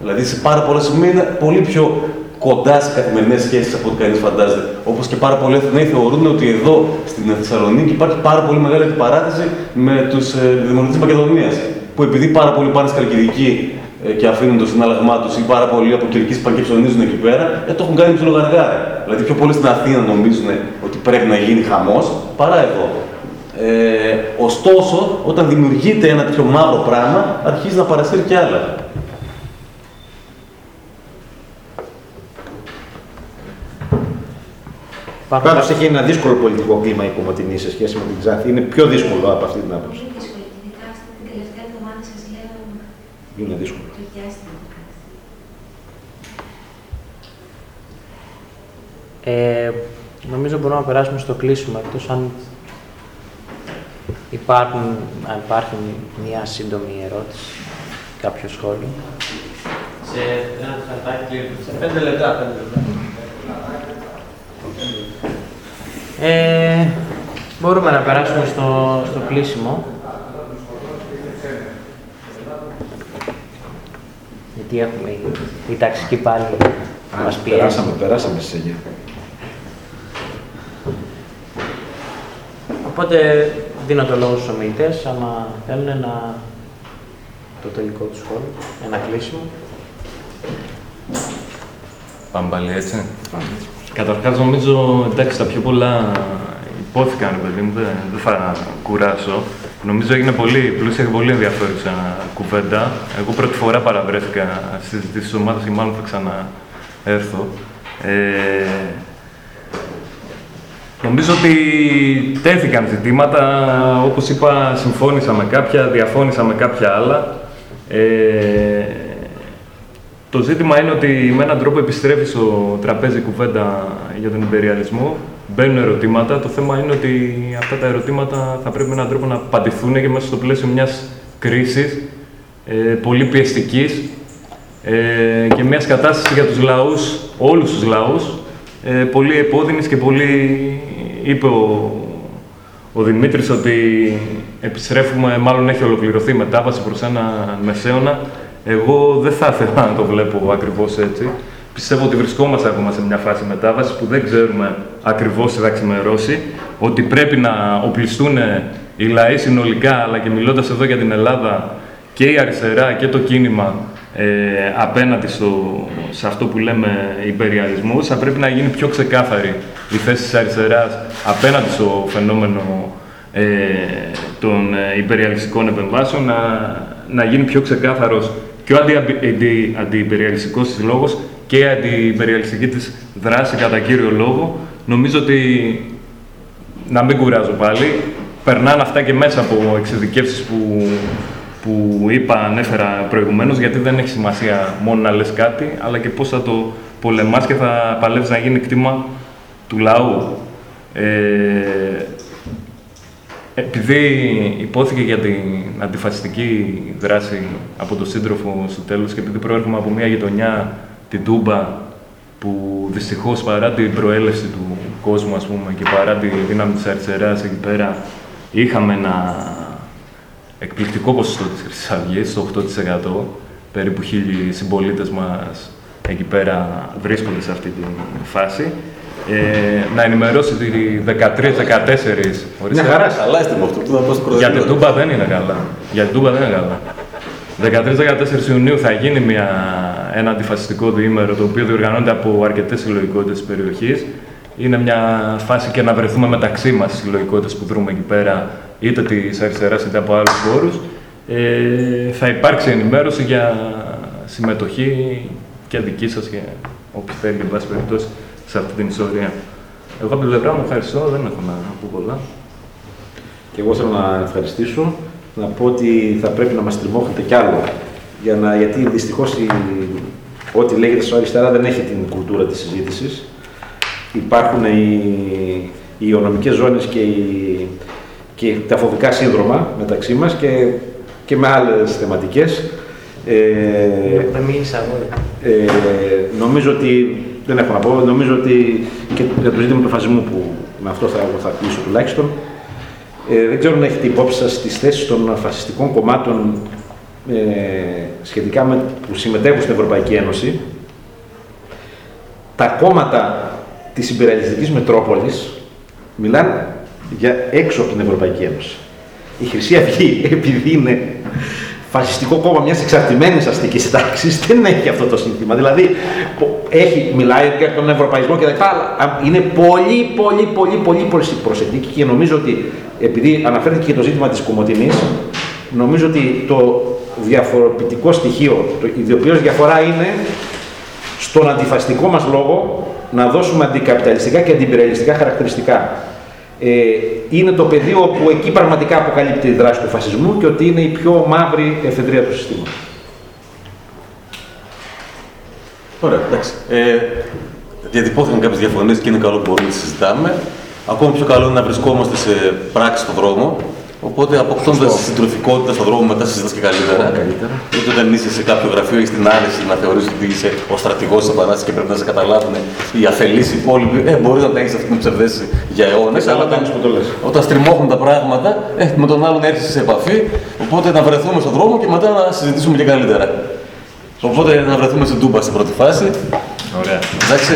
Δηλαδή, σε πάρα πολλά σημεία είναι πολύ πιο κοντά σε καθημερινέ σχέσεις από ό,τι κανείς φαντάζεται. Όπως και πάρα πολλοί Αθηναίοι θεωρούν ότι εδώ στην Θεσσαλονίκη υπάρχει πάρα πολύ μεγάλη αντιπαράθεση με τους ε, δημοτικού της Μακεδονίας. Που επειδή πάρα πολλοί πάνε στη Καλκιδική ε, και αφήνουν το συνάλλαγμά τους ή πάρα πολλοί από Κυρική πάνε και ψωνίζουν εκεί πέρα, ε, το έχουν κάνει ψιλογαργάρα. Δηλαδή πιο πολλοί στην Αθήνα νομίζουν ότι πρέπει να γίνει χαμός παρά εδώ. Ε, ωστόσο, όταν δημιουργείται ένα τέτοιο μαύρο πράγμα, αρχίζει να παρασύρει και άλλα. Υπάρχουν Πάντως έχει ένα δύσκολο πολιτικό κλίμα η Κομωτινή σε σχέση με την Ξάνθη. Είναι πιο δύσκολο από αυτή την άποψη. Πολύ δύσκολη. Ειδικά αυτή την τελευταία εβδομάδα σας λέω Είναι δύσκολο. το διάστημα το κάτι. Ε, νομίζω μπορούμε να περάσουμε στο κλείσιμο, εκτός αν υπάρχουν, αν υπάρχει μια σύντομη ερώτηση, κάποιο σχόλιο. Σε ένα τσαρτάκι κλείνει. Σε πέντε λεπτά, πέντε λεπτά. Ε, μπορούμε να περάσουμε στο, στο κλείσιμο. Γιατί έχουμε η, η ταξική πάλι μας πιέζει. Περάσαμε, περάσαμε στις 9. Οπότε δίνω το λόγο στους ομιλητές, άμα θέλουν να... το τελικό του σχόλιο, ένα κλείσιμο. Πάμε πάλι έτσι. Καταρχάς νομίζω, εντάξει, τα πιο πολλά υπόθηκαν, παιδί μου, δεν, δεν θα κουράσω. Νομίζω έγινε πολύ πλούσια και πολύ ενδιαφέρουσα κουβέντα. Εγώ πρώτη φορά παραβρέθηκα στις συζητήσεις της ομάδας και μάλλον θα ξαναέρθω. Ε, Νομίζω ότι τέθηκαν ζητήματα, όπως είπα, συμφώνησα με κάποια, διαφώνησα με κάποια άλλα. Ε, το ζήτημα είναι ότι με έναν τρόπο επιστρέφει στο τραπέζι κουβέντα για τον υπεριαλισμό. Μπαίνουν ερωτήματα. Το θέμα είναι ότι αυτά τα ερωτήματα θα πρέπει με έναν τρόπο να απαντηθούν και μέσα στο πλαίσιο μιας κρίσης ε, πολύ πιεστικής ε, και μιας κατάστασης για τους λαούς, όλους τους λαούς, ε, πολύ επώδυνης και πολύ, είπε ο, ο Δημήτρης ότι επιστρέφουμε, μάλλον έχει ολοκληρωθεί η μετάβαση προς ένα μεσαίωνα. Εγώ δεν θα ήθελα να το βλέπω ακριβώς έτσι. Πιστεύω ότι βρισκόμαστε ακόμα σε μια φάση μετάβασης που δεν ξέρουμε ακριβώς τι θα ξημερώσει, ότι πρέπει να οπλιστούν οι λαοί συνολικά, αλλά και μιλώντας εδώ για την Ελλάδα, και η αριστερά και το κίνημα ε, απέναντι στο, σε αυτό που λέμε υπεριαλισμός, θα πρέπει να γίνει πιο ξεκάθαρη η θέση της αριστεράς απέναντι στο φαινόμενο ε, των ε, υπεριαλιστικών επεμβάσεων, να, να γίνει πιο ξεκάθαρος και ο αντι, αντι, αντιυπεριαλιστικός της λόγος και η αντιυπεριαλιστική της δράση κατά κύριο λόγο. Νομίζω ότι, να μην κουράζω πάλι, περνάνε αυτά και μέσα από εξειδικεύσεις που που είπα, ανέφερα προηγουμένως, γιατί δεν έχει σημασία μόνο να λες κάτι, αλλά και πώς θα το πολεμάς και θα παλεύεις να γίνει κτήμα του λαού. Ε, επειδή υπόθηκε για την αντιφασιστική δράση από τον σύντροφο στο τέλος και επειδή προέρχομαι από μια γειτονιά, την Τούμπα, που δυστυχώς παρά την προέλευση του κόσμου, ας πούμε, και παρά τη δύναμη της αριστεράς εκεί πέρα, είχαμε ένα εκπληκτικό ποσοστό της Χρυσής Αυγής, το 8%. Περίπου χίλιοι συμπολίτες μας εκεί πέρα βρίσκονται σε αυτή τη φάση. Ε, να ενημερώσει ότι 13-14. Μια χαρά, καλά είστε με αυτό που θα πω Για την Τούμπα δεν είναι καλά. Για την Τούμπα δεν είναι καλά. 13-14 Ιουνίου θα γίνει μια, ένα αντιφασιστικό διήμερο το οποίο διοργανώνεται από αρκετές συλλογικότητες της περιοχής. Είναι μια φάση και να βρεθούμε μεταξύ μας οι συλλογικότητες που δρούμε εκεί πέρα είτε της αριστεράς είτε από άλλους χώρους, ε, θα υπάρξει ενημέρωση για συμμετοχή και δική σας και όποιοι θέλει, εν πάση περιπτώσει, σε αυτή την ιστορία. Εγώ από την πλευρά μου ευχαριστώ, δεν έχω να πω πολλά. Και εγώ θέλω να ευχαριστήσω, να πω ότι θα πρέπει να μας τριμώχετε κι άλλο. Για να, γιατί δυστυχώς η, ό,τι λέγεται στο αριστερά δεν έχει την κουλτούρα της συζήτησης. Υπάρχουν οι, οι ονομικές ζώνες και οι, και τα φοβικά σύνδρομα μεταξύ μας και, και με άλλες θεματικές. Ε, ε, νομίζω ότι, δεν έχω να πω, νομίζω ότι και για το ζήτημα του φασισμού που με αυτό θα, θα κλείσω τουλάχιστον, ε, δεν ξέρω αν έχετε υπόψη σας τις θέσεις των φασιστικών κομμάτων ε, σχετικά με που συμμετέχουν στην Ευρωπαϊκή Ένωση. Τα κόμματα της υπεραλιστικής Μετρόπολης μιλάνε για έξω από την Ευρωπαϊκή Ένωση. Η Χρυσή Αυγή, *laughs* επειδή είναι φασιστικό κόμμα μιας εξαρτημένης αστικής τάξη δεν έχει αυτό το σύνθημα. Δηλαδή, έχει, μιλάει για τον ευρωπαϊσμό και τα λοιπά, είναι πολύ, πολύ, πολύ, πολύ προσεκτική και νομίζω ότι επειδή αναφέρθηκε και το ζήτημα της Κομωτινή, νομίζω ότι το διαφοροποιητικό στοιχείο, το ιδιοποιώς διαφορά είναι στον αντιφασιστικό μας λόγο να δώσουμε αντικαπιταλιστικά και αντιπυρελιστικά χαρακτηριστικά. Ε, είναι το πεδίο που εκεί πραγματικά αποκαλύπτει η δράση του φασισμού και ότι είναι η πιο μαύρη εφεδρεία του συστήματος. Ωραία, εντάξει. Ε, διατυπώθηκαν κάποιες διαφωνίες και είναι καλό που μπορούμε να συζητάμε. Ακόμα πιο καλό είναι να βρισκόμαστε σε πράξη στον δρόμο Οπότε αποκτώντας συντροφικότητα στον δρόμο μετά συζητάς και καλύτερα. καλύτερα. Γιατί όταν είσαι σε κάποιο γραφείο ή στην άρεση να θεωρείς ότι είσαι ο στρατηγός της Επανάστασης και πρέπει να σε καταλάβουν οι αφελείς υπόλοιποι, ε, μπορείς να τα έχεις αυτή την ψευδέστηση για αιώνες. Αλλά όταν, όταν στριμώχνουν τα πράγματα, ε, με τον άλλον έρχεσαι σε επαφή. Οπότε να βρεθούμε στον δρόμο και μετά να συζητήσουμε και καλύτερα. Οπότε να βρεθούμε στην Τούμπα στην πρώτη φάση. Ωραία. Εντάξει.